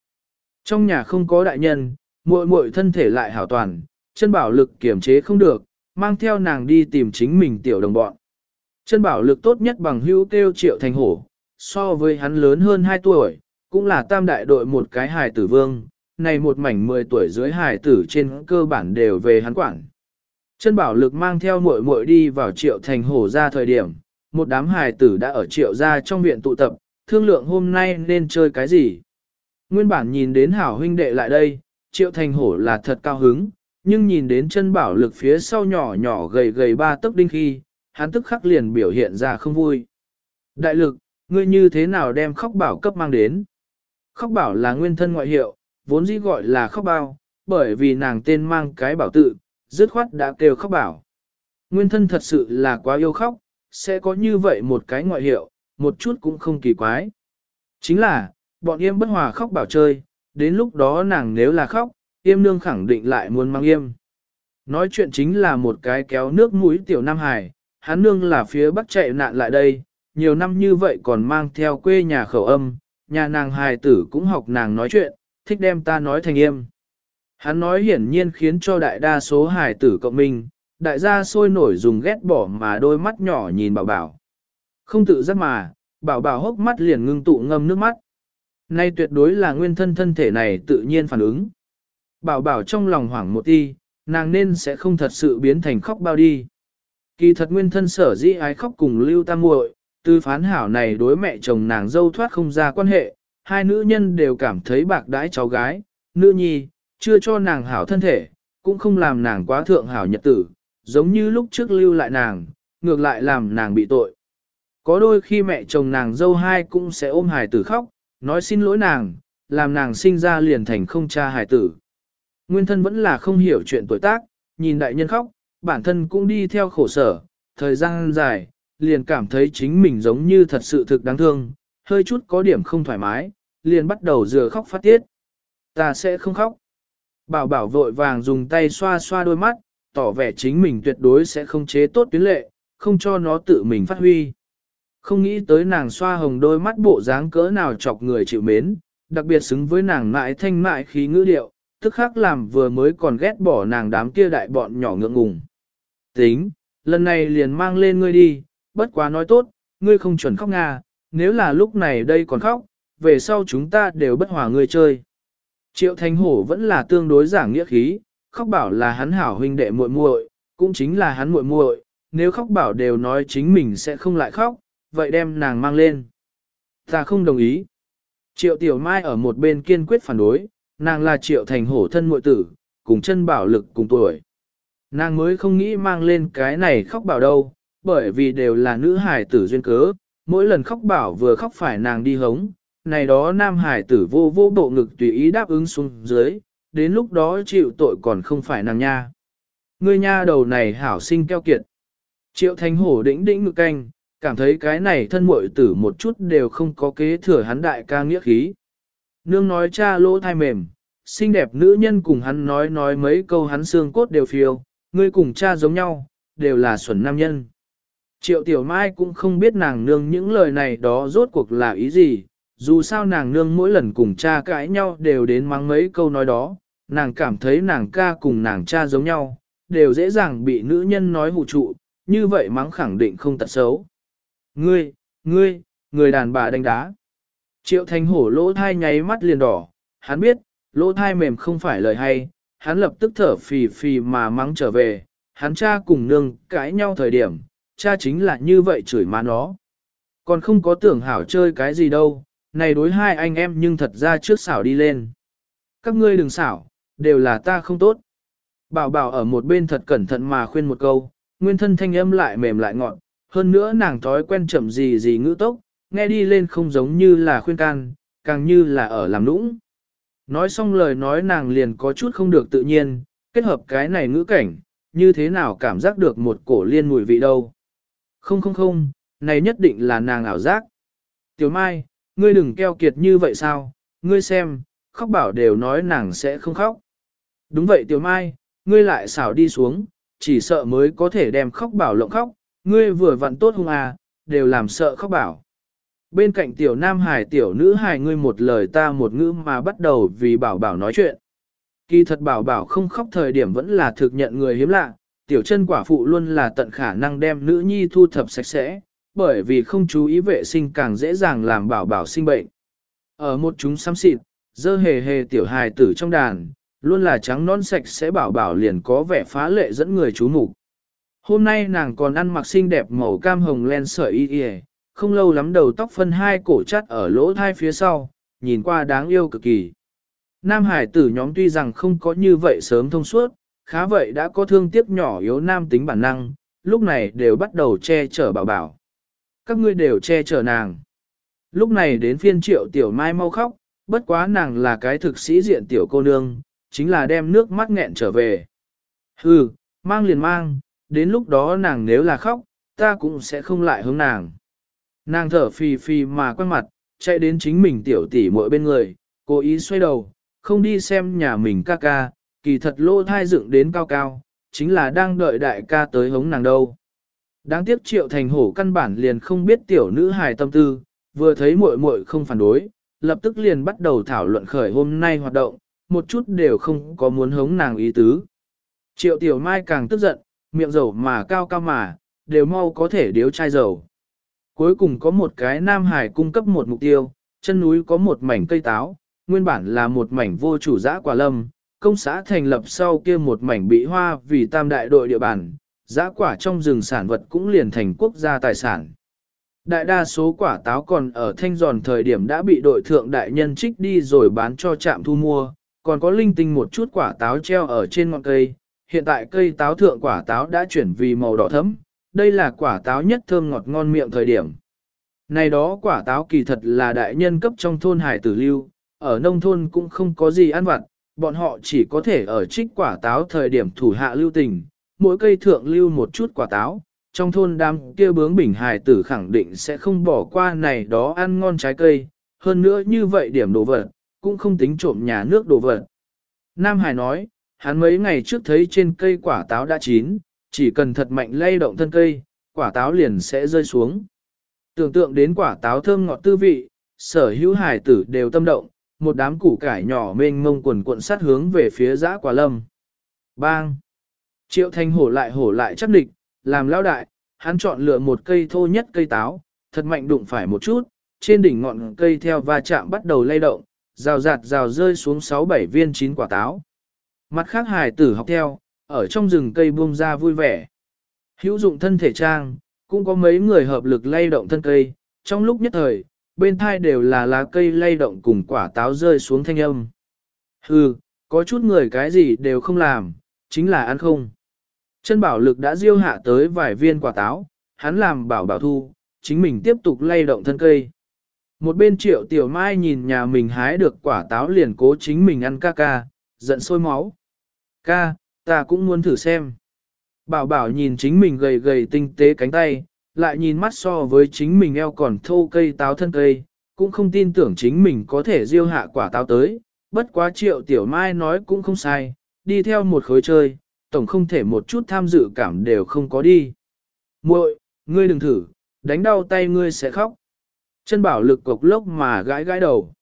Trong nhà không có đại nhân, muội muội thân thể lại hảo toàn, chân bảo lực kiểm chế không được, mang theo nàng đi tìm chính mình tiểu đồng bọn. Chân bảo lực tốt nhất bằng hữu kêu triệu thành hổ, so với hắn lớn hơn 2 tuổi, cũng là tam đại đội một cái hài tử vương, này một mảnh 10 tuổi dưới hài tử trên cơ bản đều về hắn quản. Chân bảo lực mang theo muội muội đi vào triệu thành hổ ra thời điểm, một đám hài tử đã ở triệu ra trong viện tụ tập, thương lượng hôm nay nên chơi cái gì. Nguyên bản nhìn đến hảo huynh đệ lại đây, triệu thành hổ là thật cao hứng, nhưng nhìn đến chân bảo lực phía sau nhỏ nhỏ gầy gầy ba tấc đinh khi, hắn tức khắc liền biểu hiện ra không vui. Đại lực, ngươi như thế nào đem khóc bảo cấp mang đến? Khóc bảo là nguyên thân ngoại hiệu, vốn dĩ gọi là khóc bao, bởi vì nàng tên mang cái bảo tự, dứt khoát đã kêu khóc bảo. Nguyên thân thật sự là quá yêu khóc, sẽ có như vậy một cái ngoại hiệu, một chút cũng không kỳ quái. Chính là, bọn yêm bất hòa khóc bảo chơi, đến lúc đó nàng nếu là khóc, yêm nương khẳng định lại muốn mang yêm. Nói chuyện chính là một cái kéo nước mũi tiểu Nam Hải, hắn nương là phía bắc chạy nạn lại đây, nhiều năm như vậy còn mang theo quê nhà khẩu âm, nhà nàng hài tử cũng học nàng nói chuyện, thích đem ta nói thành em Hắn nói hiển nhiên khiến cho đại đa số hài tử cộng minh, đại gia sôi nổi dùng ghét bỏ mà đôi mắt nhỏ nhìn bảo bảo. Không tự giác mà, bảo bảo hốc mắt liền ngưng tụ ngâm nước mắt. Nay tuyệt đối là nguyên thân thân thể này tự nhiên phản ứng. Bảo bảo trong lòng hoảng một y nàng nên sẽ không thật sự biến thành khóc bao đi. Kỳ thật nguyên thân sở dĩ ái khóc cùng lưu tam muội, Tư phán hảo này đối mẹ chồng nàng dâu thoát không ra quan hệ, hai nữ nhân đều cảm thấy bạc đãi cháu gái, nữ nhi, chưa cho nàng hảo thân thể, cũng không làm nàng quá thượng hảo nhật tử, giống như lúc trước lưu lại nàng, ngược lại làm nàng bị tội. Có đôi khi mẹ chồng nàng dâu hai cũng sẽ ôm hài tử khóc, nói xin lỗi nàng, làm nàng sinh ra liền thành không cha hài tử. Nguyên thân vẫn là không hiểu chuyện tuổi tác, nhìn đại nhân khóc, bản thân cũng đi theo khổ sở, thời gian dài, liền cảm thấy chính mình giống như thật sự thực đáng thương, hơi chút có điểm không thoải mái, liền bắt đầu rửa khóc phát tiết. Ta sẽ không khóc. Bảo bảo vội vàng dùng tay xoa xoa đôi mắt, tỏ vẻ chính mình tuyệt đối sẽ không chế tốt tuyến lệ, không cho nó tự mình phát huy. Không nghĩ tới nàng xoa hồng đôi mắt bộ dáng cỡ nào chọc người chịu mến, đặc biệt xứng với nàng mại thanh mại khí ngữ điệu, tức khắc làm vừa mới còn ghét bỏ nàng đám kia đại bọn nhỏ ngượng ngùng. Tính, lần này liền mang lên ngươi đi, bất quá nói tốt, ngươi không chuẩn khóc nga, nếu là lúc này đây còn khóc, về sau chúng ta đều bất hòa ngươi chơi. Triệu Thanh Hổ vẫn là tương đối giảng nghĩa khí, khóc bảo là hắn hảo huynh đệ muội muội, cũng chính là hắn muội muội, nếu khóc bảo đều nói chính mình sẽ không lại khóc, vậy đem nàng mang lên. Ta không đồng ý. Triệu Tiểu Mai ở một bên kiên quyết phản đối, nàng là Triệu Thành Hổ thân muội tử, cùng chân bảo lực cùng tuổi. Nàng mới không nghĩ mang lên cái này khóc bảo đâu, bởi vì đều là nữ hải tử duyên cớ, mỗi lần khóc bảo vừa khóc phải nàng đi hống, này đó nam hải tử vô vô bộ ngực tùy ý đáp ứng xuống dưới, đến lúc đó chịu tội còn không phải nàng nha. Ngươi nha đầu này hảo sinh keo kiệt. Triệu thanh hổ đĩnh đĩnh ngực canh, cảm thấy cái này thân muội tử một chút đều không có kế thừa hắn đại ca nghĩa khí. Nương nói cha lỗ thai mềm, xinh đẹp nữ nhân cùng hắn nói nói mấy câu hắn xương cốt đều phiêu, ngươi cùng cha giống nhau, đều là xuẩn nam nhân. Triệu Tiểu Mai cũng không biết nàng nương những lời này đó rốt cuộc là ý gì, dù sao nàng nương mỗi lần cùng cha cãi nhau đều đến mắng mấy câu nói đó, nàng cảm thấy nàng ca cùng nàng cha giống nhau, đều dễ dàng bị nữ nhân nói hụ trụ, như vậy mắng khẳng định không tật xấu. Ngươi, ngươi, người đàn bà đánh đá. Triệu Thanh Hổ lỗ thai nháy mắt liền đỏ, hắn biết, lỗ thai mềm không phải lời hay, hắn lập tức thở phì phì mà mắng trở về, hắn cha cùng nương cãi nhau thời điểm, cha chính là như vậy chửi má nó. Còn không có tưởng hảo chơi cái gì đâu, này đối hai anh em nhưng thật ra trước xảo đi lên. Các ngươi đừng xảo, đều là ta không tốt. Bảo bảo ở một bên thật cẩn thận mà khuyên một câu, nguyên thân thanh âm lại mềm lại ngọn, hơn nữa nàng thói quen chậm gì gì ngữ tốc, nghe đi lên không giống như là khuyên can, càng như là ở làm nũng. Nói xong lời nói nàng liền có chút không được tự nhiên, kết hợp cái này ngữ cảnh, như thế nào cảm giác được một cổ liên mùi vị đâu. Không không không, này nhất định là nàng ảo giác. Tiểu Mai, ngươi đừng keo kiệt như vậy sao, ngươi xem, khóc bảo đều nói nàng sẽ không khóc. Đúng vậy Tiểu Mai, ngươi lại xảo đi xuống, chỉ sợ mới có thể đem khóc bảo lộng khóc, ngươi vừa vặn tốt hung à, đều làm sợ khóc bảo. Bên cạnh tiểu nam hải tiểu nữ hải ngươi một lời ta một ngữ mà bắt đầu vì bảo bảo nói chuyện. Kỳ thật bảo bảo không khóc thời điểm vẫn là thực nhận người hiếm lạ, tiểu chân quả phụ luôn là tận khả năng đem nữ nhi thu thập sạch sẽ, bởi vì không chú ý vệ sinh càng dễ dàng làm bảo bảo sinh bệnh. Ở một chúng xăm xịt, dơ hề hề tiểu hài tử trong đàn, luôn là trắng non sạch sẽ bảo bảo liền có vẻ phá lệ dẫn người chú mục. Hôm nay nàng còn ăn mặc xinh đẹp màu cam hồng len sợi y y, không lâu lắm đầu tóc phân hai cổ chắt ở lỗ thai phía sau, nhìn qua đáng yêu cực kỳ. Nam hải tử nhóm tuy rằng không có như vậy sớm thông suốt, khá vậy đã có thương tiếc nhỏ yếu nam tính bản năng, lúc này đều bắt đầu che chở bảo bảo. Các ngươi đều che chở nàng. Lúc này đến phiên triệu tiểu mai mau khóc, bất quá nàng là cái thực sĩ diện tiểu cô nương, chính là đem nước mắt nghẹn trở về. Hừ, mang liền mang, đến lúc đó nàng nếu là khóc, ta cũng sẽ không lại hướng nàng. Nàng thở phì phì mà quay mặt, chạy đến chính mình tiểu tỷ muội bên người, cố ý xoay đầu, không đi xem nhà mình ca ca, kỳ thật lô thai dựng đến cao cao, chính là đang đợi đại ca tới hống nàng đâu. Đáng tiếc triệu thành hổ căn bản liền không biết tiểu nữ hài tâm tư, vừa thấy muội muội không phản đối, lập tức liền bắt đầu thảo luận khởi hôm nay hoạt động, một chút đều không có muốn hống nàng ý tứ. Triệu tiểu mai càng tức giận, miệng dầu mà cao cao mà, đều mau có thể điếu chai dầu. Cuối cùng có một cái nam hải cung cấp một mục tiêu, chân núi có một mảnh cây táo, nguyên bản là một mảnh vô chủ dã quả lâm, công xã thành lập sau kia một mảnh bị hoa vì tam đại đội địa bàn, giá quả trong rừng sản vật cũng liền thành quốc gia tài sản. Đại đa số quả táo còn ở thanh giòn thời điểm đã bị đội thượng đại nhân trích đi rồi bán cho trạm thu mua, còn có linh tinh một chút quả táo treo ở trên ngọn cây. Hiện tại cây táo thượng quả táo đã chuyển vì màu đỏ thẫm, đây là quả táo nhất thơm ngọt ngon miệng thời điểm. Này đó quả táo kỳ thật là đại nhân cấp trong thôn hải tử lưu, ở nông thôn cũng không có gì ăn vặt, bọn họ chỉ có thể ở trích quả táo thời điểm thủ hạ lưu tình, mỗi cây thượng lưu một chút quả táo, trong thôn đám kia bướng bình hài tử khẳng định sẽ không bỏ qua này đó ăn ngon trái cây, hơn nữa như vậy điểm đồ vật, cũng không tính trộm nhà nước đồ vật. Nam Hải nói, hắn mấy ngày trước thấy trên cây quả táo đã chín, chỉ cần thật mạnh lay động thân cây, quả táo liền sẽ rơi xuống. Tưởng tượng đến quả táo thơm ngọt tư vị, sở hữu hải tử đều tâm động, một đám củ cải nhỏ mênh mông quần cuộn sát hướng về phía giã quả lâm. Bang! Triệu thanh hổ lại hổ lại chắc địch, làm lao đại, hắn chọn lựa một cây thô nhất cây táo, thật mạnh đụng phải một chút, trên đỉnh ngọn cây theo va chạm bắt đầu lay động, rào rạt rào rơi xuống 6-7 viên chín quả táo. Mặt khác hài tử học theo, ở trong rừng cây buông ra vui vẻ. Hữu dụng thân thể trang, cũng có mấy người hợp lực lay động thân cây, trong lúc nhất thời, bên thai đều là lá cây lay động cùng quả táo rơi xuống thanh âm. Hừ, có chút người cái gì đều không làm, chính là ăn không. Chân bảo lực đã diêu hạ tới vài viên quả táo, hắn làm bảo bảo thu, chính mình tiếp tục lay động thân cây. Một bên triệu tiểu mai nhìn nhà mình hái được quả táo liền cố chính mình ăn ca ca, giận sôi máu. Ca, ta cũng muốn thử xem. Bảo bảo nhìn chính mình gầy gầy tinh tế cánh tay, lại nhìn mắt so với chính mình eo còn thô cây táo thân cây, cũng không tin tưởng chính mình có thể diêu hạ quả táo tới. Bất quá triệu tiểu mai nói cũng không sai, đi theo một khối chơi, tổng không thể một chút tham dự cảm đều không có đi. muội ngươi đừng thử, đánh đau tay ngươi sẽ khóc. Chân bảo lực cục lốc mà gãi gãi đầu.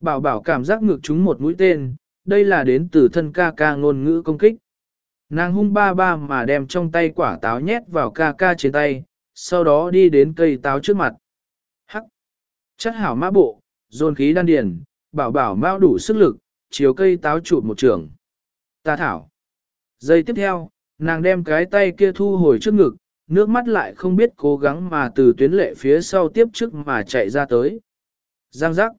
Bảo bảo cảm giác ngược chúng một mũi tên, đây là đến từ thân ca ca ngôn ngữ công kích. Nàng hung ba ba mà đem trong tay quả táo nhét vào ca ca trên tay, sau đó đi đến cây táo trước mặt. Hắc! Chất hảo mã bộ, dồn khí đan điền, bảo bảo mau đủ sức lực, chiếu cây táo chụp một trường. Ta thảo! Giây tiếp theo, nàng đem cái tay kia thu hồi trước ngực, nước mắt lại không biết cố gắng mà từ tuyến lệ phía sau tiếp trước mà chạy ra tới. Giang giác.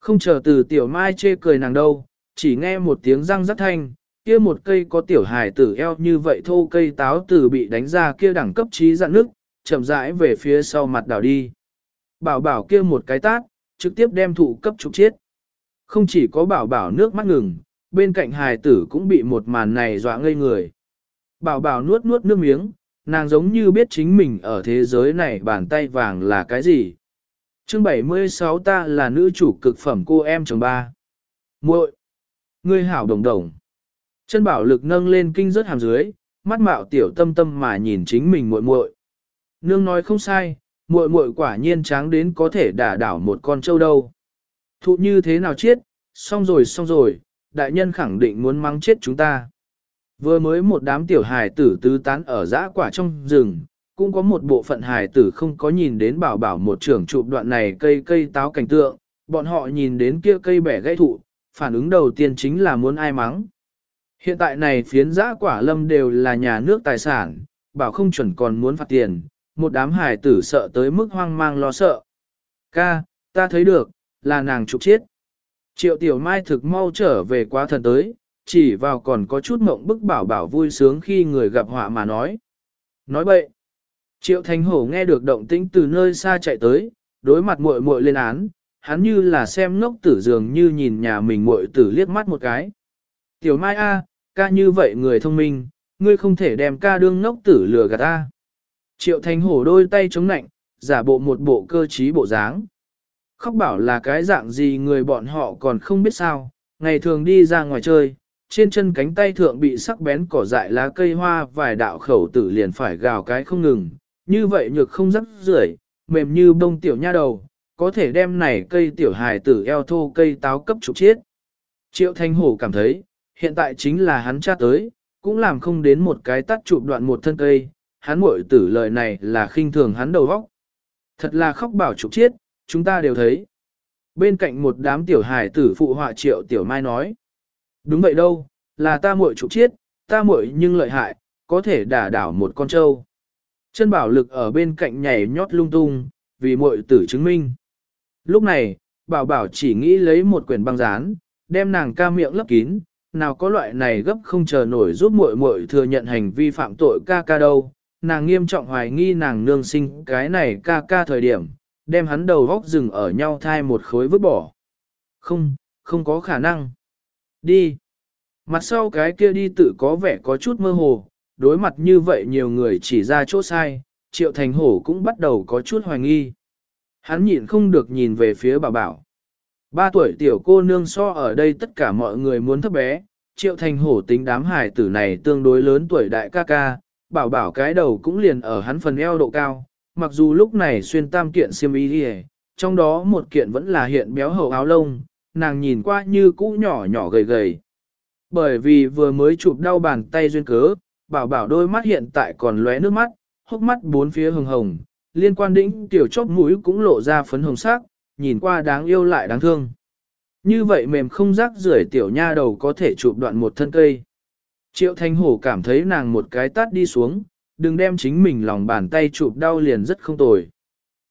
Không chờ từ tiểu mai chê cười nàng đâu, chỉ nghe một tiếng răng rắc thanh, kia một cây có tiểu hài tử eo như vậy thô cây táo từ bị đánh ra kia đẳng cấp trí dạn nước, chậm rãi về phía sau mặt đảo đi. Bảo bảo kia một cái tát, trực tiếp đem thụ cấp trục chết. Không chỉ có bảo bảo nước mắt ngừng, bên cạnh hài tử cũng bị một màn này dọa ngây người. Bảo bảo nuốt nuốt nước miếng, nàng giống như biết chính mình ở thế giới này bàn tay vàng là cái gì. Chương 76 ta là nữ chủ cực phẩm cô em chồng ba. muội Ngươi hảo đồng đồng. Chân bảo lực nâng lên kinh rớt hàm dưới, mắt mạo tiểu tâm tâm mà nhìn chính mình muội muội. Nương nói không sai, muội muội quả nhiên tráng đến có thể đả đảo một con trâu đâu. Thụ như thế nào chết, xong rồi xong rồi, đại nhân khẳng định muốn mắng chết chúng ta. Vừa mới một đám tiểu hài tử tứ tán ở dã quả trong rừng, cũng có một bộ phận hài tử không có nhìn đến bảo bảo một trưởng chụp đoạn này cây cây táo cảnh tượng, bọn họ nhìn đến kia cây bẻ gãy thụ, phản ứng đầu tiên chính là muốn ai mắng. Hiện tại này phiến dã quả lâm đều là nhà nước tài sản, bảo không chuẩn còn muốn phạt tiền, một đám hải tử sợ tới mức hoang mang lo sợ. Ca, ta thấy được, là nàng trục chết. Triệu tiểu mai thực mau trở về quá thần tới, chỉ vào còn có chút mộng bức bảo bảo vui sướng khi người gặp họa mà nói. Nói bậy. Triệu thành hổ nghe được động tĩnh từ nơi xa chạy tới, đối mặt muội muội lên án, hắn như là xem ngốc tử dường như nhìn nhà mình muội tử liếc mắt một cái. Tiểu mai a, ca như vậy người thông minh, ngươi không thể đem ca đương ngốc tử lừa gạt ta. Triệu thành hổ đôi tay chống nạnh, giả bộ một bộ cơ trí bộ dáng. Khóc bảo là cái dạng gì người bọn họ còn không biết sao, ngày thường đi ra ngoài chơi, trên chân cánh tay thượng bị sắc bén cỏ dại lá cây hoa vài đạo khẩu tử liền phải gào cái không ngừng, như vậy nhược không rắc rưởi, mềm như bông tiểu nha đầu, có thể đem này cây tiểu hài tử eo thô cây táo cấp trục chết. Triệu Thanh Hổ cảm thấy, hiện tại chính là hắn cha tới, cũng làm không đến một cái tắt chụp đoạn một thân cây, hắn muội tử lời này là khinh thường hắn đầu vóc. Thật là khóc bảo trục chết, chúng ta đều thấy. Bên cạnh một đám tiểu hài tử phụ họa triệu tiểu mai nói. Đúng vậy đâu, là ta muội trục chết, ta muội nhưng lợi hại, có thể đả đảo một con trâu. Chân bảo lực ở bên cạnh nhảy nhót lung tung, vì muội tử chứng minh. Lúc này, bảo bảo chỉ nghĩ lấy một quyển băng dán, đem nàng ca miệng lấp kín, nào có loại này gấp không chờ nổi giúp muội muội thừa nhận hành vi phạm tội ca ca đâu. Nàng nghiêm trọng hoài nghi nàng nương sinh cái này ca ca thời điểm, đem hắn đầu góc rừng ở nhau thai một khối vứt bỏ. Không, không có khả năng. Đi. Mặt sau cái kia đi tự có vẻ có chút mơ hồ, đối mặt như vậy nhiều người chỉ ra chỗ sai, triệu thành hổ cũng bắt đầu có chút hoài nghi. Hắn nhịn không được nhìn về phía bà bảo. Ba tuổi tiểu cô nương so ở đây tất cả mọi người muốn thấp bé, triệu thành hổ tính đám hải tử này tương đối lớn tuổi đại ca ca, bảo bảo cái đầu cũng liền ở hắn phần eo độ cao, mặc dù lúc này xuyên tam kiện xiêm y đi trong đó một kiện vẫn là hiện béo hầu áo lông, nàng nhìn qua như cũ nhỏ nhỏ gầy gầy. Bởi vì vừa mới chụp đau bàn tay duyên cớ, bảo bảo đôi mắt hiện tại còn lóe nước mắt, hốc mắt bốn phía hồng hồng, liên quan đỉnh tiểu chóp mũi cũng lộ ra phấn hồng sắc, nhìn qua đáng yêu lại đáng thương. Như vậy mềm không rác rưởi tiểu nha đầu có thể chụp đoạn một thân cây. Triệu Thanh Hổ cảm thấy nàng một cái tát đi xuống, đừng đem chính mình lòng bàn tay chụp đau liền rất không tồi.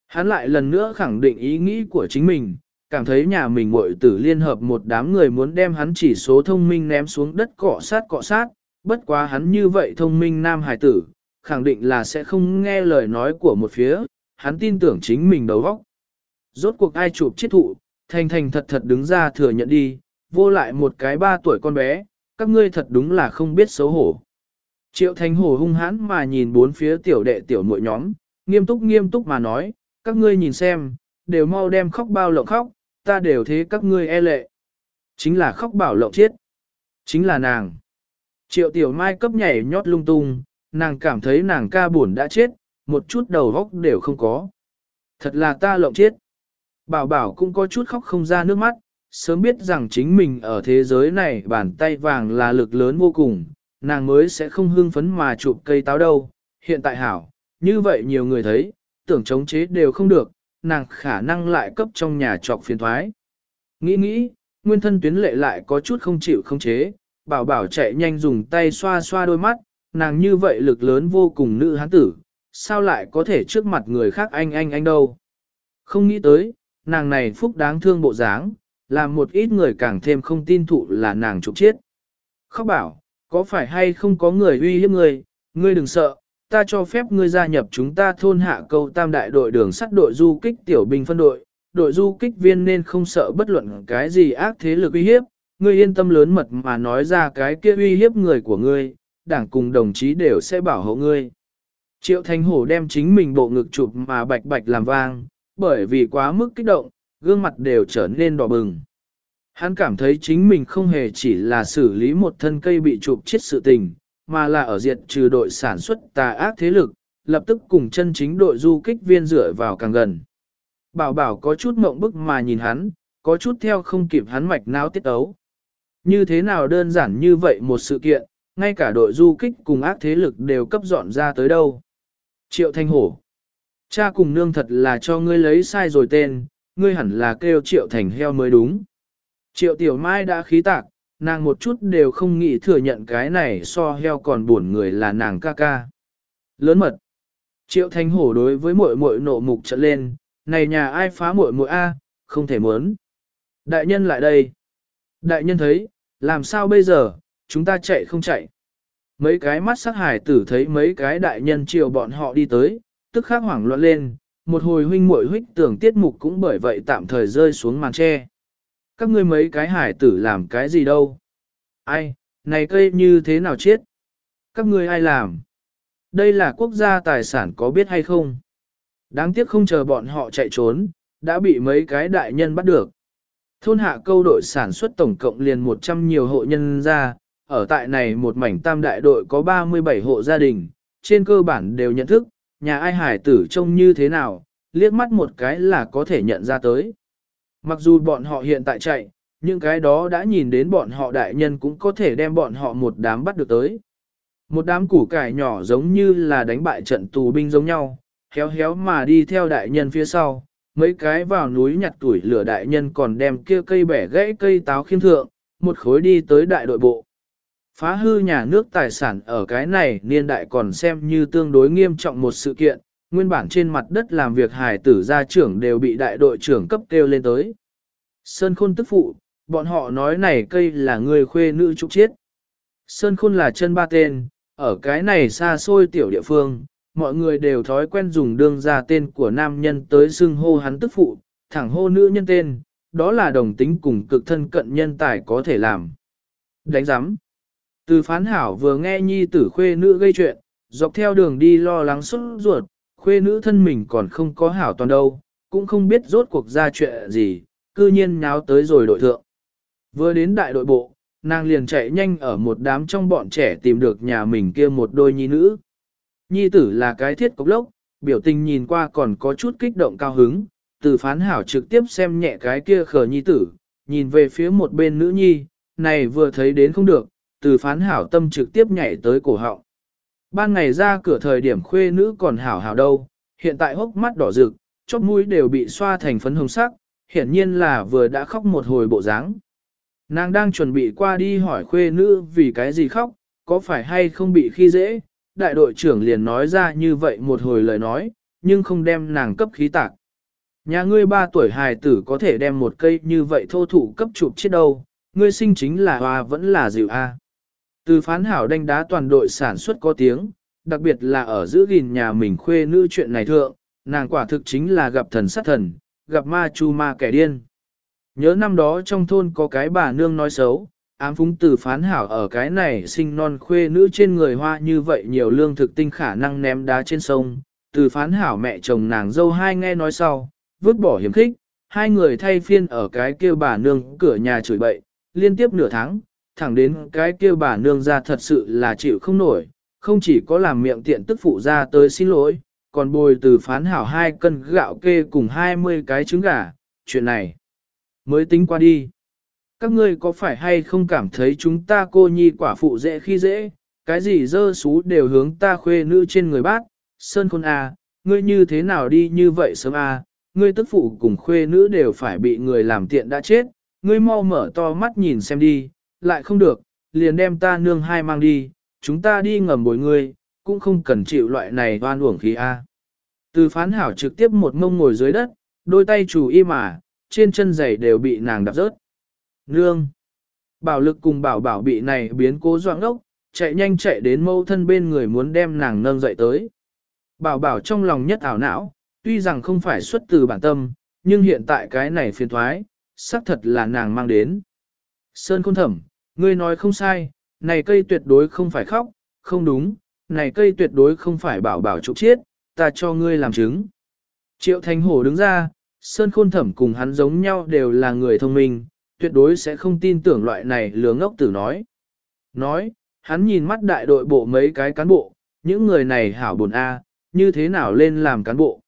Hắn lại lần nữa khẳng định ý nghĩ của chính mình, cảm thấy nhà mình muội tử liên hợp một đám người muốn đem hắn chỉ số thông minh ném xuống đất cọ sát cọ sát, bất quá hắn như vậy thông minh nam hải tử, khẳng định là sẽ không nghe lời nói của một phía, hắn tin tưởng chính mình đầu óc. Rốt cuộc ai chụp chết thụ, thành thành thật thật đứng ra thừa nhận đi, vô lại một cái ba tuổi con bé, các ngươi thật đúng là không biết xấu hổ. Triệu thành hổ hung hãn mà nhìn bốn phía tiểu đệ tiểu muội nhóm, nghiêm túc nghiêm túc mà nói, các ngươi nhìn xem, đều mau đem khóc bao lộng khóc, ta đều thế các ngươi e lệ. Chính là khóc bảo lộng chết. Chính là nàng. Triệu tiểu mai cấp nhảy nhót lung tung, nàng cảm thấy nàng ca buồn đã chết, một chút đầu góc đều không có. Thật là ta lộng chết. Bảo bảo cũng có chút khóc không ra nước mắt, sớm biết rằng chính mình ở thế giới này bàn tay vàng là lực lớn vô cùng, nàng mới sẽ không hưng phấn mà chụp cây táo đâu. Hiện tại hảo, như vậy nhiều người thấy, tưởng chống chế đều không được, nàng khả năng lại cấp trong nhà trọc phiền thoái. Nghĩ nghĩ, nguyên thân tuyến lệ lại có chút không chịu không chế, bảo bảo chạy nhanh dùng tay xoa xoa đôi mắt, nàng như vậy lực lớn vô cùng nữ hán tử, sao lại có thể trước mặt người khác anh anh anh đâu. Không nghĩ tới, nàng này phúc đáng thương bộ dáng, làm một ít người càng thêm không tin thụ là nàng trục chết. Khóc bảo, có phải hay không có người uy hiếp người, ngươi đừng sợ, ta cho phép ngươi gia nhập chúng ta thôn hạ câu tam đại đội đường sắt đội du kích tiểu binh phân đội, đội du kích viên nên không sợ bất luận cái gì ác thế lực uy hiếp, ngươi yên tâm lớn mật mà nói ra cái kia uy hiếp người của ngươi, đảng cùng đồng chí đều sẽ bảo hộ ngươi. Triệu Thành Hổ đem chính mình bộ ngực chụp mà bạch bạch làm vang, bởi vì quá mức kích động, gương mặt đều trở nên đỏ bừng. Hắn cảm thấy chính mình không hề chỉ là xử lý một thân cây bị chụp chết sự tình, mà là ở diệt trừ đội sản xuất tà ác thế lực, lập tức cùng chân chính đội du kích viên rửa vào càng gần. Bảo bảo có chút mộng bức mà nhìn hắn, có chút theo không kịp hắn mạch não tiết ấu. Như thế nào đơn giản như vậy một sự kiện, ngay cả đội du kích cùng ác thế lực đều cấp dọn ra tới đâu. Triệu Thanh Hổ Cha cùng nương thật là cho ngươi lấy sai rồi tên, ngươi hẳn là kêu Triệu Thành heo mới đúng. Triệu Tiểu Mai đã khí tạc, nàng một chút đều không nghĩ thừa nhận cái này so heo còn buồn người là nàng ca ca. Lớn mật. Triệu Thanh Hổ đối với muội muội nộ mục trận lên, này nhà ai phá muội muội a, không thể muốn. Đại nhân lại đây. Đại nhân thấy, làm sao bây giờ, chúng ta chạy không chạy. Mấy cái mắt sắc hải tử thấy mấy cái đại nhân chiều bọn họ đi tới, tức khắc hoảng loạn lên, một hồi huynh muội huyết tưởng tiết mục cũng bởi vậy tạm thời rơi xuống màn tre. Các ngươi mấy cái hải tử làm cái gì đâu? Ai, này cây như thế nào chết? Các ngươi ai làm? Đây là quốc gia tài sản có biết hay không? Đáng tiếc không chờ bọn họ chạy trốn, đã bị mấy cái đại nhân bắt được. Thôn hạ câu đội sản xuất tổng cộng liền 100 nhiều hộ nhân ra, ở tại này một mảnh tam đại đội có 37 hộ gia đình, trên cơ bản đều nhận thức, nhà ai hải tử trông như thế nào, liếc mắt một cái là có thể nhận ra tới. Mặc dù bọn họ hiện tại chạy, những cái đó đã nhìn đến bọn họ đại nhân cũng có thể đem bọn họ một đám bắt được tới. Một đám củ cải nhỏ giống như là đánh bại trận tù binh giống nhau, héo héo mà đi theo đại nhân phía sau, mấy cái vào núi nhặt tuổi lửa đại nhân còn đem kia cây bẻ gãy cây táo khiêm thượng, một khối đi tới đại đội bộ. Phá hư nhà nước tài sản ở cái này niên đại còn xem như tương đối nghiêm trọng một sự kiện, nguyên bản trên mặt đất làm việc hài tử gia trưởng đều bị đại đội trưởng cấp kêu lên tới. Sơn khôn tức phụ, bọn họ nói này cây là người khuê nữ trục chết. Sơn khôn là chân ba tên, ở cái này xa xôi tiểu địa phương, mọi người đều thói quen dùng đương ra tên của nam nhân tới xưng hô hắn tức phụ, thẳng hô nữ nhân tên, đó là đồng tính cùng cực thân cận nhân tài có thể làm. Đánh giám. Từ phán hảo vừa nghe nhi tử khuê nữ gây chuyện, dọc theo đường đi lo lắng xuất ruột, khuê nữ thân mình còn không có hảo toàn đâu, cũng không biết rốt cuộc ra chuyện gì, cư nhiên nháo tới rồi đội thượng. Vừa đến đại đội bộ, nàng liền chạy nhanh ở một đám trong bọn trẻ tìm được nhà mình kia một đôi nhi nữ. Nhi tử là cái thiết cốc lốc, biểu tình nhìn qua còn có chút kích động cao hứng, từ phán hảo trực tiếp xem nhẹ cái kia khờ nhi tử, nhìn về phía một bên nữ nhi, này vừa thấy đến không được, từ phán hảo tâm trực tiếp nhảy tới cổ họng. Ban ngày ra cửa thời điểm khuê nữ còn hảo hảo đâu, hiện tại hốc mắt đỏ rực, chóp mũi đều bị xoa thành phấn hồng sắc, hiển nhiên là vừa đã khóc một hồi bộ dáng. Nàng đang chuẩn bị qua đi hỏi khuê nữ vì cái gì khóc, có phải hay không bị khi dễ, đại đội trưởng liền nói ra như vậy một hồi lời nói, nhưng không đem nàng cấp khí tạc. Nhà ngươi ba tuổi hài tử có thể đem một cây như vậy thô thủ cấp chụp chết đâu, ngươi sinh chính là hoa vẫn là dịu a. Từ phán hảo đánh đá toàn đội sản xuất có tiếng, đặc biệt là ở giữ gìn nhà mình khuê nữ chuyện này thượng, nàng quả thực chính là gặp thần sát thần, gặp ma chu ma kẻ điên. Nhớ năm đó trong thôn có cái bà nương nói xấu, ám phúng từ phán hảo ở cái này sinh non khuê nữ trên người hoa như vậy nhiều lương thực tinh khả năng ném đá trên sông. Từ phán hảo mẹ chồng nàng dâu hai nghe nói sau, vứt bỏ hiểm khích, hai người thay phiên ở cái kia bà nương cửa nhà chửi bậy, liên tiếp nửa tháng, thẳng đến cái kia bà nương ra thật sự là chịu không nổi, không chỉ có làm miệng tiện tức phụ ra tới xin lỗi, còn bồi từ phán hảo hai cân gạo kê cùng 20 cái trứng gà, chuyện này mới tính qua đi. Các ngươi có phải hay không cảm thấy chúng ta cô nhi quả phụ dễ khi dễ, cái gì dơ xú đều hướng ta khuê nữ trên người bác, sơn khôn à, ngươi như thế nào đi như vậy sớm à, ngươi tức phụ cùng khuê nữ đều phải bị người làm tiện đã chết, ngươi mau mở to mắt nhìn xem đi, lại không được, liền đem ta nương hai mang đi, chúng ta đi ngầm bồi ngươi, cũng không cần chịu loại này oan uổng khí a. Từ phán hảo trực tiếp một ngông ngồi dưới đất, đôi tay chủ y mà, trên chân giày đều bị nàng đạp rớt. Nương! Bảo lực cùng bảo bảo bị này biến cố doãn ốc, chạy nhanh chạy đến mâu thân bên người muốn đem nàng nâng dậy tới. Bảo bảo trong lòng nhất ảo não, tuy rằng không phải xuất từ bản tâm, nhưng hiện tại cái này phiền thoái, xác thật là nàng mang đến. Sơn khôn thẩm, ngươi nói không sai, này cây tuyệt đối không phải khóc, không đúng, này cây tuyệt đối không phải bảo bảo trục chiết, ta cho ngươi làm chứng. Triệu Thành Hổ đứng ra, Sơn Khôn Thẩm cùng hắn giống nhau đều là người thông minh, tuyệt đối sẽ không tin tưởng loại này lừa ngốc tử nói. Nói, hắn nhìn mắt đại đội bộ mấy cái cán bộ, những người này hảo buồn A, như thế nào lên làm cán bộ.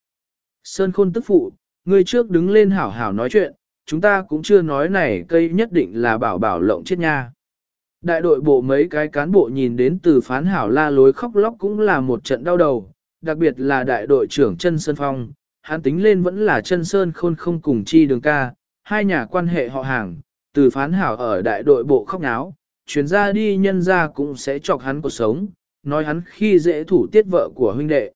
Sơn Khôn tức phụ, người trước đứng lên hảo hảo nói chuyện, chúng ta cũng chưa nói này cây nhất định là bảo bảo lộng chết nha. Đại đội bộ mấy cái cán bộ nhìn đến từ phán hảo la lối khóc lóc cũng là một trận đau đầu, đặc biệt là đại đội trưởng Trân Sơn Phong, hắn tính lên vẫn là Trân Sơn khôn không cùng chi đường ca, hai nhà quan hệ họ hàng, từ phán hảo ở đại đội bộ khóc náo, chuyến ra đi nhân ra cũng sẽ chọc hắn cuộc sống, nói hắn khi dễ thủ tiết vợ của huynh đệ.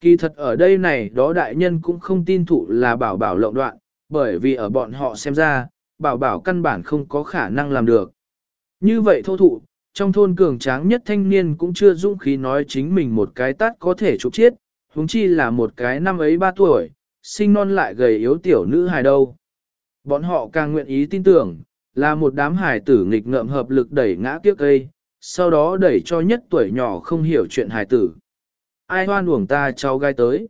Kỳ thật ở đây này đó đại nhân cũng không tin thụ là bảo bảo lộng đoạn, bởi vì ở bọn họ xem ra, bảo bảo căn bản không có khả năng làm được. Như vậy thô thụ, trong thôn cường tráng nhất thanh niên cũng chưa dũng khí nói chính mình một cái tát có thể chụp chết, huống chi là một cái năm ấy ba tuổi, sinh non lại gầy yếu tiểu nữ hài đâu. Bọn họ càng nguyện ý tin tưởng, là một đám hài tử nghịch ngợm hợp lực đẩy ngã kiếp cây, sau đó đẩy cho nhất tuổi nhỏ không hiểu chuyện hài tử. Ai hoan uổng ta cháu gai tới.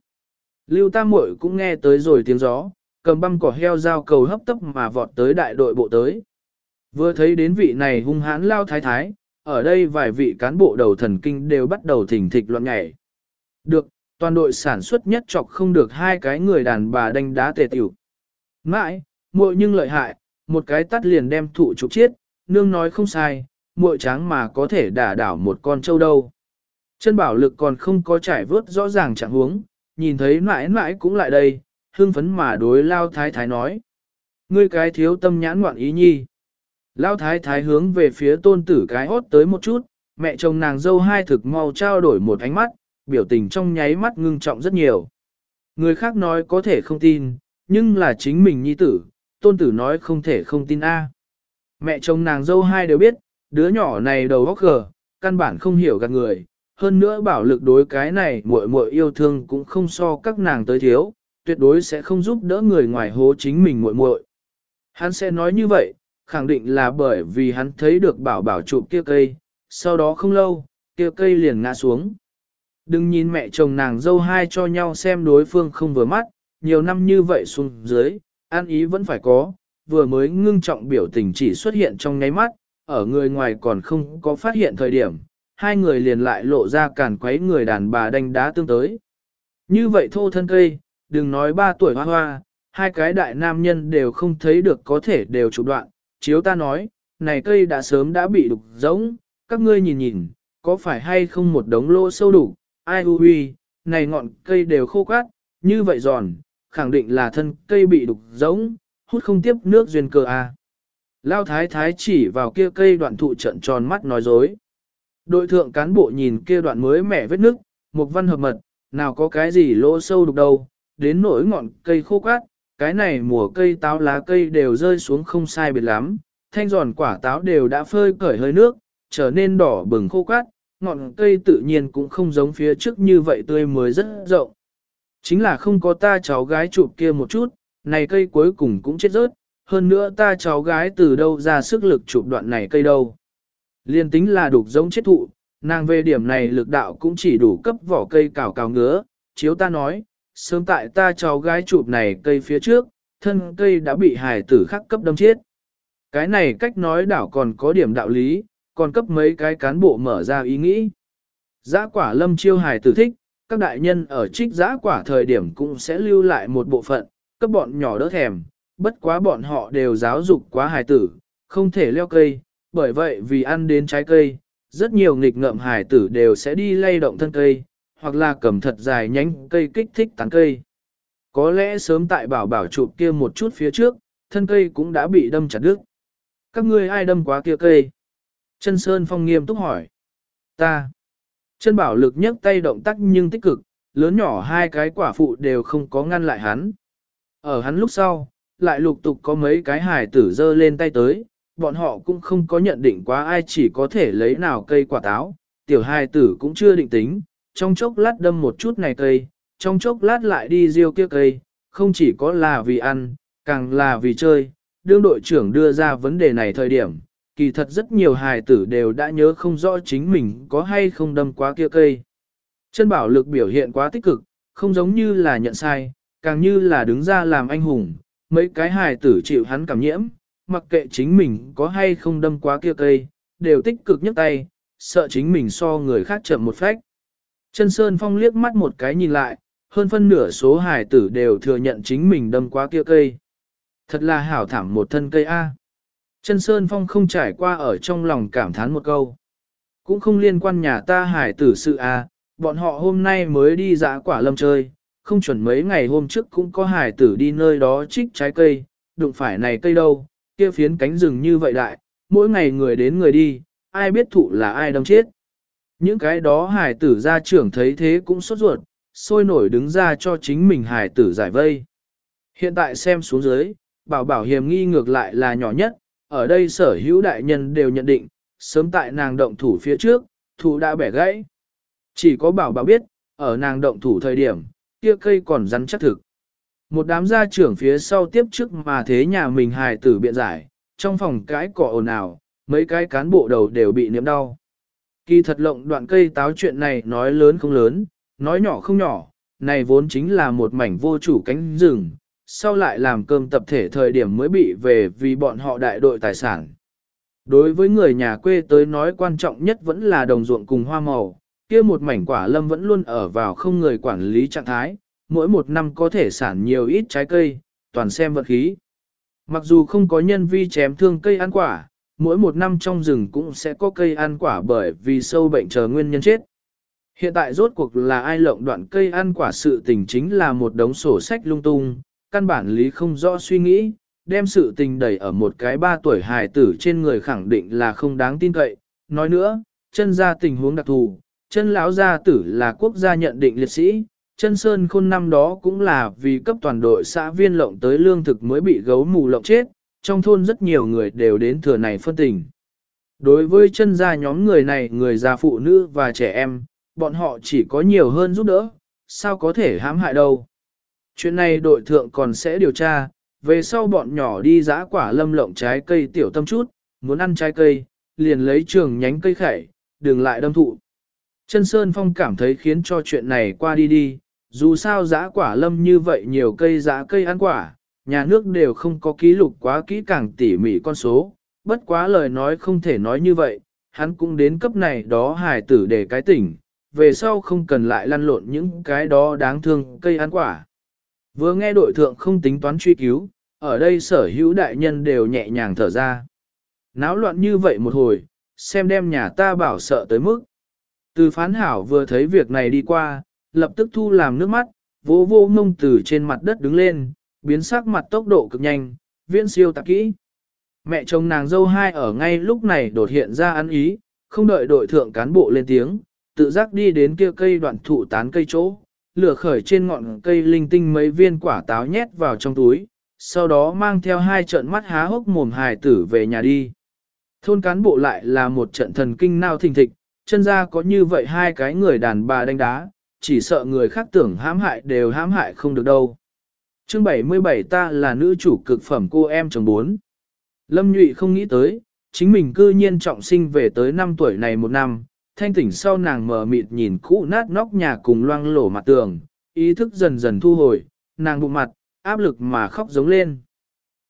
Lưu Tam Muội cũng nghe tới rồi tiếng gió, cầm băm cỏ heo dao cầu hấp tấp mà vọt tới đại đội bộ tới. Vừa thấy đến vị này hung hãn lao thái thái, ở đây vài vị cán bộ đầu thần kinh đều bắt đầu thỉnh thịch loạn nhảy. Được, toàn đội sản xuất nhất chọc không được hai cái người đàn bà đánh đá tề tiểu. Mãi, muội nhưng lợi hại, một cái tắt liền đem thụ trục chiết, nương nói không sai, muội tráng mà có thể đả đảo một con trâu đâu. Chân bảo lực còn không có trải vớt rõ ràng trạng huống, nhìn thấy mãi mãi cũng lại đây, hương phấn mà đối lao thái thái nói. Ngươi cái thiếu tâm nhãn ngoạn ý nhi. Lao thái thái hướng về phía tôn tử cái hốt tới một chút, mẹ chồng nàng dâu hai thực mau trao đổi một ánh mắt, biểu tình trong nháy mắt ngưng trọng rất nhiều. Người khác nói có thể không tin, nhưng là chính mình nhi tử, tôn tử nói không thể không tin a. À. Mẹ chồng nàng dâu hai đều biết, đứa nhỏ này đầu óc gờ, căn bản không hiểu gạt người, hơn nữa bảo lực đối cái này muội muội yêu thương cũng không so các nàng tới thiếu, tuyệt đối sẽ không giúp đỡ người ngoài hố chính mình muội muội. Hắn sẽ nói như vậy, khẳng định là bởi vì hắn thấy được bảo bảo chụp kia cây, sau đó không lâu, kia cây liền ngã xuống. Đừng nhìn mẹ chồng nàng dâu hai cho nhau xem đối phương không vừa mắt, nhiều năm như vậy xuống dưới, an ý vẫn phải có, vừa mới ngưng trọng biểu tình chỉ xuất hiện trong nháy mắt, ở người ngoài còn không có phát hiện thời điểm, hai người liền lại lộ ra càn quấy người đàn bà đánh đá tương tới. Như vậy thô thân cây, đừng nói ba tuổi hoa hoa, hai cái đại nam nhân đều không thấy được có thể đều chụp đoạn, chiếu ta nói, này cây đã sớm đã bị đục giống, các ngươi nhìn nhìn, có phải hay không một đống lỗ sâu đủ, ai hư huy, này ngọn cây đều khô cát, như vậy giòn, khẳng định là thân cây bị đục giống, hút không tiếp nước duyên cơ. À. Lao thái thái chỉ vào kia cây đoạn thụ trận tròn mắt nói dối. Đội thượng cán bộ nhìn kia đoạn mới mẻ vết nước, một văn hợp mật, nào có cái gì lỗ sâu đục đâu, đến nỗi ngọn cây khô cát, cái này mùa cây táo lá cây đều rơi xuống không sai biệt lắm, thanh giòn quả táo đều đã phơi cởi hơi nước, trở nên đỏ bừng khô cát, ngọn cây tự nhiên cũng không giống phía trước như vậy tươi mới rất rộng. Chính là không có ta cháu gái chụp kia một chút, này cây cuối cùng cũng chết rớt, hơn nữa ta cháu gái từ đâu ra sức lực chụp đoạn này cây đâu. Liên tính là đục giống chết thụ, nàng về điểm này lực đạo cũng chỉ đủ cấp vỏ cây cào cào ngứa, chiếu ta nói, sớm tại ta cháu gái chụp này cây phía trước, thân cây đã bị hài tử khắc cấp đâm chết. Cái này cách nói đảo còn có điểm đạo lý, còn cấp mấy cái cán bộ mở ra ý nghĩ. giá quả lâm chiêu hài tử thích, các đại nhân ở trích giá quả thời điểm cũng sẽ lưu lại một bộ phận, cấp bọn nhỏ đỡ thèm, bất quá bọn họ đều giáo dục quá hài tử, không thể leo cây, bởi vậy vì ăn đến trái cây, rất nhiều nghịch ngợm hài tử đều sẽ đi lay động thân cây, hoặc là cầm thật dài nhánh cây kích thích tán cây. Có lẽ sớm tại bảo bảo chụp kia một chút phía trước, thân cây cũng đã bị đâm chặt đứt. Các ngươi ai đâm quá kia cây? Chân Sơn Phong nghiêm túc hỏi. Ta. Chân bảo lực nhấc tay động tác nhưng tích cực, lớn nhỏ hai cái quả phụ đều không có ngăn lại hắn. Ở hắn lúc sau, lại lục tục có mấy cái hải tử dơ lên tay tới, bọn họ cũng không có nhận định quá ai chỉ có thể lấy nào cây quả táo, tiểu hài tử cũng chưa định tính, trong chốc lát đâm một chút này cây, trong chốc lát lại đi riêu kia cây, không chỉ có là vì ăn, càng là vì chơi. Đương đội trưởng đưa ra vấn đề này thời điểm, kỳ thật rất nhiều hài tử đều đã nhớ không rõ chính mình có hay không đâm quá kia cây. Chân bảo lực biểu hiện quá tích cực, không giống như là nhận sai, càng như là đứng ra làm anh hùng, mấy cái hài tử chịu hắn cảm nhiễm, mặc kệ chính mình có hay không đâm quá kia cây, đều tích cực nhấc tay, sợ chính mình so người khác chậm một phách. Chân Sơn Phong liếc mắt một cái nhìn lại, hơn phân nửa số hài tử đều thừa nhận chính mình đâm quá kia cây. Thật là hảo thảm một thân cây A. Chân Sơn Phong không trải qua ở trong lòng cảm thán một câu. Cũng không liên quan nhà ta hải tử sự A, bọn họ hôm nay mới đi dã quả lâm chơi, không chuẩn mấy ngày hôm trước cũng có hải tử đi nơi đó trích trái cây, đụng phải này cây đâu, kia phiến cánh rừng như vậy đại, mỗi ngày người đến người đi, ai biết thụ là ai đâm chết. Những cái đó hải tử gia trưởng thấy thế cũng sốt ruột, sôi nổi đứng ra cho chính mình hải tử giải vây. Hiện tại xem xuống dưới, bảo bảo hiểm nghi ngược lại là nhỏ nhất, ở đây sở hữu đại nhân đều nhận định, sớm tại nàng động thủ phía trước, thủ đã bẻ gãy. Chỉ có bảo bảo biết, ở nàng động thủ thời điểm, kia cây còn rắn chắc thực. Một đám gia trưởng phía sau tiếp trước mà thế nhà mình hài tử biện giải, trong phòng cái cỏ ồn ào, mấy cái cán bộ đầu đều bị niệm đau. Kỳ thật lộng đoạn cây táo chuyện này nói lớn không lớn, nói nhỏ không nhỏ, này vốn chính là một mảnh vô chủ cánh rừng, sau lại làm cơm tập thể thời điểm mới bị về vì bọn họ đại đội tài sản. Đối với người nhà quê tới nói quan trọng nhất vẫn là đồng ruộng cùng hoa màu, kia một mảnh quả lâm vẫn luôn ở vào không người quản lý trạng thái, mỗi một năm có thể sản nhiều ít trái cây, toàn xem vật khí. Mặc dù không có nhân vi chém thương cây ăn quả, mỗi một năm trong rừng cũng sẽ có cây ăn quả bởi vì sâu bệnh chờ nguyên nhân chết. Hiện tại rốt cuộc là ai lộng đoạn cây ăn quả sự tình chính là một đống sổ sách lung tung, căn bản lý không rõ suy nghĩ, đem sự tình đẩy ở một cái ba tuổi hài tử trên người khẳng định là không đáng tin cậy. Nói nữa, chân ra tình huống đặc thù, chân lão gia tử là quốc gia nhận định liệt sĩ, chân sơn khôn năm đó cũng là vì cấp toàn đội xã viên lộng tới lương thực mới bị gấu mù lộng chết, trong thôn rất nhiều người đều đến thừa này phân tình. Đối với chân gia nhóm người này, người già phụ nữ và trẻ em, bọn họ chỉ có nhiều hơn giúp đỡ, sao có thể hãm hại đâu. Chuyện này đội thượng còn sẽ điều tra, về sau bọn nhỏ đi giã quả lâm lộng trái cây tiểu tâm chút, muốn ăn trái cây, liền lấy trường nhánh cây khẩy, đừng lại đâm thụ. Chân Sơn Phong cảm thấy khiến cho chuyện này qua đi đi, dù sao giã quả lâm như vậy nhiều cây giã cây ăn quả, nhà nước đều không có ký lục quá kỹ càng tỉ mỉ con số, bất quá lời nói không thể nói như vậy, hắn cũng đến cấp này đó hài tử để cái tỉnh, về sau không cần lại lăn lộn những cái đó đáng thương cây ăn quả. Vừa nghe đội thượng không tính toán truy cứu, ở đây sở hữu đại nhân đều nhẹ nhàng thở ra. Náo loạn như vậy một hồi, xem đem nhà ta bảo sợ tới mức. Từ phán hảo vừa thấy việc này đi qua, lập tức thu làm nước mắt, vô vô ngông từ trên mặt đất đứng lên, biến sắc mặt tốc độ cực nhanh, viễn siêu tạp kỹ. Mẹ chồng nàng dâu hai ở ngay lúc này đột hiện ra ăn ý, không đợi đội thượng cán bộ lên tiếng, tự giác đi đến kia cây đoạn thụ tán cây chỗ, lửa khởi trên ngọn cây linh tinh mấy viên quả táo nhét vào trong túi, sau đó mang theo hai trận mắt há hốc mồm hài tử về nhà đi. Thôn cán bộ lại là một trận thần kinh nao thình thịch, chân ra có như vậy hai cái người đàn bà đánh đá, chỉ sợ người khác tưởng hãm hại đều hãm hại không được đâu. Chương 77 ta là nữ chủ cực phẩm cô em chồng 4. Lâm Nhụy không nghĩ tới, chính mình cư nhiên trọng sinh về tới năm tuổi này một năm, thanh tỉnh sau nàng mờ mịt nhìn cũ nát nóc nhà cùng loang lổ mặt tường, ý thức dần dần thu hồi, nàng bụng mặt, áp lực mà khóc giống lên.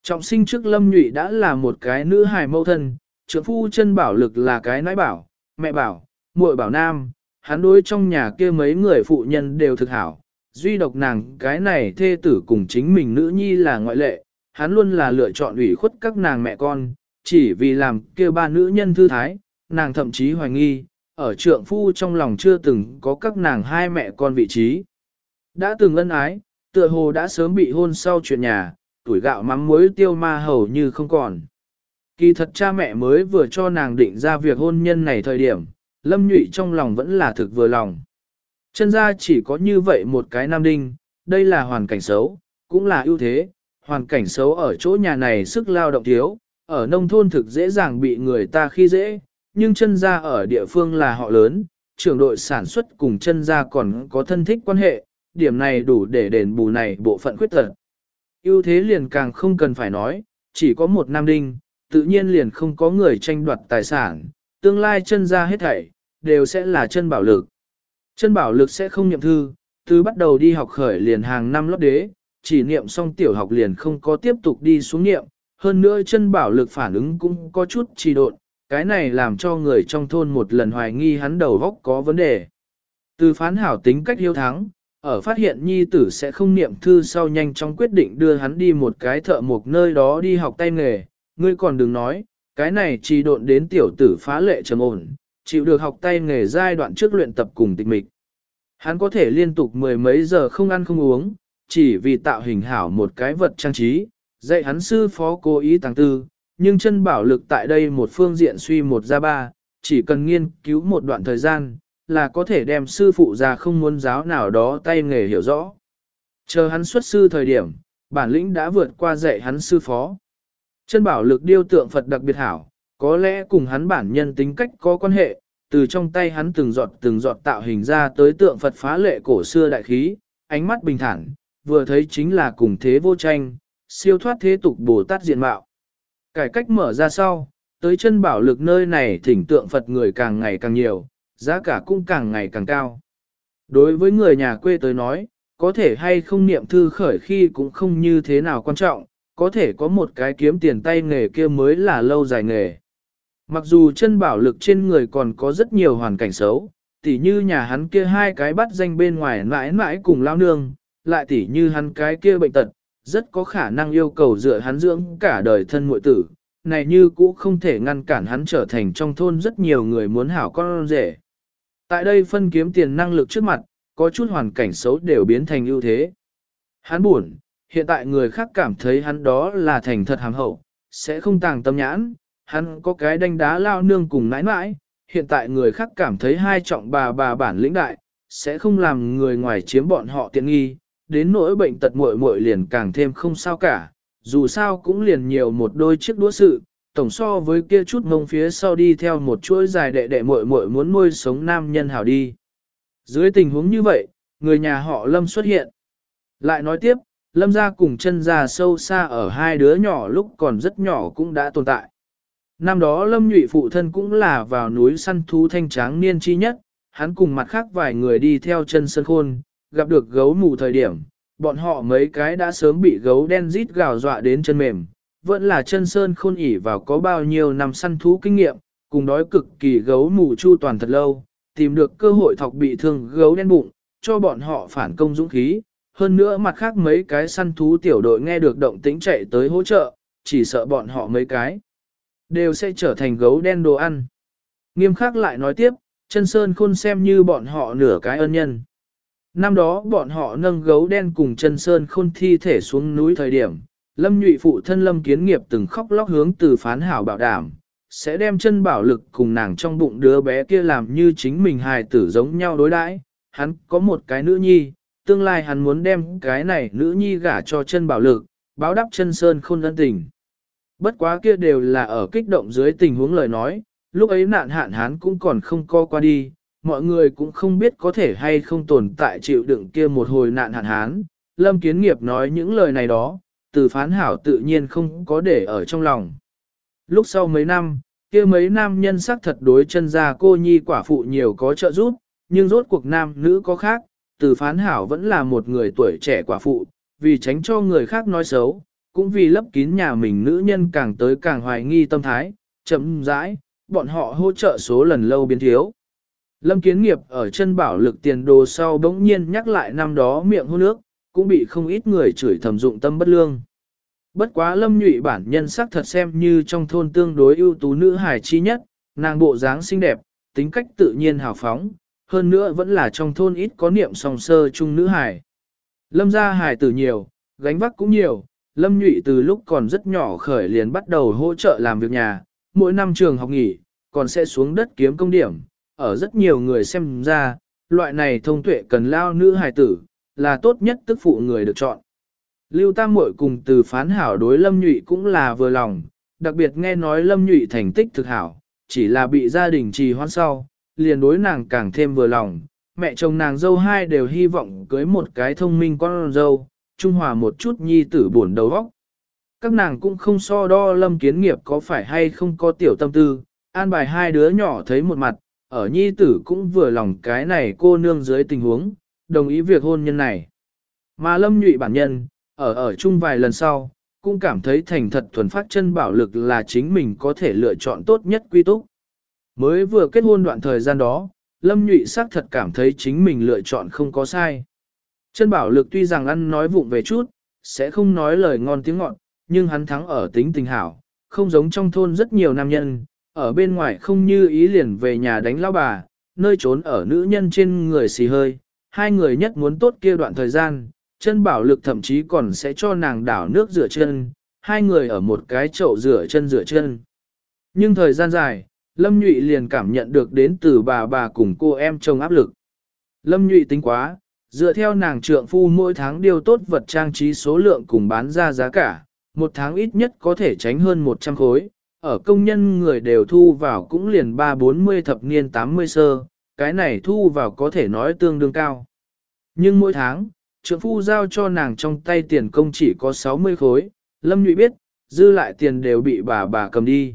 Trọng sinh trước lâm nhụy đã là một cái nữ hài mâu thân, trưởng phu chân bảo lực là cái nãi bảo, mẹ bảo, muội bảo nam, hắn đối trong nhà kia mấy người phụ nhân đều thực hảo, duy độc nàng cái này thê tử cùng chính mình nữ nhi là ngoại lệ, hắn luôn là lựa chọn ủy khuất các nàng mẹ con, chỉ vì làm kia ba nữ nhân thư thái, nàng thậm chí hoài nghi, ở trượng phu trong lòng chưa từng có các nàng hai mẹ con vị trí. Đã từng ân ái, tựa hồ đã sớm bị hôn sau chuyện nhà, tuổi gạo mắm muối tiêu ma hầu như không còn. Kỳ thật cha mẹ mới vừa cho nàng định ra việc hôn nhân này thời điểm, lâm nhụy trong lòng vẫn là thực vừa lòng. Chân ra chỉ có như vậy một cái nam đinh, đây là hoàn cảnh xấu, cũng là ưu thế, hoàn cảnh xấu ở chỗ nhà này sức lao động thiếu, ở nông thôn thực dễ dàng bị người ta khi dễ, nhưng chân gia ở địa phương là họ lớn, trưởng đội sản xuất cùng chân gia còn có thân thích quan hệ, điểm này đủ để đền bù này bộ phận khuyết tật. ưu thế liền càng không cần phải nói, chỉ có một nam đinh, tự nhiên liền không có người tranh đoạt tài sản, tương lai chân gia hết thảy, đều sẽ là chân bảo lực. Chân bảo lực sẽ không niệm thư, từ bắt đầu đi học khởi liền hàng năm lót đế, chỉ niệm xong tiểu học liền không có tiếp tục đi xuống niệm, hơn nữa chân bảo lực phản ứng cũng có chút trì độn, cái này làm cho người trong thôn một lần hoài nghi hắn đầu góc có vấn đề. Từ phán hảo tính cách hiếu thắng, ở phát hiện nhi tử sẽ không niệm thư sau nhanh chóng quyết định đưa hắn đi một cái thợ một nơi đó đi học tay nghề, ngươi còn đừng nói, cái này trì độn đến tiểu tử phá lệ trầm ổn, chịu được học tay nghề giai đoạn trước luyện tập cùng tịch mịch. Hắn có thể liên tục mười mấy giờ không ăn không uống, chỉ vì tạo hình hảo một cái vật trang trí, dạy hắn sư phó cố ý tăng tư, nhưng chân bảo lực tại đây một phương diện suy một ra ba, chỉ cần nghiên cứu một đoạn thời gian, là có thể đem sư phụ ra không muốn giáo nào đó tay nghề hiểu rõ. Chờ hắn xuất sư thời điểm, bản lĩnh đã vượt qua dạy hắn sư phó. Chân bảo lực điêu tượng Phật đặc biệt hảo, có lẽ cùng hắn bản nhân tính cách có quan hệ, từ trong tay hắn từng giọt từng giọt tạo hình ra tới tượng Phật phá lệ cổ xưa đại khí, ánh mắt bình thản, vừa thấy chính là cùng thế vô tranh, siêu thoát thế tục Bồ Tát diện mạo. Cải cách mở ra sau, tới chân bảo lực nơi này thỉnh tượng Phật người càng ngày càng nhiều, giá cả cũng càng ngày càng cao. Đối với người nhà quê tới nói, có thể hay không niệm thư khởi khi cũng không như thế nào quan trọng, có thể có một cái kiếm tiền tay nghề kia mới là lâu dài nghề. Mặc dù chân bảo lực trên người còn có rất nhiều hoàn cảnh xấu, tỉ như nhà hắn kia hai cái bắt danh bên ngoài mãi mãi cùng lao nương, lại tỉ như hắn cái kia bệnh tật, rất có khả năng yêu cầu dựa hắn dưỡng cả đời thân muội tử, này như cũ không thể ngăn cản hắn trở thành trong thôn rất nhiều người muốn hảo con rể. Tại đây phân kiếm tiền năng lực trước mặt, có chút hoàn cảnh xấu đều biến thành ưu thế. Hắn buồn, hiện tại người khác cảm thấy hắn đó là thành thật hàm hậu, sẽ không tàng tâm nhãn, hắn có cái đánh đá lao nương cùng nãi nãi, hiện tại người khác cảm thấy hai trọng bà bà bản lĩnh đại, sẽ không làm người ngoài chiếm bọn họ tiện nghi, đến nỗi bệnh tật muội muội liền càng thêm không sao cả, dù sao cũng liền nhiều một đôi chiếc đũa sự, tổng so với kia chút ngông phía sau đi theo một chuỗi dài đệ đệ muội muội muốn nuôi sống nam nhân hảo đi. Dưới tình huống như vậy, người nhà họ Lâm xuất hiện. Lại nói tiếp, Lâm gia cùng chân gia sâu xa ở hai đứa nhỏ lúc còn rất nhỏ cũng đã tồn tại. Năm đó Lâm nhụy phụ thân cũng là vào núi săn thú thanh tráng niên chi nhất, hắn cùng mặt khác vài người đi theo chân sơn khôn, gặp được gấu mù thời điểm, bọn họ mấy cái đã sớm bị gấu đen rít gào dọa đến chân mềm, vẫn là chân sơn khôn ỉ vào có bao nhiêu năm săn thú kinh nghiệm, cùng đói cực kỳ gấu mù chu toàn thật lâu, tìm được cơ hội thọc bị thương gấu đen bụng, cho bọn họ phản công dũng khí. Hơn nữa mặt khác mấy cái săn thú tiểu đội nghe được động tĩnh chạy tới hỗ trợ, chỉ sợ bọn họ mấy cái đều sẽ trở thành gấu đen đồ ăn. Nghiêm khắc lại nói tiếp, chân sơn khôn xem như bọn họ nửa cái ân nhân. Năm đó bọn họ nâng gấu đen cùng chân sơn khôn thi thể xuống núi thời điểm, lâm nhụy phụ thân lâm kiến nghiệp từng khóc lóc hướng từ phán hảo bảo đảm, sẽ đem chân bảo lực cùng nàng trong bụng đứa bé kia làm như chính mình hài tử giống nhau đối đãi. Hắn có một cái nữ nhi, tương lai hắn muốn đem cái này nữ nhi gả cho chân bảo lực, báo đáp chân sơn khôn ân tình. Bất quá kia đều là ở kích động dưới tình huống lời nói, lúc ấy nạn hạn hán cũng còn không co qua đi, mọi người cũng không biết có thể hay không tồn tại chịu đựng kia một hồi nạn hạn hán. Lâm Kiến Nghiệp nói những lời này đó, từ phán hảo tự nhiên không có để ở trong lòng. Lúc sau mấy năm, kia mấy nam nhân sắc thật đối chân ra cô nhi quả phụ nhiều có trợ giúp, nhưng rốt cuộc nam nữ có khác, từ phán hảo vẫn là một người tuổi trẻ quả phụ, vì tránh cho người khác nói xấu, cũng vì lấp kín nhà mình nữ nhân càng tới càng hoài nghi tâm thái, chậm rãi, bọn họ hỗ trợ số lần lâu biến thiếu. Lâm Kiến Nghiệp ở chân bảo lực tiền đồ sau bỗng nhiên nhắc lại năm đó miệng hôn nước, cũng bị không ít người chửi thầm dụng tâm bất lương. Bất quá Lâm Nhụy bản nhân sắc thật xem như trong thôn tương đối ưu tú nữ hài chi nhất, nàng bộ dáng xinh đẹp, tính cách tự nhiên hào phóng, hơn nữa vẫn là trong thôn ít có niệm song sơ chung nữ hài. Lâm gia hài tử nhiều, gánh vác cũng nhiều, Lâm Nhụy từ lúc còn rất nhỏ khởi liền bắt đầu hỗ trợ làm việc nhà, mỗi năm trường học nghỉ, còn sẽ xuống đất kiếm công điểm, ở rất nhiều người xem ra, loại này thông tuệ cần lao nữ hài tử, là tốt nhất tức phụ người được chọn. Lưu Tam Muội cùng từ phán hảo đối Lâm Nhụy cũng là vừa lòng, đặc biệt nghe nói Lâm Nhụy thành tích thực hảo, chỉ là bị gia đình trì hoãn sau, liền đối nàng càng thêm vừa lòng. Mẹ chồng nàng dâu hai đều hy vọng cưới một cái thông minh con dâu, trung hòa một chút nhi tử buồn đầu óc. Các nàng cũng không so đo lâm kiến nghiệp có phải hay không có tiểu tâm tư, an bài hai đứa nhỏ thấy một mặt, ở nhi tử cũng vừa lòng cái này cô nương dưới tình huống, đồng ý việc hôn nhân này. Mà lâm nhụy bản nhân, ở ở chung vài lần sau, cũng cảm thấy thành thật thuần phát chân bảo lực là chính mình có thể lựa chọn tốt nhất quy túc. Mới vừa kết hôn đoạn thời gian đó, Lâm Nhụy xác thật cảm thấy chính mình lựa chọn không có sai. Chân bảo lực tuy rằng ăn nói vụng về chút, sẽ không nói lời ngon tiếng ngọt, nhưng hắn thắng ở tính tình hảo, không giống trong thôn rất nhiều nam nhân, ở bên ngoài không như ý liền về nhà đánh lao bà, nơi trốn ở nữ nhân trên người xì hơi, hai người nhất muốn tốt kia đoạn thời gian, chân bảo lực thậm chí còn sẽ cho nàng đảo nước rửa chân, hai người ở một cái chậu rửa chân rửa chân. Nhưng thời gian dài, Lâm Nhụy liền cảm nhận được đến từ bà bà cùng cô em chồng áp lực. Lâm Nhụy tính quá, dựa theo nàng trượng phu mỗi tháng điều tốt vật trang trí số lượng cùng bán ra giá cả, một tháng ít nhất có thể tránh hơn 100 khối, ở công nhân người đều thu vào cũng liền 3-40 thập niên 80 sơ, cái này thu vào có thể nói tương đương cao. Nhưng mỗi tháng, trượng phu giao cho nàng trong tay tiền công chỉ có 60 khối, Lâm Nhụy biết, dư lại tiền đều bị bà bà cầm đi.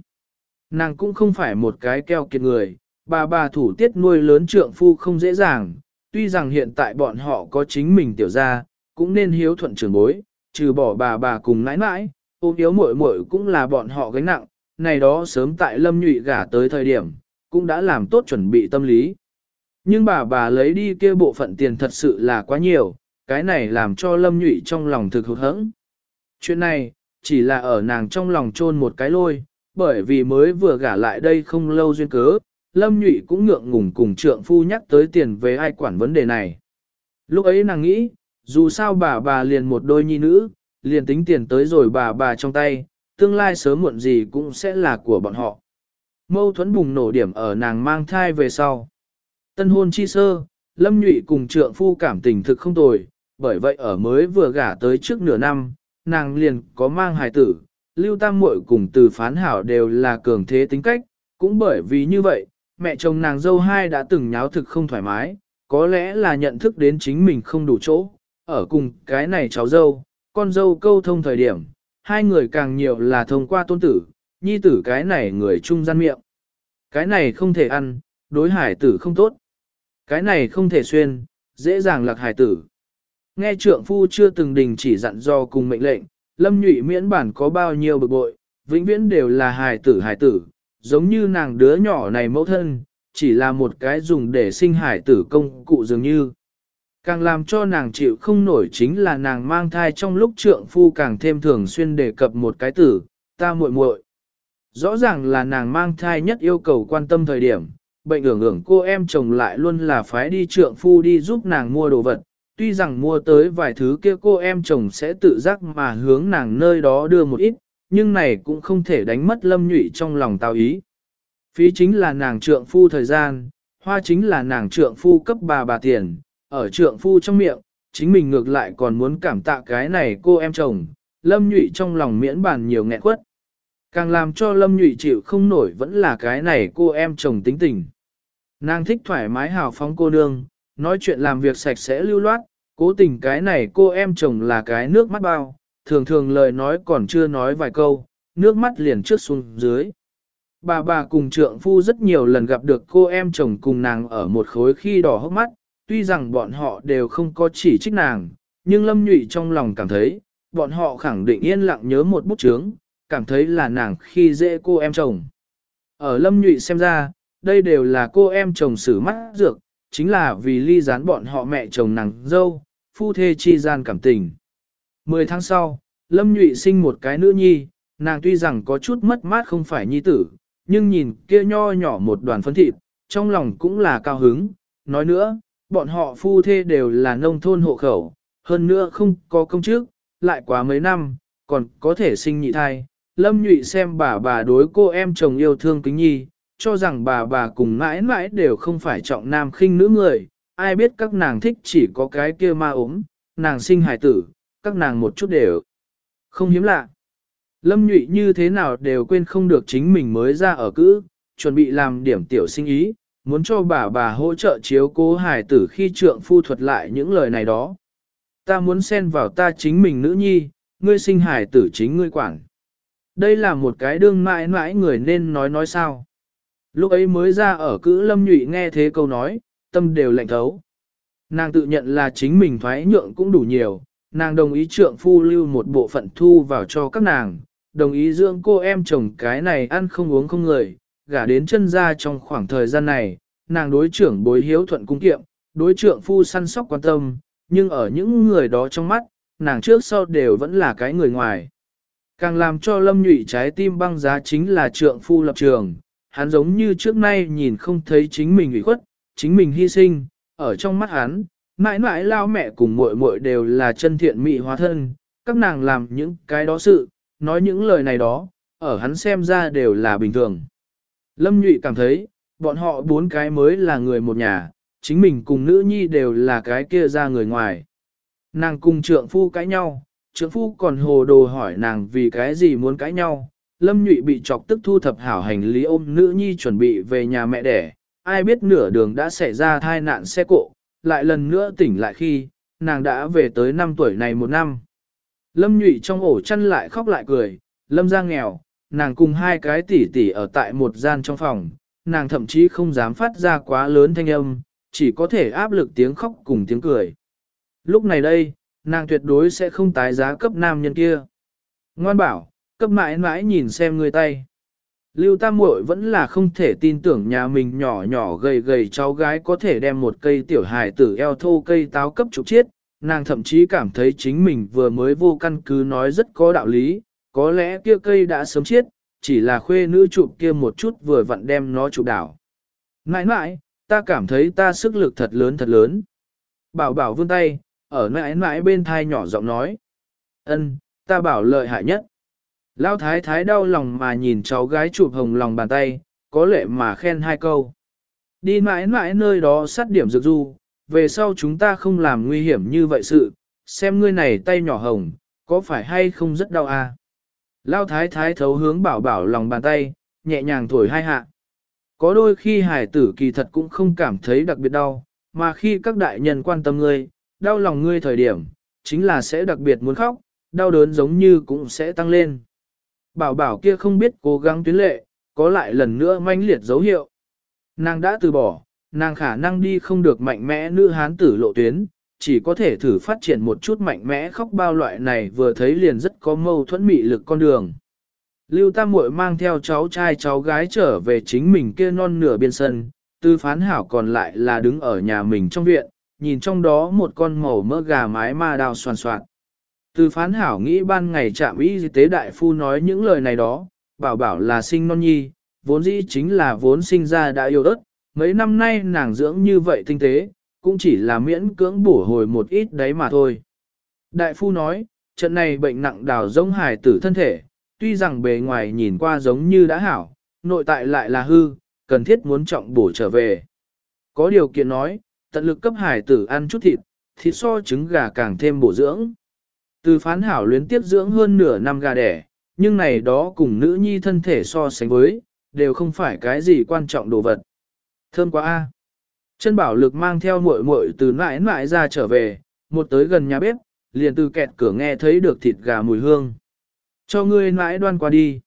Nàng cũng không phải một cái keo kiệt người, bà bà thủ tiết nuôi lớn trượng phu không dễ dàng, tuy rằng hiện tại bọn họ có chính mình tiểu gia, cũng nên hiếu thuận trưởng bối, trừ bỏ bà bà cùng nãi nãi, ôm yếu muội muội cũng là bọn họ gánh nặng, này đó sớm tại lâm nhụy gả tới thời điểm, cũng đã làm tốt chuẩn bị tâm lý. Nhưng bà bà lấy đi kia bộ phận tiền thật sự là quá nhiều, cái này làm cho lâm nhụy trong lòng thực hụt hẫng. Chuyện này, chỉ là ở nàng trong lòng chôn một cái lôi, bởi vì mới vừa gả lại đây không lâu duyên cớ, lâm nhụy cũng ngượng ngùng cùng trượng phu nhắc tới tiền về ai quản vấn đề này. Lúc ấy nàng nghĩ, dù sao bà bà liền một đôi nhi nữ, liền tính tiền tới rồi bà bà trong tay, tương lai sớm muộn gì cũng sẽ là của bọn họ. Mâu thuẫn bùng nổ điểm ở nàng mang thai về sau. Tân hôn chi sơ, Lâm Nhụy cùng trượng phu cảm tình thực không tồi, bởi vậy ở mới vừa gả tới trước nửa năm, nàng liền có mang hài tử, Lưu Tam Muội cùng từ phán hảo đều là cường thế tính cách, cũng bởi vì như vậy, mẹ chồng nàng dâu hai đã từng nháo thực không thoải mái, có lẽ là nhận thức đến chính mình không đủ chỗ, ở cùng cái này cháu dâu, con dâu câu thông thời điểm, hai người càng nhiều là thông qua tôn tử, nhi tử cái này người trung gian miệng. Cái này không thể ăn, đối hải tử không tốt. Cái này không thể xuyên, dễ dàng lạc hải tử. Nghe trượng phu chưa từng đình chỉ dặn do cùng mệnh lệnh, lâm nhụy miễn bản có bao nhiêu bực bội, vĩnh viễn đều là hải tử hải tử, giống như nàng đứa nhỏ này mẫu thân, chỉ là một cái dùng để sinh hải tử công cụ dường như. Càng làm cho nàng chịu không nổi chính là nàng mang thai trong lúc trượng phu càng thêm thường xuyên đề cập một cái tử, ta muội muội. Rõ ràng là nàng mang thai nhất yêu cầu quan tâm thời điểm, bệnh ưởng ưởng cô em chồng lại luôn là phái đi trượng phu đi giúp nàng mua đồ vật, tuy rằng mua tới vài thứ kia cô em chồng sẽ tự giác mà hướng nàng nơi đó đưa một ít, nhưng này cũng không thể đánh mất lâm nhụy trong lòng tao ý. Phí chính là nàng trượng phu thời gian, hoa chính là nàng trượng phu cấp bà bà tiền, ở trượng phu trong miệng, chính mình ngược lại còn muốn cảm tạ cái này cô em chồng, lâm nhụy trong lòng miễn bàn nhiều nghẹn quất. Càng làm cho lâm nhụy chịu không nổi vẫn là cái này cô em chồng tính tình. Nàng thích thoải mái hào phóng cô nương, nói chuyện làm việc sạch sẽ lưu loát, cố tình cái này cô em chồng là cái nước mắt bao, thường thường lời nói còn chưa nói vài câu, nước mắt liền trước xuống dưới. Bà bà cùng trượng phu rất nhiều lần gặp được cô em chồng cùng nàng ở một khối khi đỏ hốc mắt, tuy rằng bọn họ đều không có chỉ trích nàng, nhưng lâm nhụy trong lòng cảm thấy, bọn họ khẳng định yên lặng nhớ một bút chướng, cảm thấy là nàng khi dễ cô em chồng. Ở lâm nhụy xem ra, đây đều là cô em chồng xử mắt dược, chính là vì ly gián bọn họ mẹ chồng nàng dâu, phu thê chi gian cảm tình. Mười tháng sau, Lâm Nhụy sinh một cái nữ nhi, nàng tuy rằng có chút mất mát không phải nhi tử, nhưng nhìn kia nho nhỏ một đoàn phấn thịt, trong lòng cũng là cao hứng. Nói nữa, bọn họ phu thê đều là nông thôn hộ khẩu, hơn nữa không có công chức, lại quá mấy năm, còn có thể sinh nhị thai. Lâm Nhụy xem bà bà đối cô em chồng yêu thương kính nhi, cho rằng bà bà cùng mãi mãi đều không phải trọng nam khinh nữ người, ai biết các nàng thích chỉ có cái kia ma ốm, nàng sinh hài tử, các nàng một chút đều không hiếm lạ. Lâm nhụy như thế nào đều quên không được chính mình mới ra ở cữ, chuẩn bị làm điểm tiểu sinh ý, muốn cho bà bà hỗ trợ chiếu cố hài tử khi trượng phu thuật lại những lời này đó. Ta muốn xen vào ta chính mình nữ nhi, ngươi sinh hài tử chính ngươi quản. Đây là một cái đương mãi mãi người nên nói nói sao. Lúc ấy mới ra ở cữ lâm nhụy nghe thế câu nói, tâm đều lạnh thấu. Nàng tự nhận là chính mình thoái nhượng cũng đủ nhiều, nàng đồng ý trượng phu lưu một bộ phận thu vào cho các nàng, đồng ý dưỡng cô em chồng cái này ăn không uống không người, gả đến chân ra trong khoảng thời gian này, nàng đối trưởng bối hiếu thuận cung kiệm, đối trượng phu săn sóc quan tâm, nhưng ở những người đó trong mắt, nàng trước sau đều vẫn là cái người ngoài. Càng làm cho lâm nhụy trái tim băng giá chính là trượng phu lập trường, hắn giống như trước nay nhìn không thấy chính mình ủy khuất, chính mình hy sinh, ở trong mắt hắn, mãi mãi lao mẹ cùng muội muội đều là chân thiện mỹ hóa thân, các nàng làm những cái đó sự, nói những lời này đó, ở hắn xem ra đều là bình thường. Lâm Nhụy cảm thấy, bọn họ bốn cái mới là người một nhà, chính mình cùng nữ nhi đều là cái kia ra người ngoài. Nàng cùng trượng phu cãi nhau, trượng phu còn hồ đồ hỏi nàng vì cái gì muốn cãi nhau. Lâm Nhụy bị chọc tức thu thập hảo hành lý ôm nữ nhi chuẩn bị về nhà mẹ đẻ, ai biết nửa đường đã xảy ra thai nạn xe cộ, lại lần nữa tỉnh lại khi, nàng đã về tới năm tuổi này một năm. Lâm nhụy trong ổ chăn lại khóc lại cười, lâm ra nghèo, nàng cùng hai cái tỷ tỷ ở tại một gian trong phòng, nàng thậm chí không dám phát ra quá lớn thanh âm, chỉ có thể áp lực tiếng khóc cùng tiếng cười. Lúc này đây, nàng tuyệt đối sẽ không tái giá cấp nam nhân kia. Ngoan bảo, cấp mãi mãi nhìn xem người tay. Lưu Tam Muội vẫn là không thể tin tưởng nhà mình nhỏ nhỏ gầy gầy cháu gái có thể đem một cây tiểu hài tử eo thô cây táo cấp trục chiết, nàng thậm chí cảm thấy chính mình vừa mới vô căn cứ nói rất có đạo lý, có lẽ kia cây đã sớm chiết, chỉ là khuê nữ chụp kia một chút vừa vặn đem nó chụp đảo. Nãi nãi, ta cảm thấy ta sức lực thật lớn thật lớn. Bảo bảo vươn tay, ở nãi nãi bên thai nhỏ giọng nói. ân, ta bảo lợi hại nhất. Lao thái thái đau lòng mà nhìn cháu gái chụp hồng lòng bàn tay, có lệ mà khen hai câu. Đi mãi mãi nơi đó sát điểm dược du, về sau chúng ta không làm nguy hiểm như vậy sự, xem ngươi này tay nhỏ hồng, có phải hay không rất đau à? Lao thái thái thấu hướng bảo bảo lòng bàn tay, nhẹ nhàng thổi hai hạ. Có đôi khi hải tử kỳ thật cũng không cảm thấy đặc biệt đau, mà khi các đại nhân quan tâm ngươi, đau lòng ngươi thời điểm, chính là sẽ đặc biệt muốn khóc, đau đớn giống như cũng sẽ tăng lên. Bảo bảo kia không biết cố gắng tuyến lệ, có lại lần nữa manh liệt dấu hiệu. Nàng đã từ bỏ, nàng khả năng đi không được mạnh mẽ nữ hán tử lộ tuyến, chỉ có thể thử phát triển một chút mạnh mẽ khóc bao loại này vừa thấy liền rất có mâu thuẫn mị lực con đường. Lưu Tam Muội mang theo cháu trai cháu gái trở về chính mình kia non nửa biên sân, tư phán hảo còn lại là đứng ở nhà mình trong viện, nhìn trong đó một con màu mỡ gà mái ma đào soàn soạn. Từ phán hảo nghĩ ban ngày trạm y tế đại phu nói những lời này đó, bảo bảo là sinh non nhi, vốn dĩ chính là vốn sinh ra đã yêu ớt, mấy năm nay nàng dưỡng như vậy tinh tế, cũng chỉ là miễn cưỡng bổ hồi một ít đấy mà thôi. Đại phu nói, trận này bệnh nặng đào giống hài tử thân thể, tuy rằng bề ngoài nhìn qua giống như đã hảo, nội tại lại là hư, cần thiết muốn trọng bổ trở về. Có điều kiện nói, tận lực cấp hài tử ăn chút thịt, thịt so trứng gà càng thêm bổ dưỡng. Từ phán hảo luyến tiếp dưỡng hơn nửa năm gà đẻ, nhưng này đó cùng nữ nhi thân thể so sánh với, đều không phải cái gì quan trọng đồ vật. Thơm quá a. Chân bảo lực mang theo muội muội từ nãi nãi ra trở về, một tới gần nhà bếp, liền từ kẹt cửa nghe thấy được thịt gà mùi hương. Cho ngươi nãi đoan qua đi.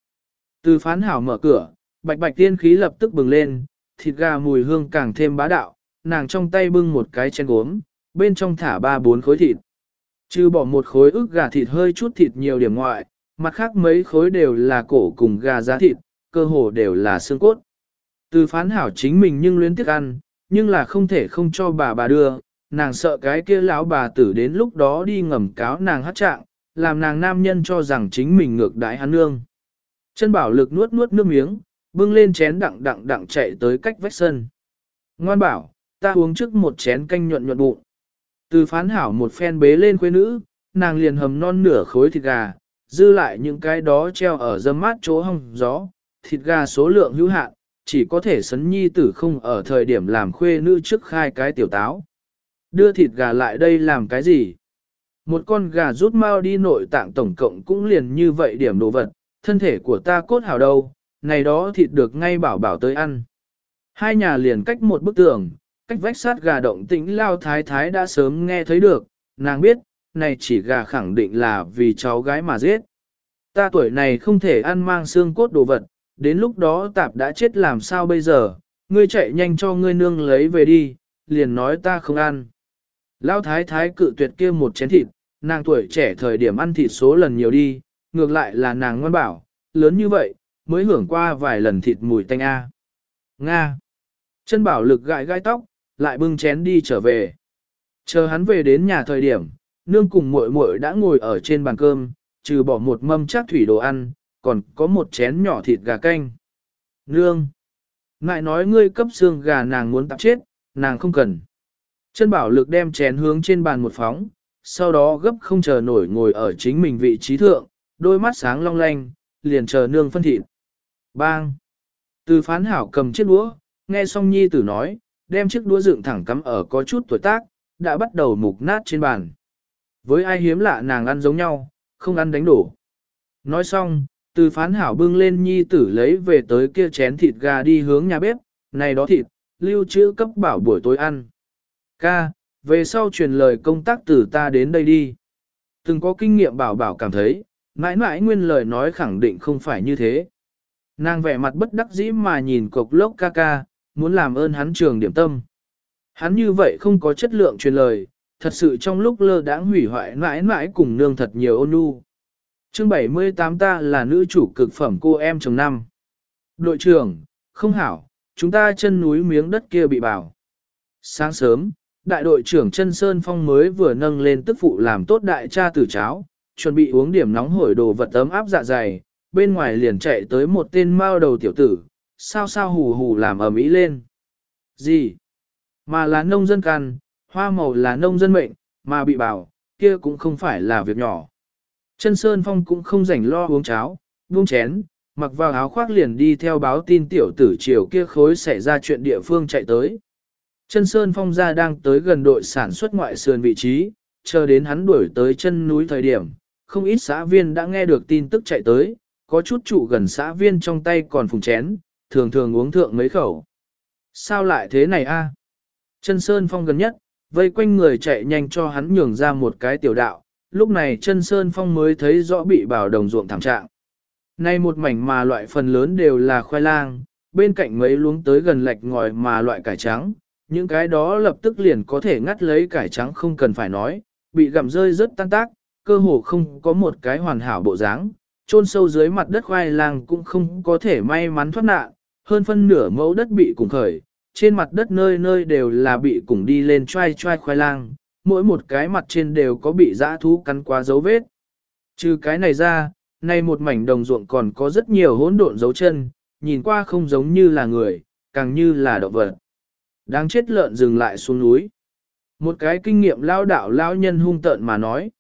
Từ phán hảo mở cửa, bạch bạch tiên khí lập tức bừng lên, thịt gà mùi hương càng thêm bá đạo, nàng trong tay bưng một cái chén gốm, bên trong thả ba bốn khối thịt. Trừ bỏ một khối ức gà thịt hơi chút thịt nhiều điểm ngoại, mặt khác mấy khối đều là cổ cùng gà giá thịt, cơ hồ đều là xương cốt. Từ phán hảo chính mình nhưng luyến tiếc ăn, nhưng là không thể không cho bà bà đưa, nàng sợ cái kia lão bà tử đến lúc đó đi ngầm cáo nàng hát trạng, làm nàng nam nhân cho rằng chính mình ngược đãi hắn nương. Chân bảo lực nuốt nuốt nước miếng, bưng lên chén đặng đặng đặng chạy tới cách vách sân. Ngoan bảo, ta uống trước một chén canh nhuận nhuận bụng. Từ phán hảo một phen bế lên quê nữ, nàng liền hầm non nửa khối thịt gà, dư lại những cái đó treo ở dâm mát chỗ hong gió, thịt gà số lượng hữu hạn, chỉ có thể sấn nhi tử không ở thời điểm làm khuê nữ trước khai cái tiểu táo. Đưa thịt gà lại đây làm cái gì? Một con gà rút mau đi nội tạng tổng cộng cũng liền như vậy điểm đồ vật, thân thể của ta cốt hảo đâu, này đó thịt được ngay bảo bảo tới ăn. Hai nhà liền cách một bức tường, cách vách sát gà động tĩnh lao thái thái đã sớm nghe thấy được, nàng biết, này chỉ gà khẳng định là vì cháu gái mà giết. Ta tuổi này không thể ăn mang xương cốt đồ vật, đến lúc đó tạp đã chết làm sao bây giờ, ngươi chạy nhanh cho ngươi nương lấy về đi, liền nói ta không ăn. Lão thái thái cự tuyệt kia một chén thịt, nàng tuổi trẻ thời điểm ăn thịt số lần nhiều đi, ngược lại là nàng ngoan bảo, lớn như vậy, mới hưởng qua vài lần thịt mùi tanh A. Nga. Chân bảo lực gãi gai tóc, lại bưng chén đi trở về. Chờ hắn về đến nhà thời điểm, nương cùng muội muội đã ngồi ở trên bàn cơm, trừ bỏ một mâm chắc thủy đồ ăn, còn có một chén nhỏ thịt gà canh. Nương. Ngại nói ngươi cấp xương gà nàng muốn tạp chết, nàng không cần. Chân bảo lực đem chén hướng trên bàn một phóng, sau đó gấp không chờ nổi ngồi ở chính mình vị trí thượng, đôi mắt sáng long lanh, liền chờ nương phân thịt. Bang! Từ phán hảo cầm chiếc đũa, nghe xong nhi tử nói, đem chiếc đũa dựng thẳng cắm ở có chút tuổi tác, đã bắt đầu mục nát trên bàn. Với ai hiếm lạ nàng ăn giống nhau, không ăn đánh đổ. Nói xong, từ phán hảo bưng lên nhi tử lấy về tới kia chén thịt gà đi hướng nhà bếp, này đó thịt, lưu trữ cấp bảo buổi tối ăn. Ca, về sau truyền lời công tác từ ta đến đây đi. Từng có kinh nghiệm bảo bảo cảm thấy, mãi mãi nguyên lời nói khẳng định không phải như thế. Nàng vẻ mặt bất đắc dĩ mà nhìn cục lốc ca ca, muốn làm ơn hắn trường điểm tâm. Hắn như vậy không có chất lượng truyền lời, thật sự trong lúc lơ đãng hủy hoại mãi mãi cùng nương thật nhiều ôn nhu. Chương 78 ta là nữ chủ cực phẩm cô em chồng năm. Đội trưởng, không hảo, chúng ta chân núi miếng đất kia bị bảo. Sáng sớm, đại đội trưởng chân Sơn Phong mới vừa nâng lên tức phụ làm tốt đại cha tử cháo, chuẩn bị uống điểm nóng hổi đồ vật ấm áp dạ dày, bên ngoài liền chạy tới một tên mao đầu tiểu tử, sao sao hù hù làm ầm ĩ lên. Gì? Mà là nông dân căn, hoa màu là nông dân mệnh, mà bị bảo, kia cũng không phải là việc nhỏ. Chân Sơn Phong cũng không rảnh lo uống cháo, buông chén, mặc vào áo khoác liền đi theo báo tin tiểu tử chiều kia khối xảy ra chuyện địa phương chạy tới. Chân Sơn Phong ra đang tới gần đội sản xuất ngoại sườn vị trí, chờ đến hắn đuổi tới chân núi thời điểm, không ít xã viên đã nghe được tin tức chạy tới, có chút trụ gần xã viên trong tay còn phùng chén, thường thường uống thượng mấy khẩu. Sao lại thế này a? Chân Sơn Phong gần nhất, vây quanh người chạy nhanh cho hắn nhường ra một cái tiểu đạo, lúc này chân Sơn Phong mới thấy rõ bị bảo đồng ruộng thảm trạng. Nay một mảnh mà loại phần lớn đều là khoai lang, bên cạnh mấy luống tới gần lạch ngòi mà loại cải trắng, những cái đó lập tức liền có thể ngắt lấy cải trắng không cần phải nói, bị gặm rơi rất tan tác, cơ hồ không có một cái hoàn hảo bộ dáng, chôn sâu dưới mặt đất khoai lang cũng không có thể may mắn thoát nạn, hơn phân nửa mẫu đất bị cùng khởi, trên mặt đất nơi nơi đều là bị cùng đi lên trai trai khoai lang, mỗi một cái mặt trên đều có bị dã thú cắn qua dấu vết. Trừ cái này ra, nay một mảnh đồng ruộng còn có rất nhiều hỗn độn dấu chân, nhìn qua không giống như là người, càng như là động vật. Đáng chết lợn dừng lại xuống núi. Một cái kinh nghiệm lao đạo lao nhân hung tợn mà nói.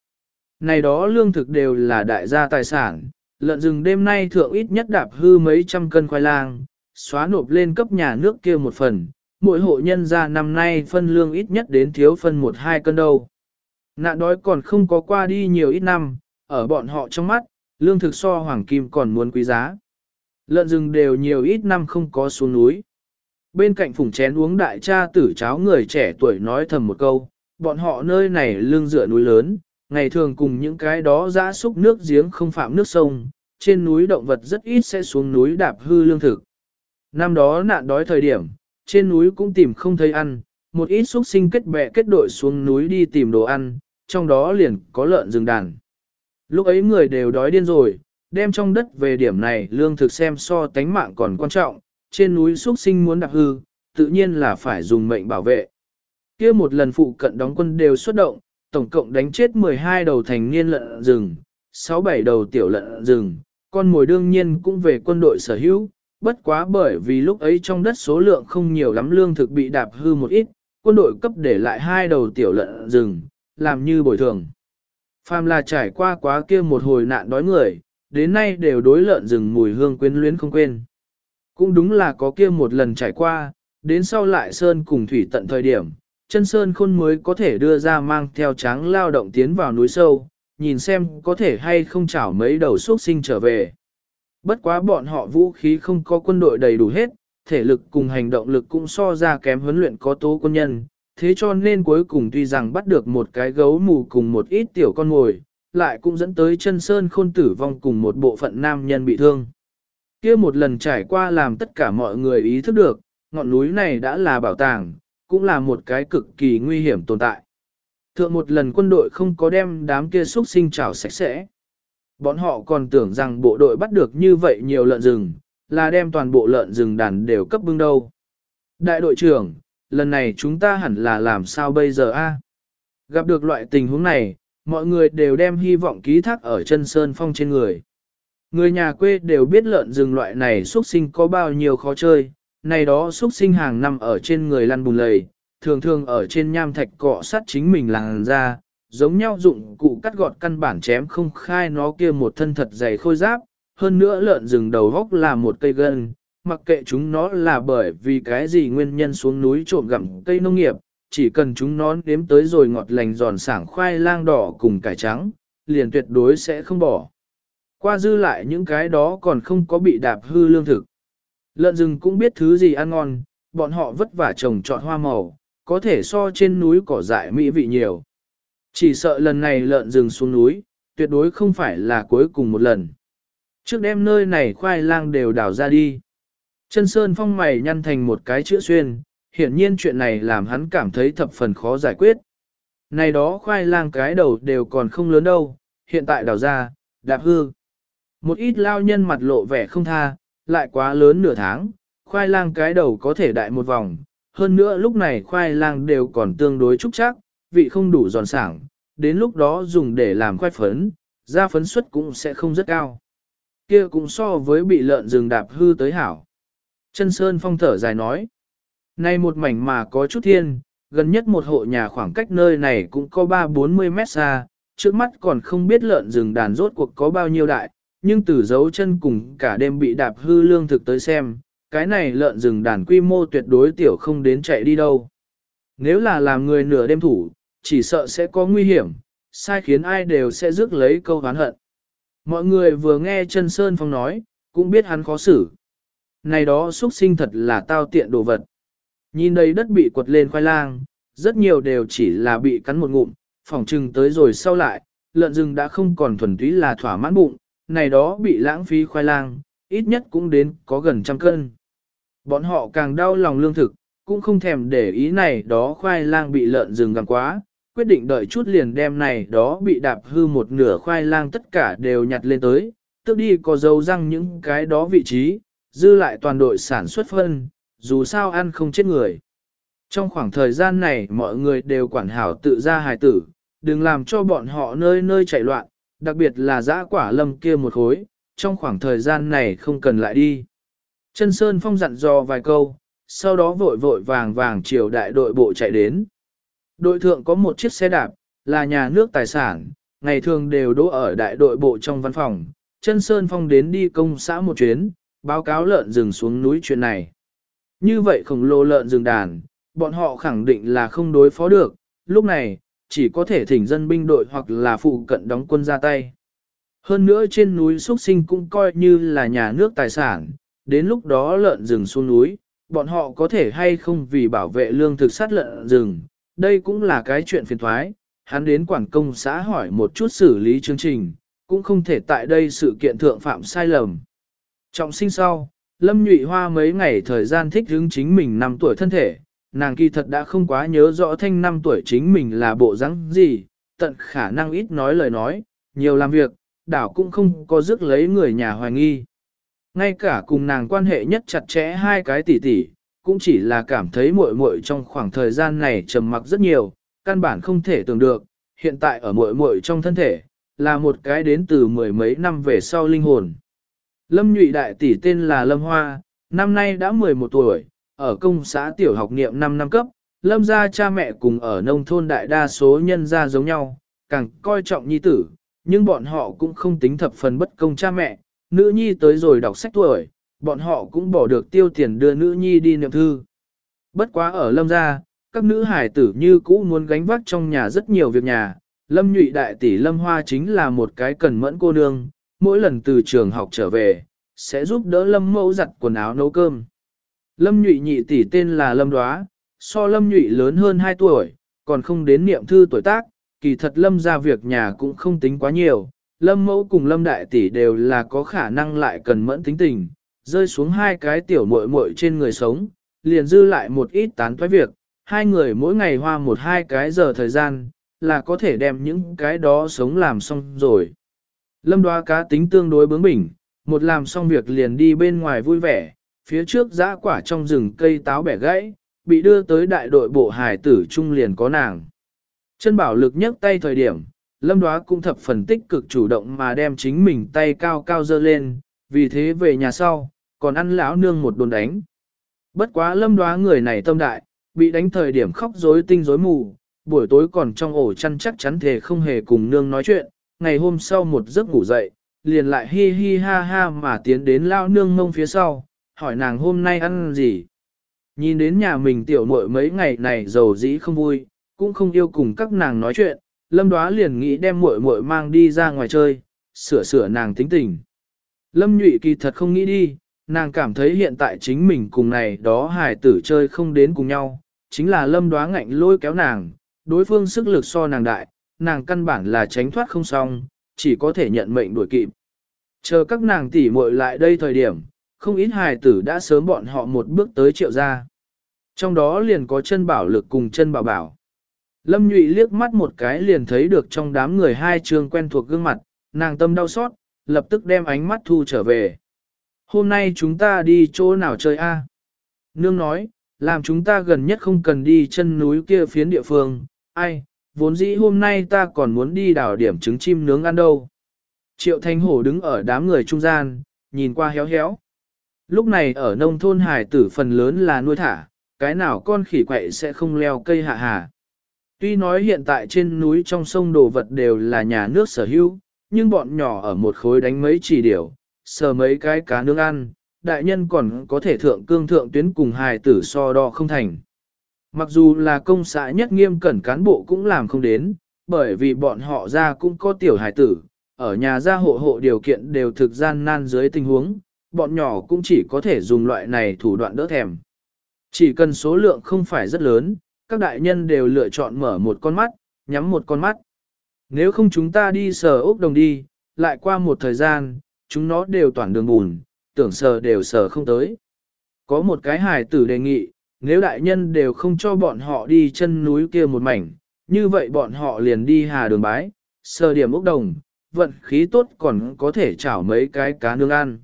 Này đó lương thực đều là đại gia tài sản, lợn rừng đêm nay thượng ít nhất đạp hư mấy trăm cân khoai lang, xóa nộp lên cấp nhà nước kia một phần, mỗi hộ nhân gia năm nay phân lương ít nhất đến thiếu phân một hai cân đâu. Nạn đói còn không có qua đi nhiều ít năm, ở bọn họ trong mắt, lương thực so hoàng kim còn muốn quý giá. Lợn rừng đều nhiều ít năm không có xuống núi. Bên cạnh phùng chén uống đại cha tử cháo người trẻ tuổi nói thầm một câu, bọn họ nơi này lương dựa núi lớn, ngày thường cùng những cái đó dã xúc nước giếng không phạm nước sông, trên núi động vật rất ít sẽ xuống núi đạp hư lương thực. Năm đó nạn đói thời điểm, trên núi cũng tìm không thấy ăn, một ít xuất sinh kết bè kết đội xuống núi đi tìm đồ ăn, trong đó liền có lợn rừng đàn. Lúc ấy người đều đói điên rồi, đem trong đất về điểm này lương thực xem so tánh mạng còn quan trọng, trên núi xuất sinh muốn đạp hư, tự nhiên là phải dùng mệnh bảo vệ. kia một lần phụ cận đóng quân đều xuất động, tổng cộng đánh chết 12 đầu thành niên lợn rừng, 6-7 đầu tiểu lợn rừng, con mồi đương nhiên cũng về quân đội sở hữu, bất quá bởi vì lúc ấy trong đất số lượng không nhiều lắm lương thực bị đạp hư một ít, quân đội cấp để lại hai đầu tiểu lợn rừng, làm như bồi thường. Phàm là trải qua quá kia một hồi nạn đói người, đến nay đều đối lợn rừng mùi hương quyến luyến không quên. Cũng đúng là có kia một lần trải qua, đến sau lại Sơn cùng Thủy tận thời điểm, chân Sơn khôn mới có thể đưa ra mang theo tráng lao động tiến vào núi sâu, nhìn xem có thể hay không chảo mấy đầu xuất sinh trở về. Bất quá bọn họ vũ khí không có quân đội đầy đủ hết, thể lực cùng hành động lực cũng so ra kém huấn luyện có tố quân nhân, thế cho nên cuối cùng tuy rằng bắt được một cái gấu mù cùng một ít tiểu con ngồi, lại cũng dẫn tới chân sơn khôn tử vong cùng một bộ phận nam nhân bị thương. kia một lần trải qua làm tất cả mọi người ý thức được, ngọn núi này đã là bảo tàng, cũng là một cái cực kỳ nguy hiểm tồn tại. Thượng một lần quân đội không có đem đám kia xuất sinh trào sạch sẽ. Bọn họ còn tưởng rằng bộ đội bắt được như vậy nhiều lợn rừng, là đem toàn bộ lợn rừng đàn đều cấp bưng đâu. Đại đội trưởng, lần này chúng ta hẳn là làm sao bây giờ a? Gặp được loại tình huống này, mọi người đều đem hy vọng ký thác ở chân sơn phong trên người. Người nhà quê đều biết lợn rừng loại này xuất sinh có bao nhiêu khó chơi, này đó xuất sinh hàng năm ở trên người lăn bùn lầy, thường thường ở trên nham thạch cọ sát chính mình làng ra, giống nhau dụng cụ cắt gọt căn bản chém không khai nó kia một thân thật dày khôi giáp, hơn nữa lợn rừng đầu góc là một cây gân, mặc kệ chúng nó là bởi vì cái gì nguyên nhân xuống núi trộm gặm cây nông nghiệp, chỉ cần chúng nó nếm tới rồi ngọt lành giòn sảng khoai lang đỏ cùng cải trắng, liền tuyệt đối sẽ không bỏ. Qua dư lại những cái đó còn không có bị đạp hư lương thực. Lợn rừng cũng biết thứ gì ăn ngon, bọn họ vất vả trồng trọt hoa màu, có thể so trên núi cỏ dại mỹ vị nhiều. Chỉ sợ lần này lợn rừng xuống núi, tuyệt đối không phải là cuối cùng một lần. Trước đêm nơi này khoai lang đều đào ra đi. Chân sơn phong mày nhăn thành một cái chữ xuyên, hiển nhiên chuyện này làm hắn cảm thấy thập phần khó giải quyết. Này đó khoai lang cái đầu đều còn không lớn đâu, hiện tại đào ra, đạp hư. Một ít lao nhân mặt lộ vẻ không tha, lại quá lớn nửa tháng, khoai lang cái đầu có thể đại một vòng. Hơn nữa lúc này khoai lang đều còn tương đối trúc chắc, vị không đủ giòn sảng, đến lúc đó dùng để làm khoai phấn, ra phấn suất cũng sẽ không rất cao. Kia cũng so với bị lợn rừng đạp hư tới hảo. Chân Sơn Phong thở dài nói, nay một mảnh mà có chút thiên, gần nhất một hộ nhà khoảng cách nơi này cũng có 3-40 mét xa, trước mắt còn không biết lợn rừng đàn rốt cuộc có bao nhiêu đại, nhưng từ dấu chân cùng cả đêm bị đạp hư lương thực tới xem, cái này lợn rừng đàn quy mô tuyệt đối tiểu không đến chạy đi đâu. Nếu là làm người nửa đêm thủ, chỉ sợ sẽ có nguy hiểm, sai khiến ai đều sẽ rước lấy câu hán hận. Mọi người vừa nghe Trần Sơn Phong nói, cũng biết hắn khó xử. Này đó xuất sinh thật là tao tiện đồ vật. Nhìn đây đất bị quật lên khoai lang, rất nhiều đều chỉ là bị cắn một ngụm, Phỏng trừng tới rồi sau lại, lợn rừng đã không còn thuần túy là thỏa mãn bụng, này đó bị lãng phí khoai lang, ít nhất cũng đến có gần trăm cân. Bọn họ càng đau lòng lương thực, cũng không thèm để ý này đó khoai lang bị lợn rừng gặm quá, quyết định đợi chút liền đem này đó bị đạp hư một nửa khoai lang tất cả đều nhặt lên tới, tức đi có dấu răng những cái đó vị trí, dư lại toàn đội sản xuất phân, dù sao ăn không chết người. Trong khoảng thời gian này mọi người đều quản hảo tự ra hài tử, đừng làm cho bọn họ nơi nơi chạy loạn, đặc biệt là dã quả lâm kia một khối, trong khoảng thời gian này không cần lại đi. Chân Sơn Phong dặn dò vài câu, sau đó vội vội vàng vàng chiều đại đội bộ chạy đến. Đội thượng có một chiếc xe đạp, là nhà nước tài sản, ngày thường đều đỗ ở đại đội bộ trong văn phòng. Chân Sơn Phong đến đi công xã một chuyến, báo cáo lợn rừng xuống núi chuyện này. Như vậy khổng lồ lợn rừng đàn, bọn họ khẳng định là không đối phó được, lúc này, chỉ có thể thỉnh dân binh đội hoặc là phụ cận đóng quân ra tay. Hơn nữa trên núi xuất sinh cũng coi như là nhà nước tài sản, đến lúc đó lợn rừng xuống núi, bọn họ có thể hay không vì bảo vệ lương thực sát lợn rừng, đây cũng là cái chuyện phiền thoái, hắn đến quản công xã hỏi một chút xử lý chương trình, cũng không thể tại đây sự kiện thượng phạm sai lầm. Trọng sinh sau, Lâm Nhụy Hoa mấy ngày thời gian thích hướng chính mình 5 tuổi thân thể, nàng kỳ thật đã không quá nhớ rõ thanh 5 tuổi chính mình là bộ dáng gì, tận khả năng ít nói lời nói, nhiều làm việc, đảo cũng không có dứt lấy người nhà hoài nghi. Ngay cả cùng nàng quan hệ nhất chặt chẽ hai cái tỷ tỷ, cũng chỉ là cảm thấy muội muội trong khoảng thời gian này trầm mặc rất nhiều, căn bản không thể tưởng được, hiện tại ở muội muội trong thân thể, là một cái đến từ mười mấy năm về sau linh hồn. Lâm nhụy đại tỷ tên là Lâm Hoa, năm nay đã 11 tuổi, ở công xã tiểu học niệm 5 năm cấp, Lâm gia cha mẹ cùng ở nông thôn đại đa số nhân gia giống nhau, càng coi trọng nhi tử, nhưng bọn họ cũng không tính thập phần bất công cha mẹ, nữ nhi tới rồi đọc sách tuổi, bọn họ cũng bỏ được tiêu tiền đưa nữ nhi đi niệm thư. Bất quá ở lâm gia, các nữ hải tử như cũ muốn gánh vác trong nhà rất nhiều việc nhà, lâm nhụy đại tỷ lâm hoa chính là một cái cần mẫn cô nương, mỗi lần từ trường học trở về, sẽ giúp đỡ lâm mẫu giặt quần áo nấu cơm. Lâm nhụy nhị tỷ tên là Lâm Đoá, so Lâm nhụy lớn hơn 2 tuổi, còn không đến niệm thư tuổi tác, kỳ thật Lâm ra việc nhà cũng không tính quá nhiều. Lâm mẫu cùng Lâm đại tỷ đều là có khả năng lại cần mẫn tính tình, rơi xuống hai cái tiểu muội muội trên người sống, liền dư lại một ít tán toái việc, hai người mỗi ngày hoa một hai cái giờ thời gian, là có thể đem những cái đó sống làm xong rồi. Lâm đoá cá tính tương đối bướng bỉnh, một làm xong việc liền đi bên ngoài vui vẻ, phía trước giã quả trong rừng cây táo bẻ gãy, bị đưa tới đại đội bộ hải tử trung liền có nàng. Chân bảo lực nhấc tay thời điểm, lâm đoá cũng thập phần tích cực chủ động mà đem chính mình tay cao cao dơ lên, vì thế về nhà sau, còn ăn lão nương một đồn đánh. Bất quá lâm đoá người này tâm đại, bị đánh thời điểm khóc rối tinh rối mù, buổi tối còn trong ổ chăn chắc chắn thề không hề cùng nương nói chuyện, ngày hôm sau một giấc ngủ dậy, liền lại hi hi ha ha mà tiến đến lao nương mông phía sau, hỏi nàng hôm nay ăn gì. Nhìn đến nhà mình tiểu muội mấy ngày này giàu dĩ không vui, cũng không yêu cùng các nàng nói chuyện, lâm đoá liền nghĩ đem muội muội mang đi ra ngoài chơi, sửa sửa nàng tính tình. Lâm nhụy kỳ thật không nghĩ đi, nàng cảm thấy hiện tại chính mình cùng này đó hài tử chơi không đến cùng nhau, chính là lâm đoá ngạnh lôi kéo nàng, đối phương sức lực so nàng đại, nàng căn bản là tránh thoát không xong, chỉ có thể nhận mệnh đuổi kịp. Chờ các nàng tỉ muội lại đây thời điểm, không ít hài tử đã sớm bọn họ một bước tới triệu gia. Trong đó liền có chân bảo lực cùng chân bảo bảo. Lâm nhụy liếc mắt một cái liền thấy được trong đám người hai trường quen thuộc gương mặt, nàng tâm đau xót, lập tức đem ánh mắt thu trở về. Hôm nay chúng ta đi chỗ nào chơi a? Nương nói, làm chúng ta gần nhất không cần đi chân núi kia phiến địa phương, ai, vốn dĩ hôm nay ta còn muốn đi đảo điểm trứng chim nướng ăn đâu. Triệu Thanh Hổ đứng ở đám người trung gian, nhìn qua héo héo. Lúc này ở nông thôn hải tử phần lớn là nuôi thả, cái nào con khỉ quậy sẽ không leo cây hạ hà. Tuy nói hiện tại trên núi trong sông đồ vật đều là nhà nước sở hữu, nhưng bọn nhỏ ở một khối đánh mấy chỉ điểu, sờ mấy cái cá nướng ăn, đại nhân còn có thể thượng cương thượng tuyến cùng hài tử so đo không thành. Mặc dù là công xã nhất nghiêm cẩn cán bộ cũng làm không đến, bởi vì bọn họ ra cũng có tiểu hài tử, ở nhà gia hộ hộ điều kiện đều thực gian nan dưới tình huống, bọn nhỏ cũng chỉ có thể dùng loại này thủ đoạn đỡ thèm. Chỉ cần số lượng không phải rất lớn, các đại nhân đều lựa chọn mở một con mắt, nhắm một con mắt. Nếu không chúng ta đi sờ ốc đồng đi, lại qua một thời gian, chúng nó đều toàn đường bùn, tưởng sờ đều sờ không tới. Có một cái hài tử đề nghị, nếu đại nhân đều không cho bọn họ đi chân núi kia một mảnh, như vậy bọn họ liền đi hà đường bái, sờ điểm ốc đồng, vận khí tốt còn có thể chảo mấy cái cá nương ăn.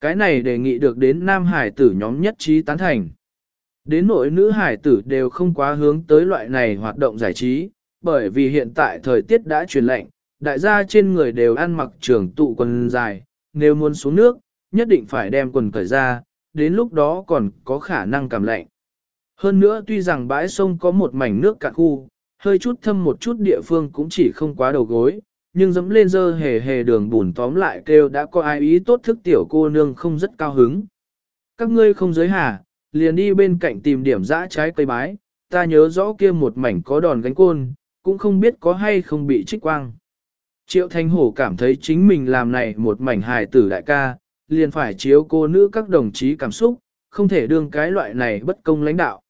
Cái này đề nghị được đến nam hải tử nhóm nhất trí tán thành. Đến nội nữ hải tử đều không quá hướng tới loại này hoạt động giải trí, bởi vì hiện tại thời tiết đã chuyển lạnh, đại gia trên người đều ăn mặc trường tụ quần dài, nếu muốn xuống nước, nhất định phải đem quần cởi ra, đến lúc đó còn có khả năng cảm lạnh. Hơn nữa tuy rằng bãi sông có một mảnh nước cạn khu, hơi chút thâm một chút địa phương cũng chỉ không quá đầu gối, nhưng dẫm lên dơ hề hề đường bùn tóm lại kêu đã có ai ý tốt thức tiểu cô nương không rất cao hứng. Các ngươi không giới hà, liền đi bên cạnh tìm điểm dã trái cây bái, ta nhớ rõ kia một mảnh có đòn gánh côn, cũng không biết có hay không bị trích quang. Triệu Thanh Hổ cảm thấy chính mình làm này một mảnh hài tử đại ca, liền phải chiếu cô nữ các đồng chí cảm xúc, không thể đương cái loại này bất công lãnh đạo.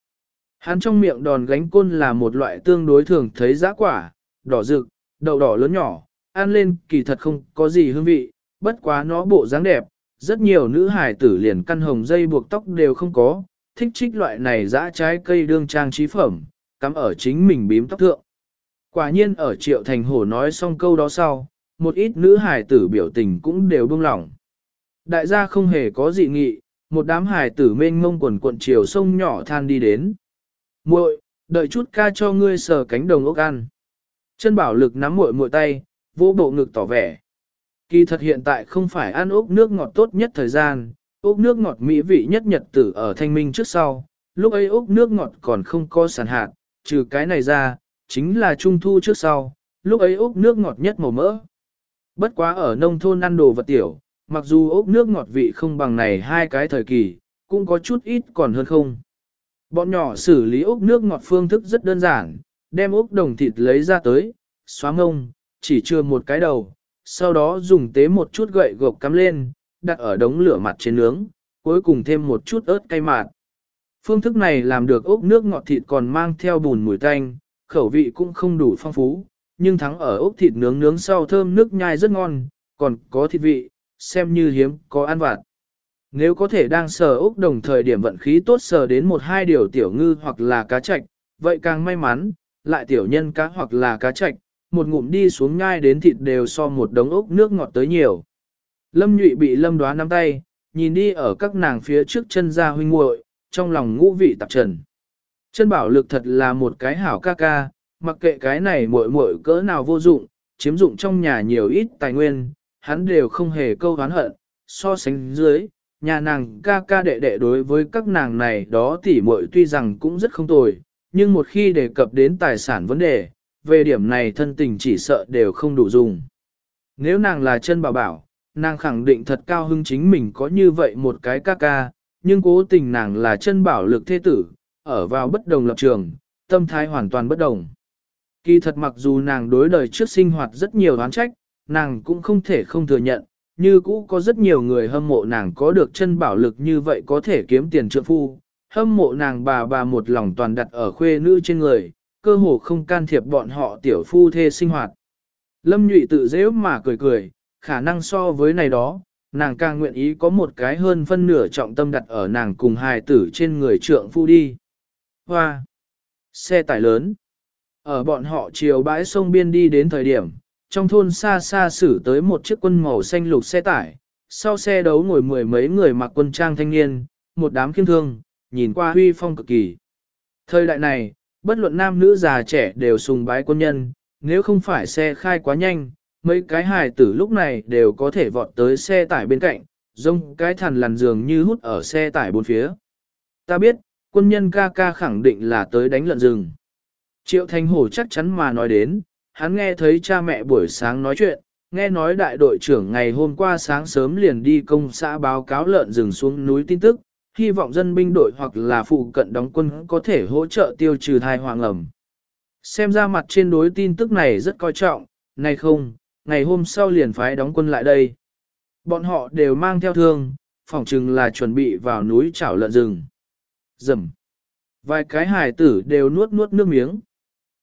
Hắn trong miệng đòn gánh côn là một loại tương đối thường thấy giá quả, đỏ rực, đậu đỏ lớn nhỏ, ăn lên kỳ thật không có gì hương vị, bất quá nó bộ dáng đẹp, rất nhiều nữ hài tử liền căn hồng dây buộc tóc đều không có, thích trích loại này dã trái cây đương trang trí phẩm, cắm ở chính mình bím tóc thượng. Quả nhiên ở triệu thành hổ nói xong câu đó sau, một ít nữ hài tử biểu tình cũng đều buông lỏng. Đại gia không hề có dị nghị, một đám hài tử mênh mông quần cuộn chiều sông nhỏ than đi đến. muội đợi chút ca cho ngươi sờ cánh đồng ốc ăn. Chân bảo lực nắm muội muội tay, vỗ bộ ngực tỏ vẻ. Kỳ thật hiện tại không phải ăn ốc nước ngọt tốt nhất thời gian, ốc nước ngọt mỹ vị nhất nhật tử ở thanh minh trước sau, lúc ấy ốc nước ngọt còn không có sản hạt, trừ cái này ra, chính là trung thu trước sau, lúc ấy ốc nước ngọt nhất màu mỡ. Bất quá ở nông thôn ăn đồ vật tiểu, mặc dù ốc nước ngọt vị không bằng này hai cái thời kỳ, cũng có chút ít còn hơn không. Bọn nhỏ xử lý ốc nước ngọt phương thức rất đơn giản, đem ốc đồng thịt lấy ra tới, xóa ngông, chỉ chưa một cái đầu, sau đó dùng tế một chút gậy gộc cắm lên, đặt ở đống lửa mặt trên nướng, cuối cùng thêm một chút ớt cay mạt. Phương thức này làm được ốc nước ngọt thịt còn mang theo bùn mùi tanh, khẩu vị cũng không đủ phong phú, nhưng thắng ở ốc thịt nướng nướng sau thơm nước nhai rất ngon, còn có thịt vị, xem như hiếm có ăn vặt. Nếu có thể đang sờ ốc đồng thời điểm vận khí tốt sờ đến một hai điều tiểu ngư hoặc là cá chạch, vậy càng may mắn, lại tiểu nhân cá hoặc là cá chạch, một ngụm đi xuống nhai đến thịt đều so một đống ốc nước ngọt tới nhiều. Lâm nhụy bị lâm đoá nắm tay, nhìn đi ở các nàng phía trước chân ra huynh muội, trong lòng ngũ vị tạp trần. Chân bảo lực thật là một cái hảo ca ca, mặc kệ cái này muội muội cỡ nào vô dụng, chiếm dụng trong nhà nhiều ít tài nguyên, hắn đều không hề câu hán hận, so sánh dưới, nhà nàng ca ca đệ đệ đối với các nàng này đó tỉ muội tuy rằng cũng rất không tồi, nhưng một khi đề cập đến tài sản vấn đề, về điểm này thân tình chỉ sợ đều không đủ dùng. Nếu nàng là chân bảo bảo, nàng khẳng định thật cao hưng chính mình có như vậy một cái ca ca, nhưng cố tình nàng là chân bảo lực thế tử, ở vào bất đồng lập trường, tâm thái hoàn toàn bất đồng. Kỳ thật mặc dù nàng đối đời trước sinh hoạt rất nhiều oán trách, nàng cũng không thể không thừa nhận, như cũ có rất nhiều người hâm mộ nàng có được chân bảo lực như vậy có thể kiếm tiền trượng phu, hâm mộ nàng bà bà một lòng toàn đặt ở khuê nữ trên người, cơ hồ không can thiệp bọn họ tiểu phu thê sinh hoạt. Lâm nhụy tự dễ mà cười cười, khả năng so với này đó, nàng càng nguyện ý có một cái hơn phân nửa trọng tâm đặt ở nàng cùng hài tử trên người trượng phu đi. Hoa! Xe tải lớn. Ở bọn họ chiều bãi sông biên đi đến thời điểm, trong thôn xa xa xử tới một chiếc quân màu xanh lục xe tải, sau xe đấu ngồi mười mấy người mặc quân trang thanh niên, một đám kiêm thương, nhìn qua huy phong cực kỳ. Thời đại này, bất luận nam nữ già trẻ đều sùng bái quân nhân, nếu không phải xe khai quá nhanh, mấy cái hài tử lúc này đều có thể vọt tới xe tải bên cạnh, rông cái thằn lằn dường như hút ở xe tải bốn phía. Ta biết, quân nhân ca ca khẳng định là tới đánh lợn rừng. Triệu Thanh Hổ chắc chắn mà nói đến, hắn nghe thấy cha mẹ buổi sáng nói chuyện, nghe nói đại đội trưởng ngày hôm qua sáng sớm liền đi công xã báo cáo lợn rừng xuống núi tin tức, hy vọng dân binh đội hoặc là phụ cận đóng quân có thể hỗ trợ tiêu trừ thai hoàng ẩm. Xem ra mặt trên đối tin tức này rất coi trọng, này không, ngày hôm sau liền phái đóng quân lại đây. Bọn họ đều mang theo thương, phỏng chừng là chuẩn bị vào núi chảo lợn rừng. Dầm. Vài cái hài tử đều nuốt nuốt nước miếng.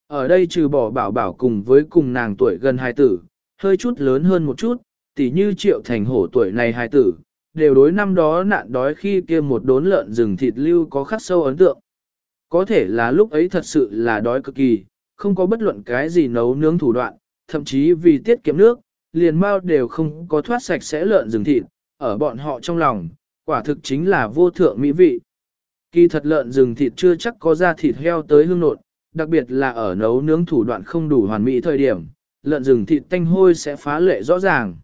Ở đây trừ bỏ bảo bảo cùng với cùng nàng tuổi gần hài tử, hơi chút lớn hơn một chút, tỉ như triệu thành hổ tuổi này hài tử, đều đối năm đó nạn đói khi kia một đốn lợn rừng thịt lưu có khắc sâu ấn tượng. Có thể là lúc ấy thật sự là đói cực kỳ, không có bất luận cái gì nấu nướng thủ đoạn, thậm chí vì tiết kiệm nước, liền mau đều không có thoát sạch sẽ lợn rừng thịt, ở bọn họ trong lòng, quả thực chính là vô thượng mỹ vị. Kỳ thật lợn rừng thịt chưa chắc có ra thịt heo tới hương nộn, đặc biệt là ở nấu nướng thủ đoạn không đủ hoàn mỹ thời điểm, lợn rừng thịt tanh hôi sẽ phá lệ rõ ràng.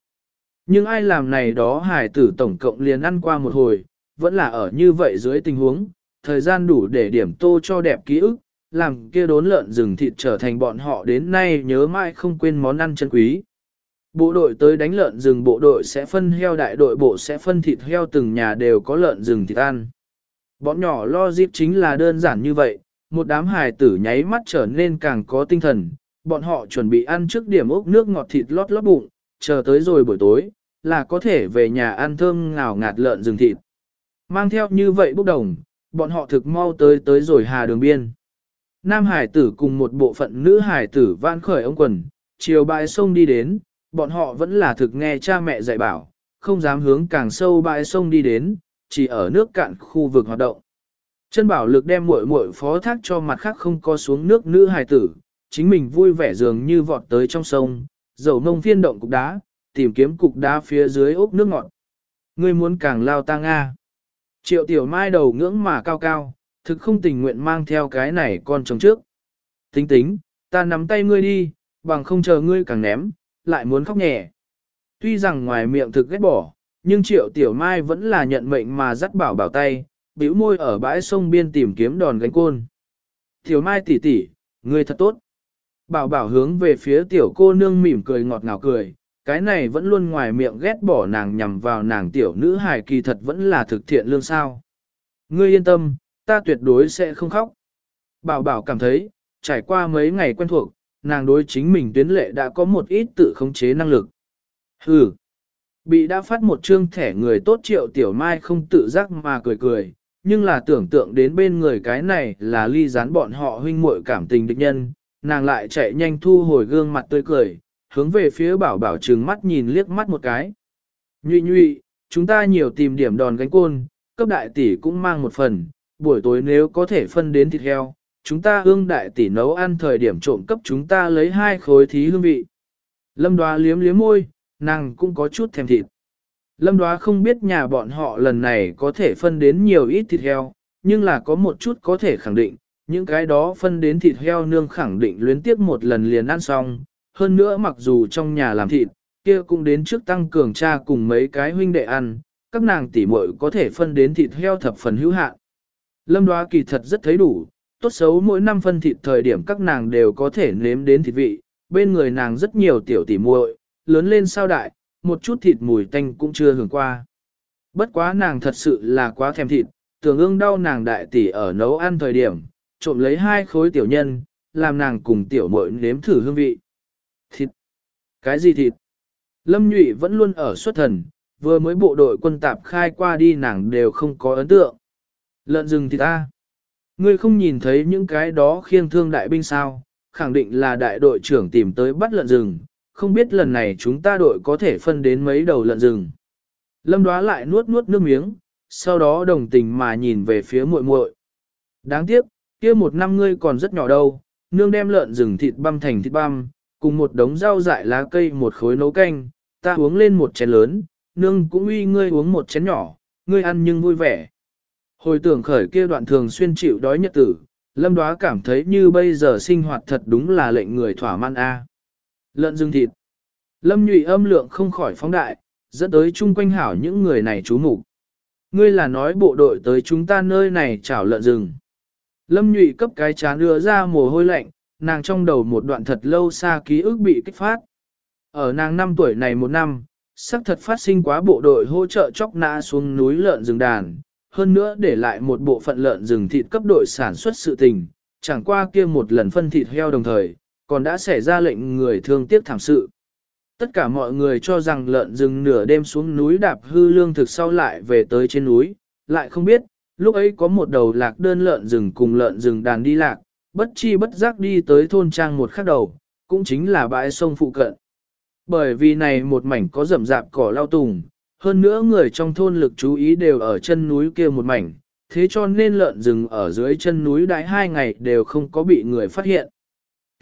Nhưng ai làm này đó hải tử tổng cộng liền ăn qua một hồi, vẫn là ở như vậy dưới tình huống, thời gian đủ để điểm tô cho đẹp ký ức, làm kia đốn lợn rừng thịt trở thành bọn họ đến nay nhớ mãi không quên món ăn chân quý. Bộ đội tới đánh lợn rừng bộ đội sẽ phân heo đại đội bộ sẽ phân thịt heo từng nhà đều có lợn rừng thịt ăn. Bọn nhỏ lo dịp chính là đơn giản như vậy, một đám hài tử nháy mắt trở nên càng có tinh thần, bọn họ chuẩn bị ăn trước điểm ốc nước ngọt thịt lót lót bụng, chờ tới rồi buổi tối, là có thể về nhà ăn thơm ngào ngạt lợn rừng thịt. Mang theo như vậy bốc đồng, bọn họ thực mau tới tới rồi hà đường biên. Nam hải tử cùng một bộ phận nữ hải tử van khởi ông quần, chiều bãi sông đi đến, bọn họ vẫn là thực nghe cha mẹ dạy bảo, không dám hướng càng sâu bãi sông đi đến, chỉ ở nước cạn khu vực hoạt động. Chân bảo lực đem muội muội phó thác cho mặt khác không có xuống nước nữ hài tử, chính mình vui vẻ dường như vọt tới trong sông, dầu nông phiên động cục đá, tìm kiếm cục đá phía dưới ốc nước ngọt. Ngươi muốn càng lao ta Nga. Triệu tiểu mai đầu ngưỡng mà cao cao, thực không tình nguyện mang theo cái này con chồng trước. Tính tính, ta nắm tay ngươi đi, bằng không chờ ngươi càng ném, lại muốn khóc nhẹ. Tuy rằng ngoài miệng thực ghét bỏ, nhưng triệu tiểu mai vẫn là nhận mệnh mà dắt bảo bảo tay, bĩu môi ở bãi sông biên tìm kiếm đòn gánh côn. Tiểu mai tỷ tỷ, người thật tốt. Bảo bảo hướng về phía tiểu cô nương mỉm cười ngọt ngào cười, cái này vẫn luôn ngoài miệng ghét bỏ nàng nhằm vào nàng tiểu nữ hài kỳ thật vẫn là thực thiện lương sao. Ngươi yên tâm, ta tuyệt đối sẽ không khóc. Bảo bảo cảm thấy, trải qua mấy ngày quen thuộc, nàng đối chính mình tuyến lệ đã có một ít tự khống chế năng lực. Hừ. Bị đã phát một chương thẻ người tốt triệu tiểu mai không tự giác mà cười cười, nhưng là tưởng tượng đến bên người cái này là ly gián bọn họ huynh muội cảm tình địch nhân, nàng lại chạy nhanh thu hồi gương mặt tươi cười, hướng về phía bảo bảo trừng mắt nhìn liếc mắt một cái. Nhụy nhụy, chúng ta nhiều tìm điểm đòn gánh côn, cấp đại tỷ cũng mang một phần, buổi tối nếu có thể phân đến thịt heo, chúng ta hương đại tỷ nấu ăn thời điểm trộm cấp chúng ta lấy hai khối thí hương vị. Lâm đoá liếm liếm môi, nàng cũng có chút thèm thịt. Lâm đoá không biết nhà bọn họ lần này có thể phân đến nhiều ít thịt heo, nhưng là có một chút có thể khẳng định, những cái đó phân đến thịt heo nương khẳng định luyến tiếp một lần liền ăn xong, hơn nữa mặc dù trong nhà làm thịt, kia cũng đến trước tăng cường cha cùng mấy cái huynh đệ ăn, các nàng tỷ muội có thể phân đến thịt heo thập phần hữu hạn. Lâm đoá kỳ thật rất thấy đủ, tốt xấu mỗi năm phân thịt thời điểm các nàng đều có thể nếm đến thịt vị, bên người nàng rất nhiều tiểu tỷ muội, lớn lên sao đại, một chút thịt mùi tanh cũng chưa hưởng qua. Bất quá nàng thật sự là quá thèm thịt, tưởng ương đau nàng đại tỷ ở nấu ăn thời điểm, trộm lấy hai khối tiểu nhân, làm nàng cùng tiểu muội nếm thử hương vị. Thịt? Cái gì thịt? Lâm Nhụy vẫn luôn ở xuất thần, vừa mới bộ đội quân tạp khai qua đi nàng đều không có ấn tượng. Lợn rừng thì ta. Ngươi không nhìn thấy những cái đó khiêng thương đại binh sao, khẳng định là đại đội trưởng tìm tới bắt lợn rừng, không biết lần này chúng ta đội có thể phân đến mấy đầu lợn rừng. Lâm đoá lại nuốt nuốt nước miếng, sau đó đồng tình mà nhìn về phía muội muội. Đáng tiếc, kia một năm ngươi còn rất nhỏ đâu, nương đem lợn rừng thịt băm thành thịt băm, cùng một đống rau dại lá cây một khối nấu canh, ta uống lên một chén lớn, nương cũng uy ngươi uống một chén nhỏ, ngươi ăn nhưng vui vẻ. Hồi tưởng khởi kia đoạn thường xuyên chịu đói nhật tử, lâm đoá cảm thấy như bây giờ sinh hoạt thật đúng là lệnh người thỏa mãn a. Lợn rừng thịt. Lâm nhụy âm lượng không khỏi phóng đại, dẫn tới chung quanh hảo những người này chú mục Ngươi là nói bộ đội tới chúng ta nơi này chảo lợn rừng. Lâm nhụy cấp cái chán đưa ra mồ hôi lạnh, nàng trong đầu một đoạn thật lâu xa ký ức bị kích phát. Ở nàng năm tuổi này một năm, sắc thật phát sinh quá bộ đội hỗ trợ chóc nã xuống núi lợn rừng đàn, hơn nữa để lại một bộ phận lợn rừng thịt cấp đội sản xuất sự tình, chẳng qua kia một lần phân thịt heo đồng thời, còn đã xảy ra lệnh người thương tiếc thảm sự. Tất cả mọi người cho rằng lợn rừng nửa đêm xuống núi đạp hư lương thực sau lại về tới trên núi, lại không biết, lúc ấy có một đầu lạc đơn lợn rừng cùng lợn rừng đàn đi lạc, bất chi bất giác đi tới thôn trang một khắc đầu, cũng chính là bãi sông phụ cận. Bởi vì này một mảnh có rậm rạp cỏ lao tùng, hơn nữa người trong thôn lực chú ý đều ở chân núi kia một mảnh, thế cho nên lợn rừng ở dưới chân núi đại hai ngày đều không có bị người phát hiện.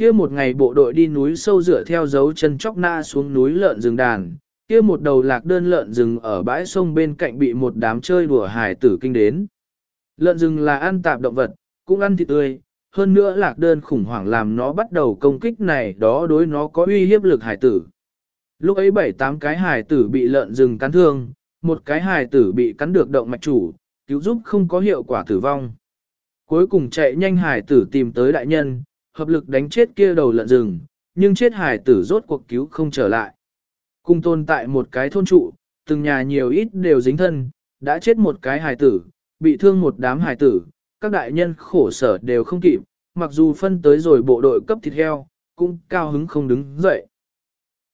Kia một ngày bộ đội đi núi sâu rửa theo dấu chân chóc na xuống núi lợn rừng đàn, kia một đầu lạc đơn lợn rừng ở bãi sông bên cạnh bị một đám chơi đùa hải tử kinh đến. Lợn rừng là ăn tạp động vật, cũng ăn thịt tươi, hơn nữa lạc đơn khủng hoảng làm nó bắt đầu công kích này đó đối nó có uy hiếp lực hải tử. Lúc ấy bảy tám cái hải tử bị lợn rừng cắn thương, một cái hải tử bị cắn được động mạch chủ, cứu giúp không có hiệu quả tử vong. Cuối cùng chạy nhanh hải tử tìm tới đại nhân, hợp lực đánh chết kia đầu lợn rừng, nhưng chết hải tử rốt cuộc cứu không trở lại. Cùng tồn tại một cái thôn trụ, từng nhà nhiều ít đều dính thân, đã chết một cái hải tử, bị thương một đám hải tử, các đại nhân khổ sở đều không kịp, mặc dù phân tới rồi bộ đội cấp thịt heo, cũng cao hứng không đứng dậy.